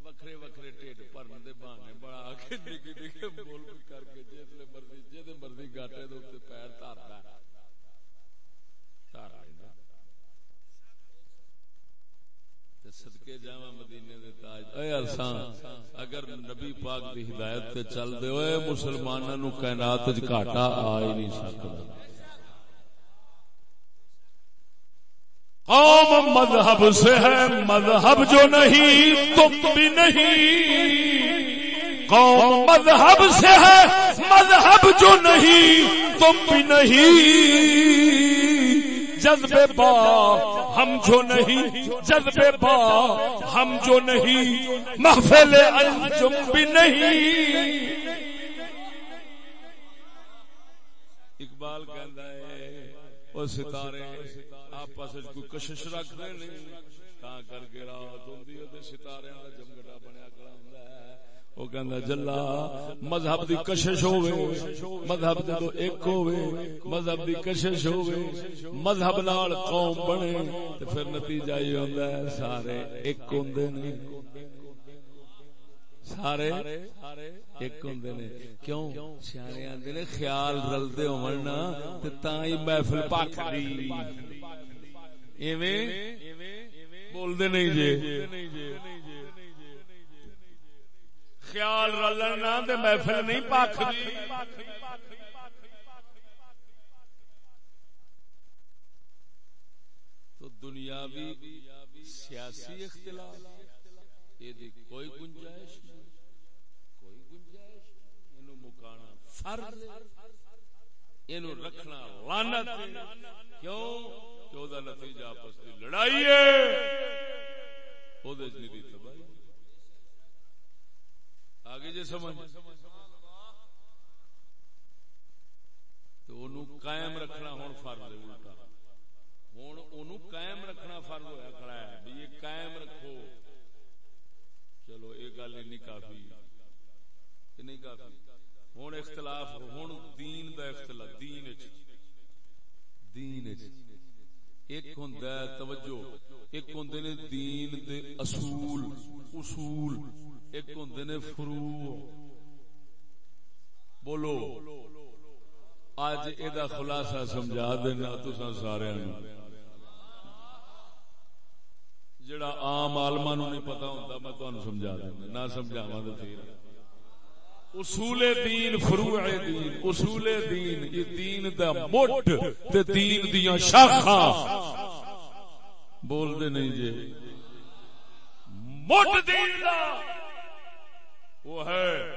[SPEAKER 1] وکھرے وکھرے ٹھڈ بھرن کے بہانے بڑا کے نکے نکے بول کر کے جس لے مرضی جی مرضی گاٹے دے اوپر پیر دھارتا دھار لینا صدقے جاواں مدینے دے تاج اے اساں اگر نبی پاک دی ہدایت تے چل دے اوے مسلماناں نو کائنات وچ گھاٹا آ ہی نہیں سکدا۔ قوم مذہب سے ہے، مذہب جو نہیں، تم بھی نہیں۔ قوم مذہب سے ہے، مذہب جو نہیں، تم بھی نہیں۔ جذبے با، ہم جو نہیں۔ جذبے با، ہم جو نہیں۔ محفل انجم بھی نہیں۔ اقبال کہندا ہے او ستارے آپس وچ کوئی کشش رکھ دے نہیں، تا کر کے رات ہوندی ہے تے ستارے دا جمگٹا بنیا کھڑا ہوندا ہے۔ وہ کہندا، جلا، مذہب دی کشش ہوے مذہب جدو ایک ہوے مذہب دی کشش ہوے مذہب نال قوم بنے تے پھر نتیجہ یہ ہوندا ہے، سارے ایک ہوندے نے۔ سارے ایک ہوندے نے۔ کیوں؟ سیانے آندے نے خیال رلدے ہون نا، تے تاں ہی محفل پاکدی ایویں بول دے نہیں جی۔ خیال رلنا دے، محفل نہیں پاک تو دنیاوی سیاسی اختلاف۔ یہ کوئی گنجائش نہیں۔ کوئی گنجائش یہ مکانا فرض یہ رکھنا لانت کیوں؟ کہ نتیجہ آپس کی لڑائی ہے۔ تباہی آگے جی سمجھ۔ تو قائم رکھنا ہوں فرض الٹا ہوں قائم رکھنا فرض ہوا کھڑا ہے۔ بھی یہ قائم رکھو۔ چلو، یہ گل نہیں کافی نہیں کافی ہوں اختلاف ہوں دین دا اختلاف۔ دین دین ایک ہوں توجہ، ایک ہوں دین دے اصول اصول، ایک ہوں نے فرو بولو اج یہ خلاصہ سمجھا دینا تسا سارے جڑا عام آلما نو نہیں پتا ہوں میں تمہیں سمجھا دینا، نہ سمجھاوا تو پھر۔ اصول دین، فروع دین، اصول دین، یہ دین دا مٹ تے دین دیاں شاخاں۔ بول دے نہیں جے مٹ دین دا۔ وہ ہے۔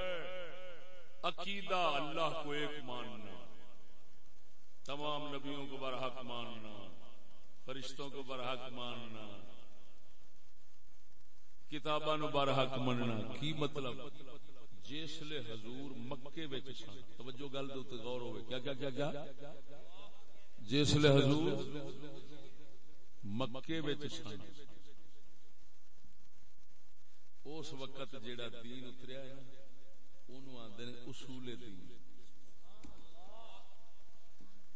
[SPEAKER 1] عقیدہ اللہ کو ایک ماننا۔ تمام نبیوں کو برحق ماننا۔ فرشتوں کو برحق ماننا۔ کتاباں نو برحق مننا۔ کی مطلب؟ جسلے حضور مکے وچ سن۔ توجہ گل دے تے غور ہوے کیا کیا کیا کیا؟ جسلے حضور مکے وچ سن۔ اس وقت جیڑا دین اتریا ہے انہوں آندے نے اصول دین۔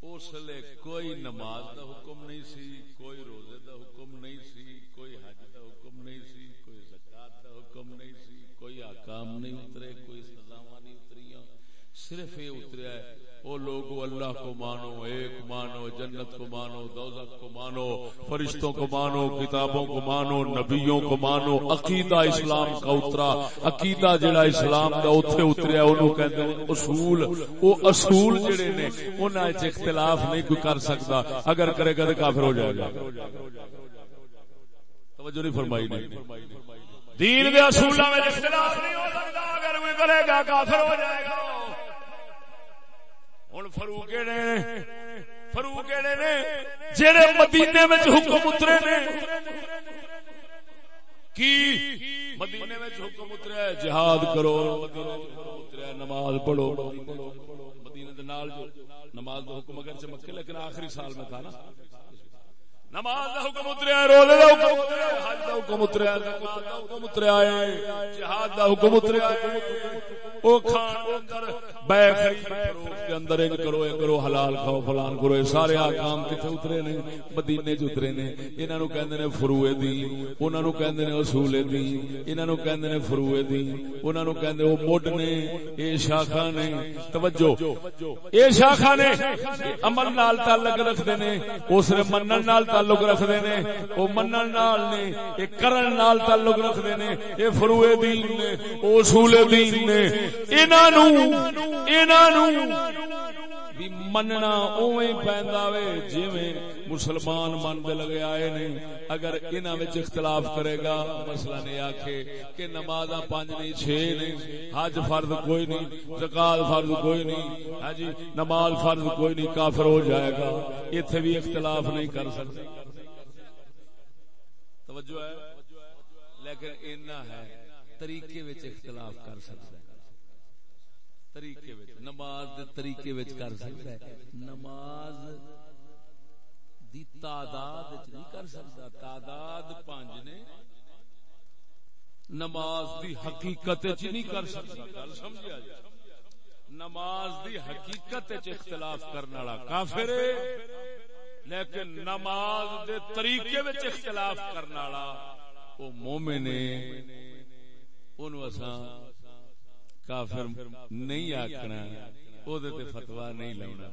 [SPEAKER 1] اس لیے کوئی نماز دا حکم نہیں سی، کوئی روزے دا حکم نہیں سی، کوئی حج دا حکم نہیں سی، کوئی زکات دا حکم نہیں سی۔ کوئی آکام نہیں اترے، کوئی سزاواں نہیں اتریاں۔ صرف یہ اتریا ہے وہ لوگ اللہ کو مانو، ایک مانو، جنت کو مانو دوزت کو مانو، فرشتوں کو مانو، کتابوں کو مانو، نبیوں کو مانو۔ عقیدہ اسلام کا اترا، عقیدہ جڑا اسلام کا اتھے اتریا انہوں کہتے اصول۔ وہ اصول جڑے نے، انہاں وچ اختلاف نہیں کوئی کر سکتا اگر کرے گا تو کافر ہو جائے گا۔ توجہ نہیں فرمائی نہیں دین دے اصولاں وچ اختلاف نہیں ہو سکتا، اگر کوئی کرے گا کافر ہو جائے گا۔ ہوں فروغ نے فروغ نے جہے مدینے میں حکم اترے نے۔ کی؟ مدینے میں حکم اتریا جہاد کرو اتریا نماز پڑھو۔ مدینے دے نال جو نماز دا حکم اگر چمکے لیکن آخری سال میں تھا نا۔ نماز دا حکم اتریا روزے دا حکم اتریا حج دا حکم اتریا زکات دا حکم اتریا جہاد دا حکم اتریا او کھان اندر بے فروخت کے اندر کرو کرو، حلال کھاؤ، فلان کرو یہ سارے احکام کتے اترے نے، مدینے چ اترے نے۔ انہاں نو کہندے نے فروع دین، انہاں نو کہندے نے اصول دین، انہاں نو کہندے نے فروع دین، انہاں نو کہندے او مڈ نے، اے شاخاں نے۔ توجہ، اے شاخاں نے، عمل نال تعلق رکھدے نے، اس نے منن نال تعلق رکھدے نے، او منن نال نے، اے کرن نال تعلق رکھدے نے، اے فروع دین نے اصول دین نے۔ انہاں نو انہاں نو بھی مننا اوویں پیندا وے جویں مسلمان من دے لگے آئے نے۔ اگر انہاں وچ اختلاف کرے گا، مسئلہ نے آکھے کہ نمازاں پانچ نہیں، چھ نے حج فرض کوئی نہیں، زکات فرض کوئی نہیں ہاں جی نماز فرض کوئی نہیں، کافر ہو جائے گا۔ ایتھے بھی اختلاف نہیں کر سکتے۔ توجہ ہے؟ لیکن اینا ہے، طریقے وچ اختلاف کر سکتا ہے طریقے وچ نماز دے طریقے وچ کر سکتا ہے۔ نماز دی تعداد وچ نہیں کر سکتا۔ تعداد پانچ نے۔ نماز دی حقیقت وچ نہیں کر سکتا۔ گل سمجھیا جی نماز دی حقیقت وچ اختلاف کرنے والا کافر ہے۔ لیکن نماز دے طریقے وچ اختلاف کرنے والا او مومن ہے۔ اونوں اساں کافر نہیں آکھنا او دے تے فتوا نہیں لاونا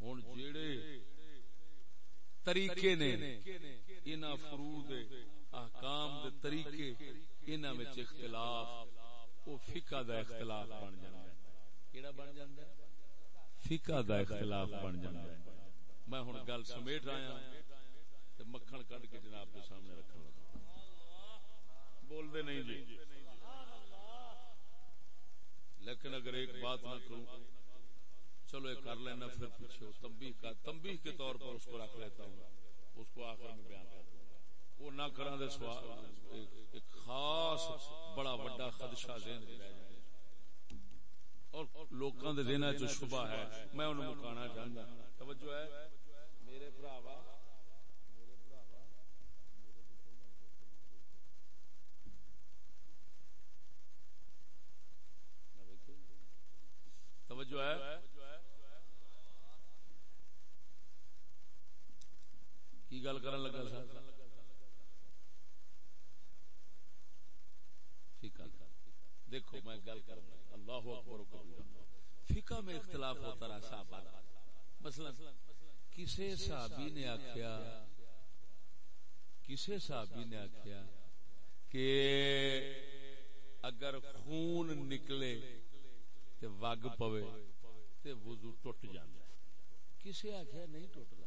[SPEAKER 1] ہن جیڑے طریقے نے انہاں فروض احکام دے طریقے انہاں وچ اختلاف، او فقہ دا اختلاف بن جاندا ہے کیڑا بن جاندا ہے؟ فقہ دا اختلاف بن جاندا ہے۔ میں ہن گل سمیٹ آیا ہاں، تے مکھن کڈ کے جناب دے سامنے بول دے نہیں جی۔ لیکن اگر ایک بات نہ کروں چلو یہ کر لینا پھر پیچھے تمبی کا تمبی کے طور پر اس کو رکھ لیتا ہوں، اس کو آخر میں بیان کرتا ہوں وہ نہ کرا دے سوال ایک خاص بڑا بڑا خدشہ ذہن رہ جائے۔ اور لوکاں دے ذہن چ شبہ ہے، میں انہوں مکانا چاہتا توجہ ہے، میرے بھراوا توجہ ہے۔ کی گل کرن لگا سا دیکھو، میں گل کر اللہ اکبر فقہ میں اختلاف ہوتا رہا، صحابہ مثلا، کسے صحابی نے آخیا کسے صحابی نے آخیا کہ اگر خون نکلے تے وگ پوے تے وضو ٹوٹ جاندا ہے۔ کسے آخیا نہیں ٹوٹدا۔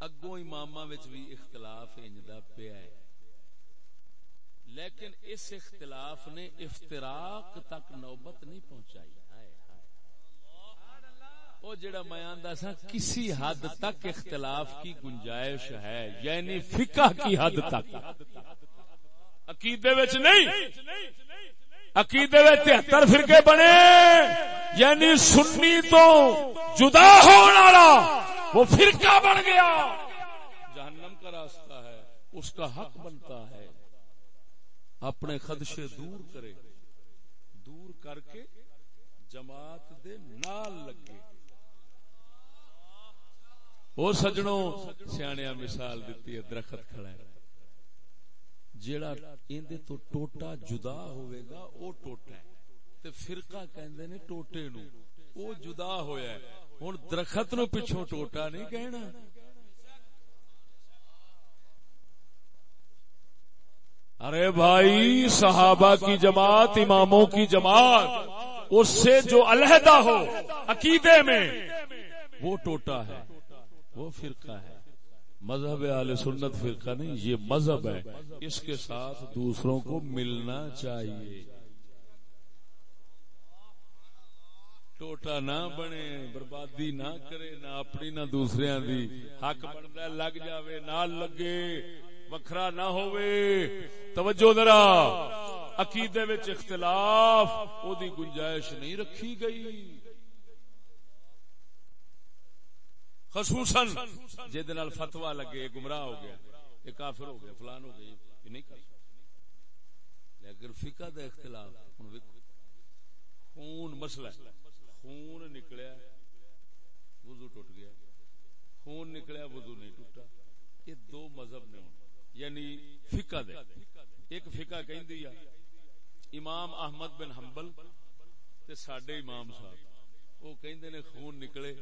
[SPEAKER 1] اگوں اماماں وچ بھی اختلاف انجدا پیا ہے۔ لیکن اس اختلاف نے افتراق تک نوبت نہیں پہنچائی۔ وہ جڑا میں آندا سا کسی حد تک اختلاف کی گنجائش ہے یعنی فقہ کی حد تک۔ عقیدے وچ نہیں۔ عقیدے وچ 73 فرقے بنے یعنی سنی تو جدا ہونے والا، وہ فرقہ بن گیا۔ جہنم کا راستہ ہے، اس کا حق بنتا ہے۔ اپنے خدشے دور کرے، دور کر کے جماعت دے نال لگے۔ وہ سجنوں سیاح مثال دیتی ہے، درخت کھڑا ہے۔ جیڑا اندے تو ٹوٹا جدا ہوئے گا، او ٹوٹا ہے۔ تے فرقہ کہندے نے ٹوٹے نو۔ او جدا ہویا ہے۔ ہن درخت نو پچھوں ٹوٹا نہیں کہنا۔ ارے بھائی، صحابہ کی جماعت، اماموں کی جماعت، اس سے جو علیحدہ ہو عقیدے میں، وہ ٹوٹا ہے۔ وہ فرقہ ہے۔ مذہب عال سنت فرقہ نہیں، یہ مذہب ہے۔ اس کے ساتھ دوسروں کو ملنا چاہیے۔ ٹوٹا نہ بنے، بربادی نہ کرے، نہ اپنی نہ دوسرے دی۔ حق بنتا لگ جاوے نہ لگے، وکھرا نہ ہوئے توجہ ذرا، عقیدے وچ اختلاف، او دی گنجائش نہیں رکھی گئی۔ خصوصاً جہد نال فتوا لگے، گمراہ ہو گیا، یہ کافر ہو گیا، فلان ہو گیا، یہ نہیں کر لیکن فقہ دا اختلاف خون مسئلہ خون نکلیا، وضو ٹوٹ گیا۔ خون نکلیا، وضو نہیں ٹوٹا۔ یہ دو مذہب نے یعنی فقہ دے۔ ایک فقہ کہندی ہے امام احمد بن حنبل تے ساڈے امام صاحب۔ وہ کہندے نے خون نکلے۔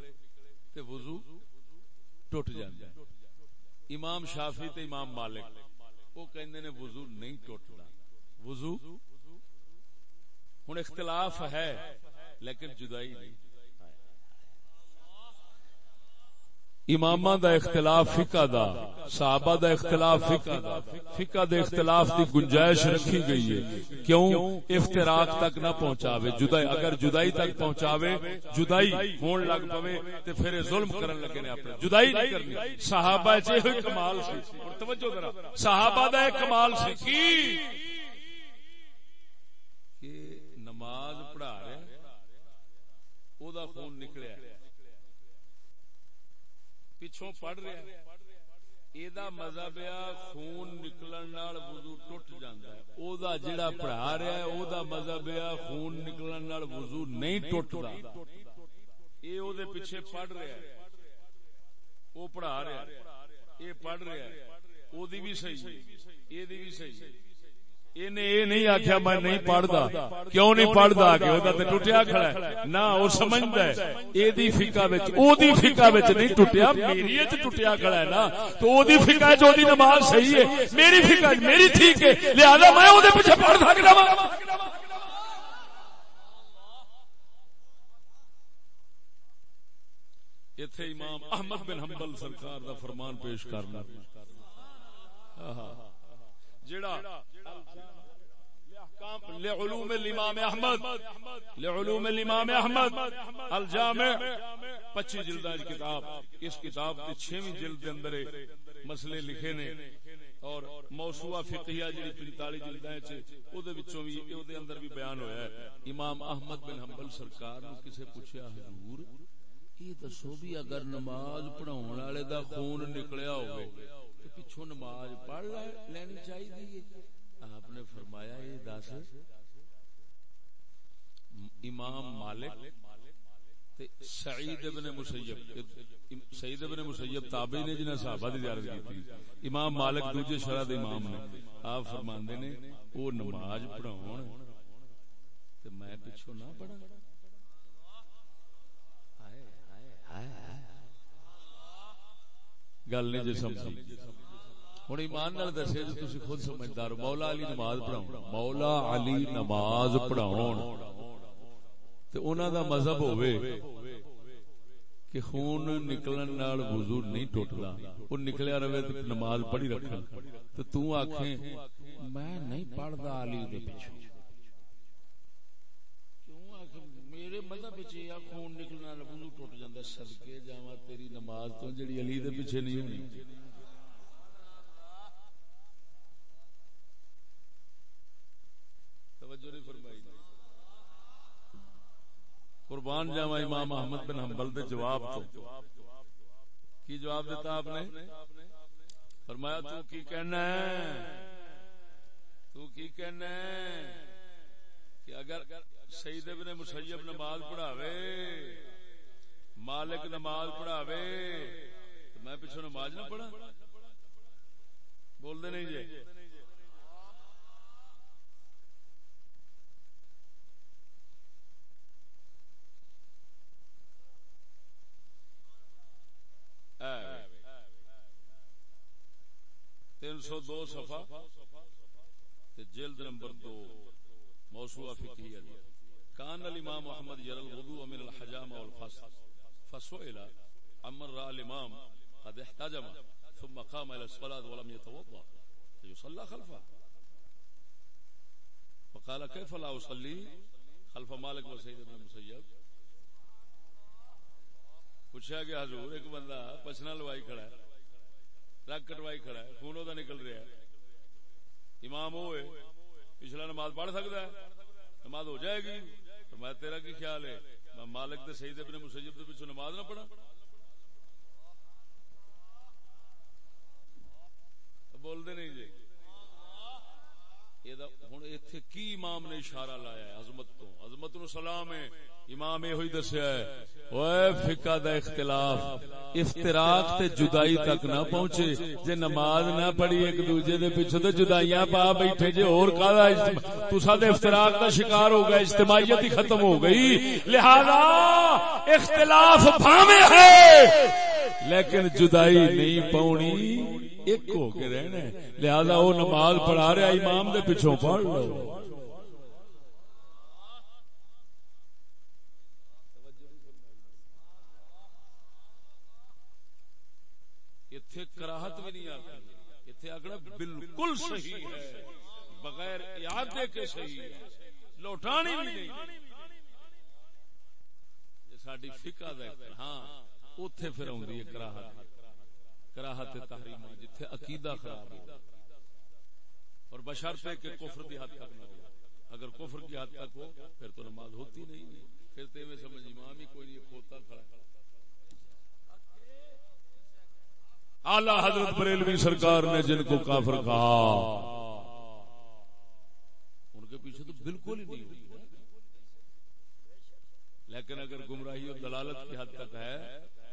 [SPEAKER 1] تے وضو ٹوٹ جاندا ہے امام شافی تے امام مالک، وہ کہندے نے وضو نہیں ٹوٹنا۔ وضو، ہن اختلاف ہے، لیکن جدائی نہیں۔ امام دا اختلاف فقہ دا، صحابہ دا اختلاف فقہ دا۔ فقہ دے اختلاف دی گنجائش رکھی گئی ہے۔ کیوں؟ افتراق تک نہ پہنچاوے۔ جدائی، اگر جدائی تک پہنچاوے، جدائی ہون لگ پوے تے پھر ظلم کرن لگے نے اپنے۔ جدائی نہیں کرنی۔ صحابہ چے ہوئی کمال سی۔ توجہ ذرا۔ صحابہ دا ایک کمال سی۔ کی؟ کہ نماز پڑھا رہے او دا خون نکلیا پچھوں پڑھ رہا ایدا مذہب خون نکلن نال وضو ٹوٹ جاندا ہے۔ او دا جڑا پڑھا رہا ہے او دا مذہب خون نکلن نال وضو نہیں ٹوٹدا۔ اے او دے پیچھے پڑھ رہا ہے۔ او پڑھا رہا ہے۔ اے پڑھ رہا ہے۔ او دی بھی صحیح ہے۔ اے دی بھی صحیح ہے۔ نہیں آخیا میں نہیں پڑھتا کیوں نہیں پڑھتا کہ ٹوٹیا کھڑا ہے؟ نہ وہ سمجھتا ہے۔ یہ فکا فکا نہیں ٹوٹیا میری ٹوٹیا کھڑا ہے نا۔ تو وہ فکا چی نماز صحیح ہے۔ میری فکا میری ٹھیک ہے۔ لہٰذا میں وہ پیچھے پڑھ سکتا اتے امام احمد بن حنبل سرکار دا فرمان پیش کرنا۔ جڑا لعلوم الامام احمد لعلوم الامام احمد الجامع پچی جلدہ کتاب، اس کتاب کے چھویں جلد کے اندر مسئلے لکھے نے، اور موسوعہ فقہیہ جڑی 45 جلداں وچ، او دے وچوں وی، او دے اندر بھی بیان ہویا ہے۔ امام احمد بن حنبل سرکار نو کسے پوچھیا، حضور، یہ دسو بھی اگر نماز پڑھاون والے دا خون نکلیا ہوئے تے پچھوں نماز پڑھ لینی چاہیے آپ نے فرمایا یہ دس امام مالک سعید ابن مسیب سعید ابن مسیب تابعی نے جنہیں صحابہ دی زیارت کی تھی۔ امام مالک دوجے شرح دے امام نے۔ آپ فرماندے نے وہ نماز پڑھاون تے میں پیچھے نہ پڑھا گل نہیں جی سمجھی ہوں ایمان نال دسے جو تھی خود سمجھدار مولا علی نماز پڑھاؤ مولا علی نماز پڑھاؤ دا مذہب ہوئے کہ خون نکلن نال وضو نہیں ٹوٹدا او نکلیا رہے تے نماز پڑھی رکھن تے تو آکھیں میں نہیں پڑھدا علی دے پیچھے میرے مذہب وچ یا خون نکلن نال وضو ٹوٹ جاندا صدکے جاواں تیری نماز تو جڑی علی دے پیچھے نہیں ہونی توجہ نہیں فرمائی۔ قربان جاوا امام احمد بن حنبل دے جواب تو۔ کی جواب دیتا آپ نے؟ فرمایا، تو کی کہنا ہے؟ تو کی کہنا ہے کہ اگر سید ابن مسیب نماز پڑھاوے، مالک نماز پڑھاوے، تو میں پیچھے نماز نہ پڑھا بول دے نہیں جی؟ تین سو دو صفحہ جلد نمبر دو موسوعہ فقہیہ جی۔ کان الامام محمد يرى الوضوء من الحجام والفصل۔ فسئل عمر را الامام، قد احتجم، ثم قام الى الصلاه ولم يتوضا فيصلى خلفه فقال كيف لا اصلي خلف مالك وسيد بن المسيب پوچھا کہ حضور ایک بندہ پچھنا لوائی کھڑا ہے، رگ کٹوائی کھڑا ہے، خون وہ نکل رہا ہے۔ امام وہ ہے، پچھلا نماز پڑھ سکتا ہے، نماز ہو جائے گی۔ تو میں تیرا کی خیال ہے؟ میں مالک دے سید ابن مسجد دے پیچھے نماز نہ پڑھا بول دے نہیں جی۔ ہوں اتنے کی امام نے اشارہ لایا ہے؟ عظمت تو، عظمت نو سلام ہے۔ امام یہ دسیا ہے اوے فقہ دا اختلاف۔ افتراق تے جدائی تک نہ پہنچے، جے نماز نہ پڑھی ایک دوجے دے پیچھے تے جدائیاں پا بیٹھے، جے اور کالا تسا دے افتراق دا شکار ہو گئے، اجتماعیت ہی ختم ہو گئی۔ لہذا اختلاف بھاوے ہے۔ لیکن جدائی نہیں پاؤنی ایک ہو کے رہنا لہذا وہ نماز پڑھا رہا امام دے پیچھوں پڑھ لو۔ کراہت بھی نہیں آتی۔ اگڑا بالکل صحیح ہے۔ بغیر ارادے کے صحیح ہے۔ لوٹانی بھی نہیں۔ ساری فکا ہاں اتے پھر آئی ہے کراہت۔ کراہت تحریم جتھے عقیدہ خراب ہے اور بشرطے کہ کفر کی حد تک نہ ہو۔ اگر کفر کی حد تک ہو، پھر تو نماز ہوتی نہیں۔ پھر تو میں سمجھ، امام ہی کوئی نہیں کھوتا کھڑا اعلی حضرت بریلوی سرکار نے جن کو کافر کہا، ان کے پیچھے تو بالکل ہی نہیں ہوئی لیکن اگر گمراہی اور دلالت کی حد تک ہے،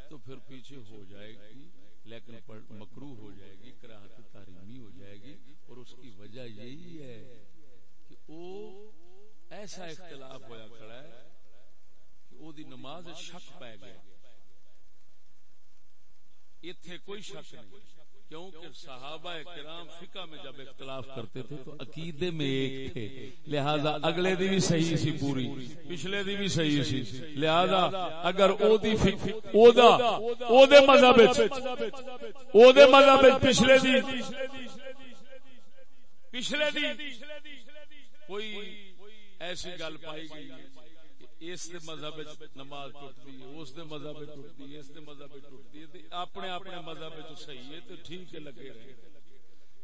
[SPEAKER 1] تو پھر پیچھے ہو جائے گی، لیکن مکرو ہو جائے گی، کراہت تحریمی ہو جائے گی، اور اس کی وجہ یہی ہے کہ وہ ایسا اختلاف ہوا کھڑا ہے کہ وہ دی نماز شک پہ گیا۔ اتنے کوئی شک نہیں۔ کیونکہ صحابہ کرام فقہ میں جب اختلاف کرتے تھے تو عقیدے میں ایک تھے۔ لہذا اگلے دی بھی صحیح سی پوری، پچھلے دی بھی صحیح سی۔ لہذا اگر او دی او دا، او دے مذہب او دے مذہب پچھلے دی پچھلے دی کوئی ایسی گل پائی گئی اس مذہب نماز ٹوٹتی ہے، اس مذہب ٹوٹتی ہے، اس مذہب ٹوٹتی ہے اپنے اپنے مذہب صحیح ہے تو ٹھیک ہے، لگے رہے۔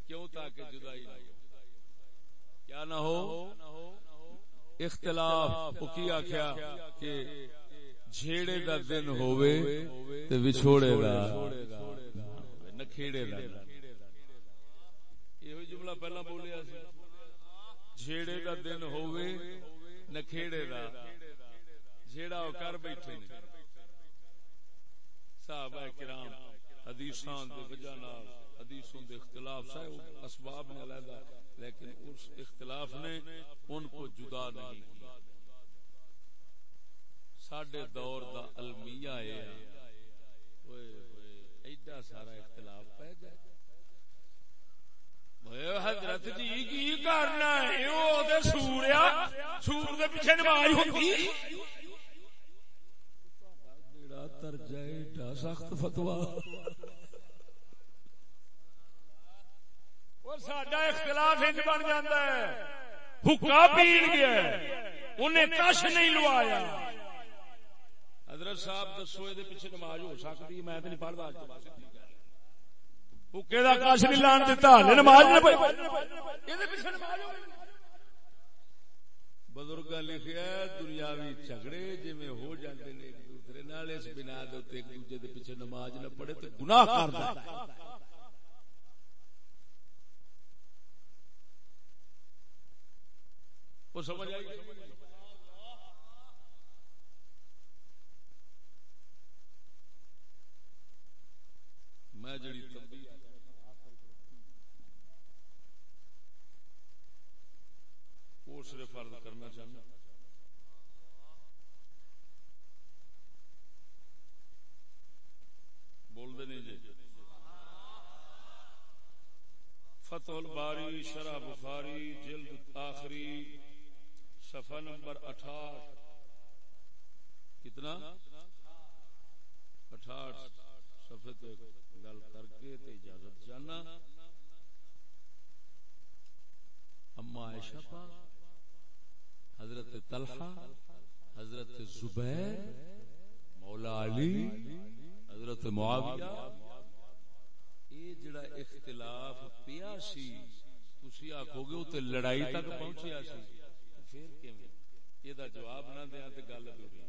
[SPEAKER 1] کیوں؟ تاکہ جدائی نہ کیا نہ ہو؟ اختلاف۔ کی آخیا کہ جھیڑے دا دن ہوئے تے وچھوڑے دا نکھیڑے دا یہ جملہ پہلا بولیا جھیڑے دا دن ہوئے نکھیڑے دا۔ جیڑا وہ کر بیٹھے نے۔ صحابہ کرام، حدیثان دے وجہ نال، حدیثوں دے اختلاف سے اسباب نے علیحدہ، لیکن اس اختلاف نے ان کو جدا نہیں کیا۔ ساڈے دور دا المیہ ہے۔ اوئے ہوئے، ایڈا سارا اختلاف پہ گیا حضرت جی کی کرنا ہے؟ وہ سوریا، سور دے پیچھے نماز ہوتی۔ تر جائے سخت فتوا سڈا اختلاف انج بن جاتا ہے۔ حکا پیڑ گیا انہیں کش نہیں لوایا۔ حضرت صاحب دسو یہ پیچھے نماز ہو سکتی میں نہیں پڑھتا حکے کا کش نہیں لان دتا نماز بزرگ لکھا دنیاوی جھگڑے جی ہو جاتے ہیں نال اس بنا دے ایک دوجے دے پیچھے نماز نہ پڑھے تو گناہ کردا وہ سمجھ آئی؟ میں جڑی وہ صرف فرض کرنا چاہنا بول دے نہیں جی۔ فتح الباری، شرح بخاری، جلد آخری، صفحہ نمبر اٹھاٹھ۔ کتنا؟ اٹھاٹھ۔ صفحے تے گل کر کے تے اجازت جانا اما عائشہ پا حضرت طلحہ، حضرت زبیر، مولا علی حضرت معاویہ، یہ جڑا اختلاف پیا سی تھی آخو گے اتنے لڑائی تک پہنچیا سی۔ پھر کیویں؟ یہ جواب نہ دیا تو گل ادھوری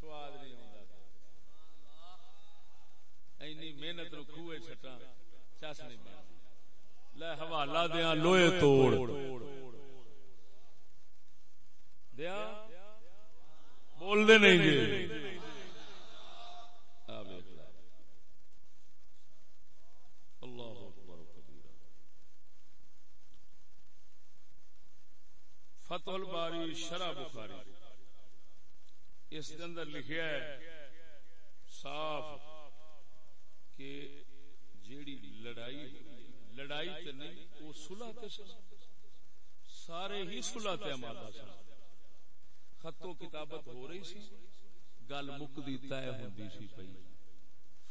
[SPEAKER 1] سواد نہیں ہوندا اینی محنت رو کھوئے چھٹا چس نہیں بن لے حوالہ دیا، لوہے توڑ۔ دیا؟ بول دے نہیں جی۔ فتح الباری، شرح بخاری۔ اس کے اندر لکھیا ہے، صاف، کہ جیڑی لڑائی لڑائی تے نہیں وہ صلح تے سارے ہی صلح تے آمادہ سن۔ خط و کتابت ہو رہی سی، گل مک طے ہوندی سی پئی۔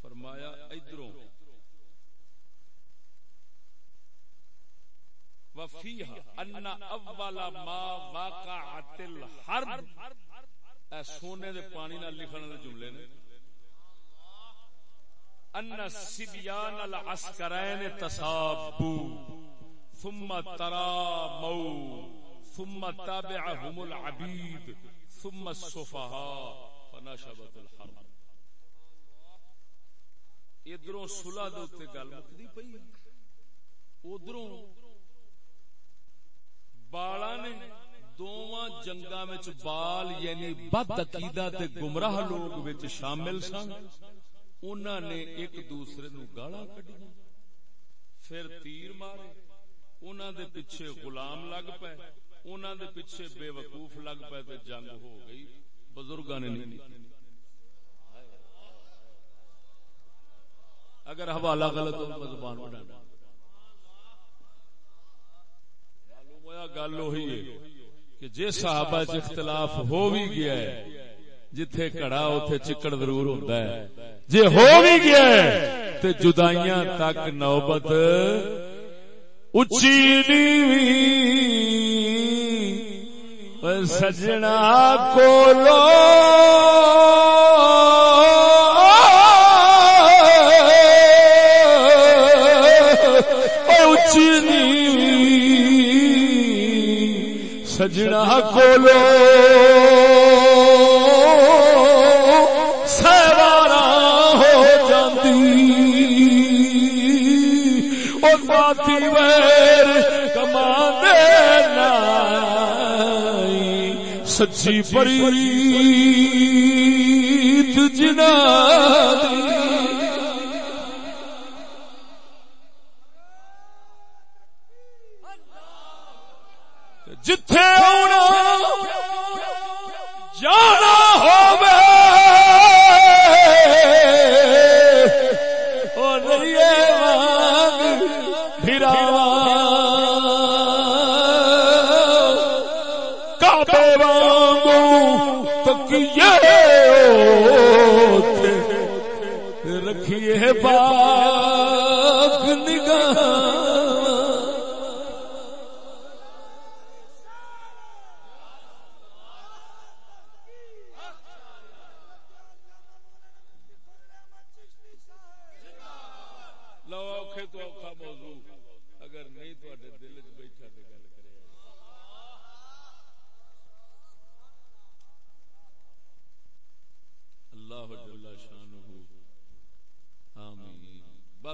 [SPEAKER 1] فرمایا، ادھروں۔ وفیها ان اول ما وقعت الحرب۔ اے سونے دے پانی نال لکھن دے جملے نے۔ ان سبیان العسکرین تصابو ثم ترامو ثم تابعهم العبید ثم الصفحاء فنشبت الحرب. ادھروں صلح دے اوتے گل مکدی پئی ادھروں بالا نے دونوں جنگا بال یعنی بد عقیدہ تے گمراہ لوگ وچ شامل سن۔ انہاں نے ایک دوسرے نو گالا کڈیا پھر تیر مارے۔ انہاں دے پیچھے غلام لگ پے۔ انہاں دے پیچھے بے وقوف لگ پے تے جنگ ہو گئی۔ بزرگاں نے نہیں۔ اگر حوالہ غلط ہو زبان اڑانا گل وہی ہے کہ جی صحابہ چ اختلاف ہو بھی گیا ہے، جتھے کڑا اتے چکڑ ضرور ہوتا ہے۔ جی ہو بھی گیا ہے تو جدائیاں تک نوبت اچھی اچی سجنا کو لو سجنا کولو سچی پری جنا جتھے ہونا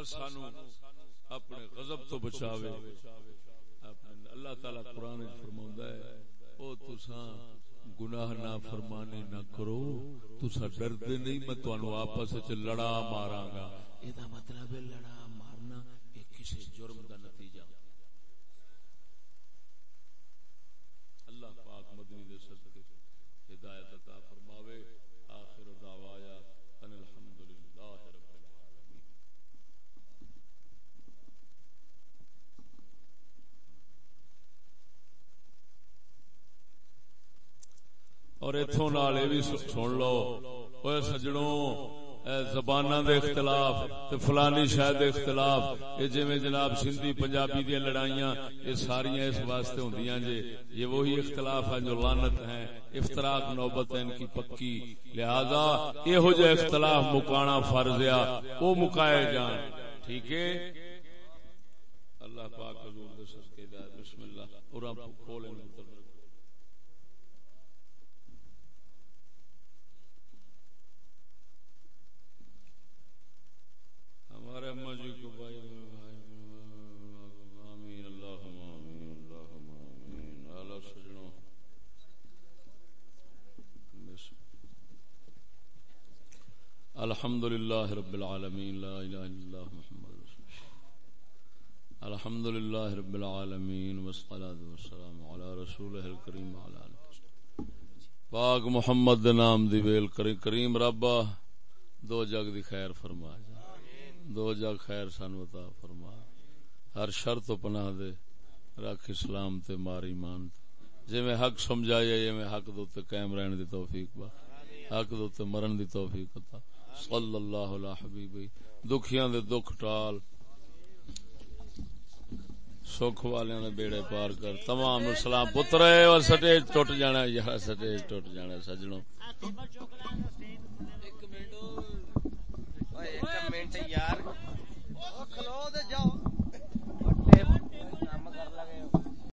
[SPEAKER 1] سانو اپنے غضب تو بچاوے۔ اللہ تعالی قرآن فرما ہے، او تسا گناہ نہ فرمانے نہ کرو تسا ڈردے نہیں، میں تمہوں آپس لڑا مارا گا یہ مطلب ہے لڑا مارنا ایک کسی جرم کا نتیجہ اللہ پاک مدنی دے صدقے ہدایت عطا فرماوے آخر دعوایا ان الحمدللہ رب العالمین اور اتوں نال بھی سن لو۔ اے سجڑوں زبان دے اختلاف تے فلانی شاید اختلاف یہ جی جناب سندھی پنجابی دیا لڑائیاں یہ ساری اس واسطے ہوں جی یہ وہی اختلاف ہے جو لانت ہیں افطراک نوبت ہے ان کی پکی۔ لہذا یہ جہ اختلاف مکانا فرض آ وہ مکائے جان۔ ٹھیک ہے؟ اللہ پاک حضور دے صدقے بسم اللہ۔ اور کھولیں۔ الحمد لله رب العالمين لا اله الا الله محمد رسول الله الحمد لله رب العالمين والصلاه والسلام على رسوله الكريم وعلى اله پاک محمد دے نام دی ویل کریم رب دو جگ دی خیر فرما جا دو جگ خیر سانو عطا فرما۔ ہر شر تو پناہ دے، رکھ اسلام تے مار ایمان۔ جے میں حق سمجھایا جے میں حق دو تے قائم رہن دی توفیق با۔ حق دو تے مرن دی توفیق عطا۔ صلی اللہ علیہ حبیبی۔ دکھیاں دے دکھ ٹال۔ سکھ والے نے بیڑے پار کر۔ تمام سلام پتر سٹیج ٹوٹ جانا یا سٹیج ٹوٹ جانا سجنوں۔ منٹ یار کھلو دے جاؤ۔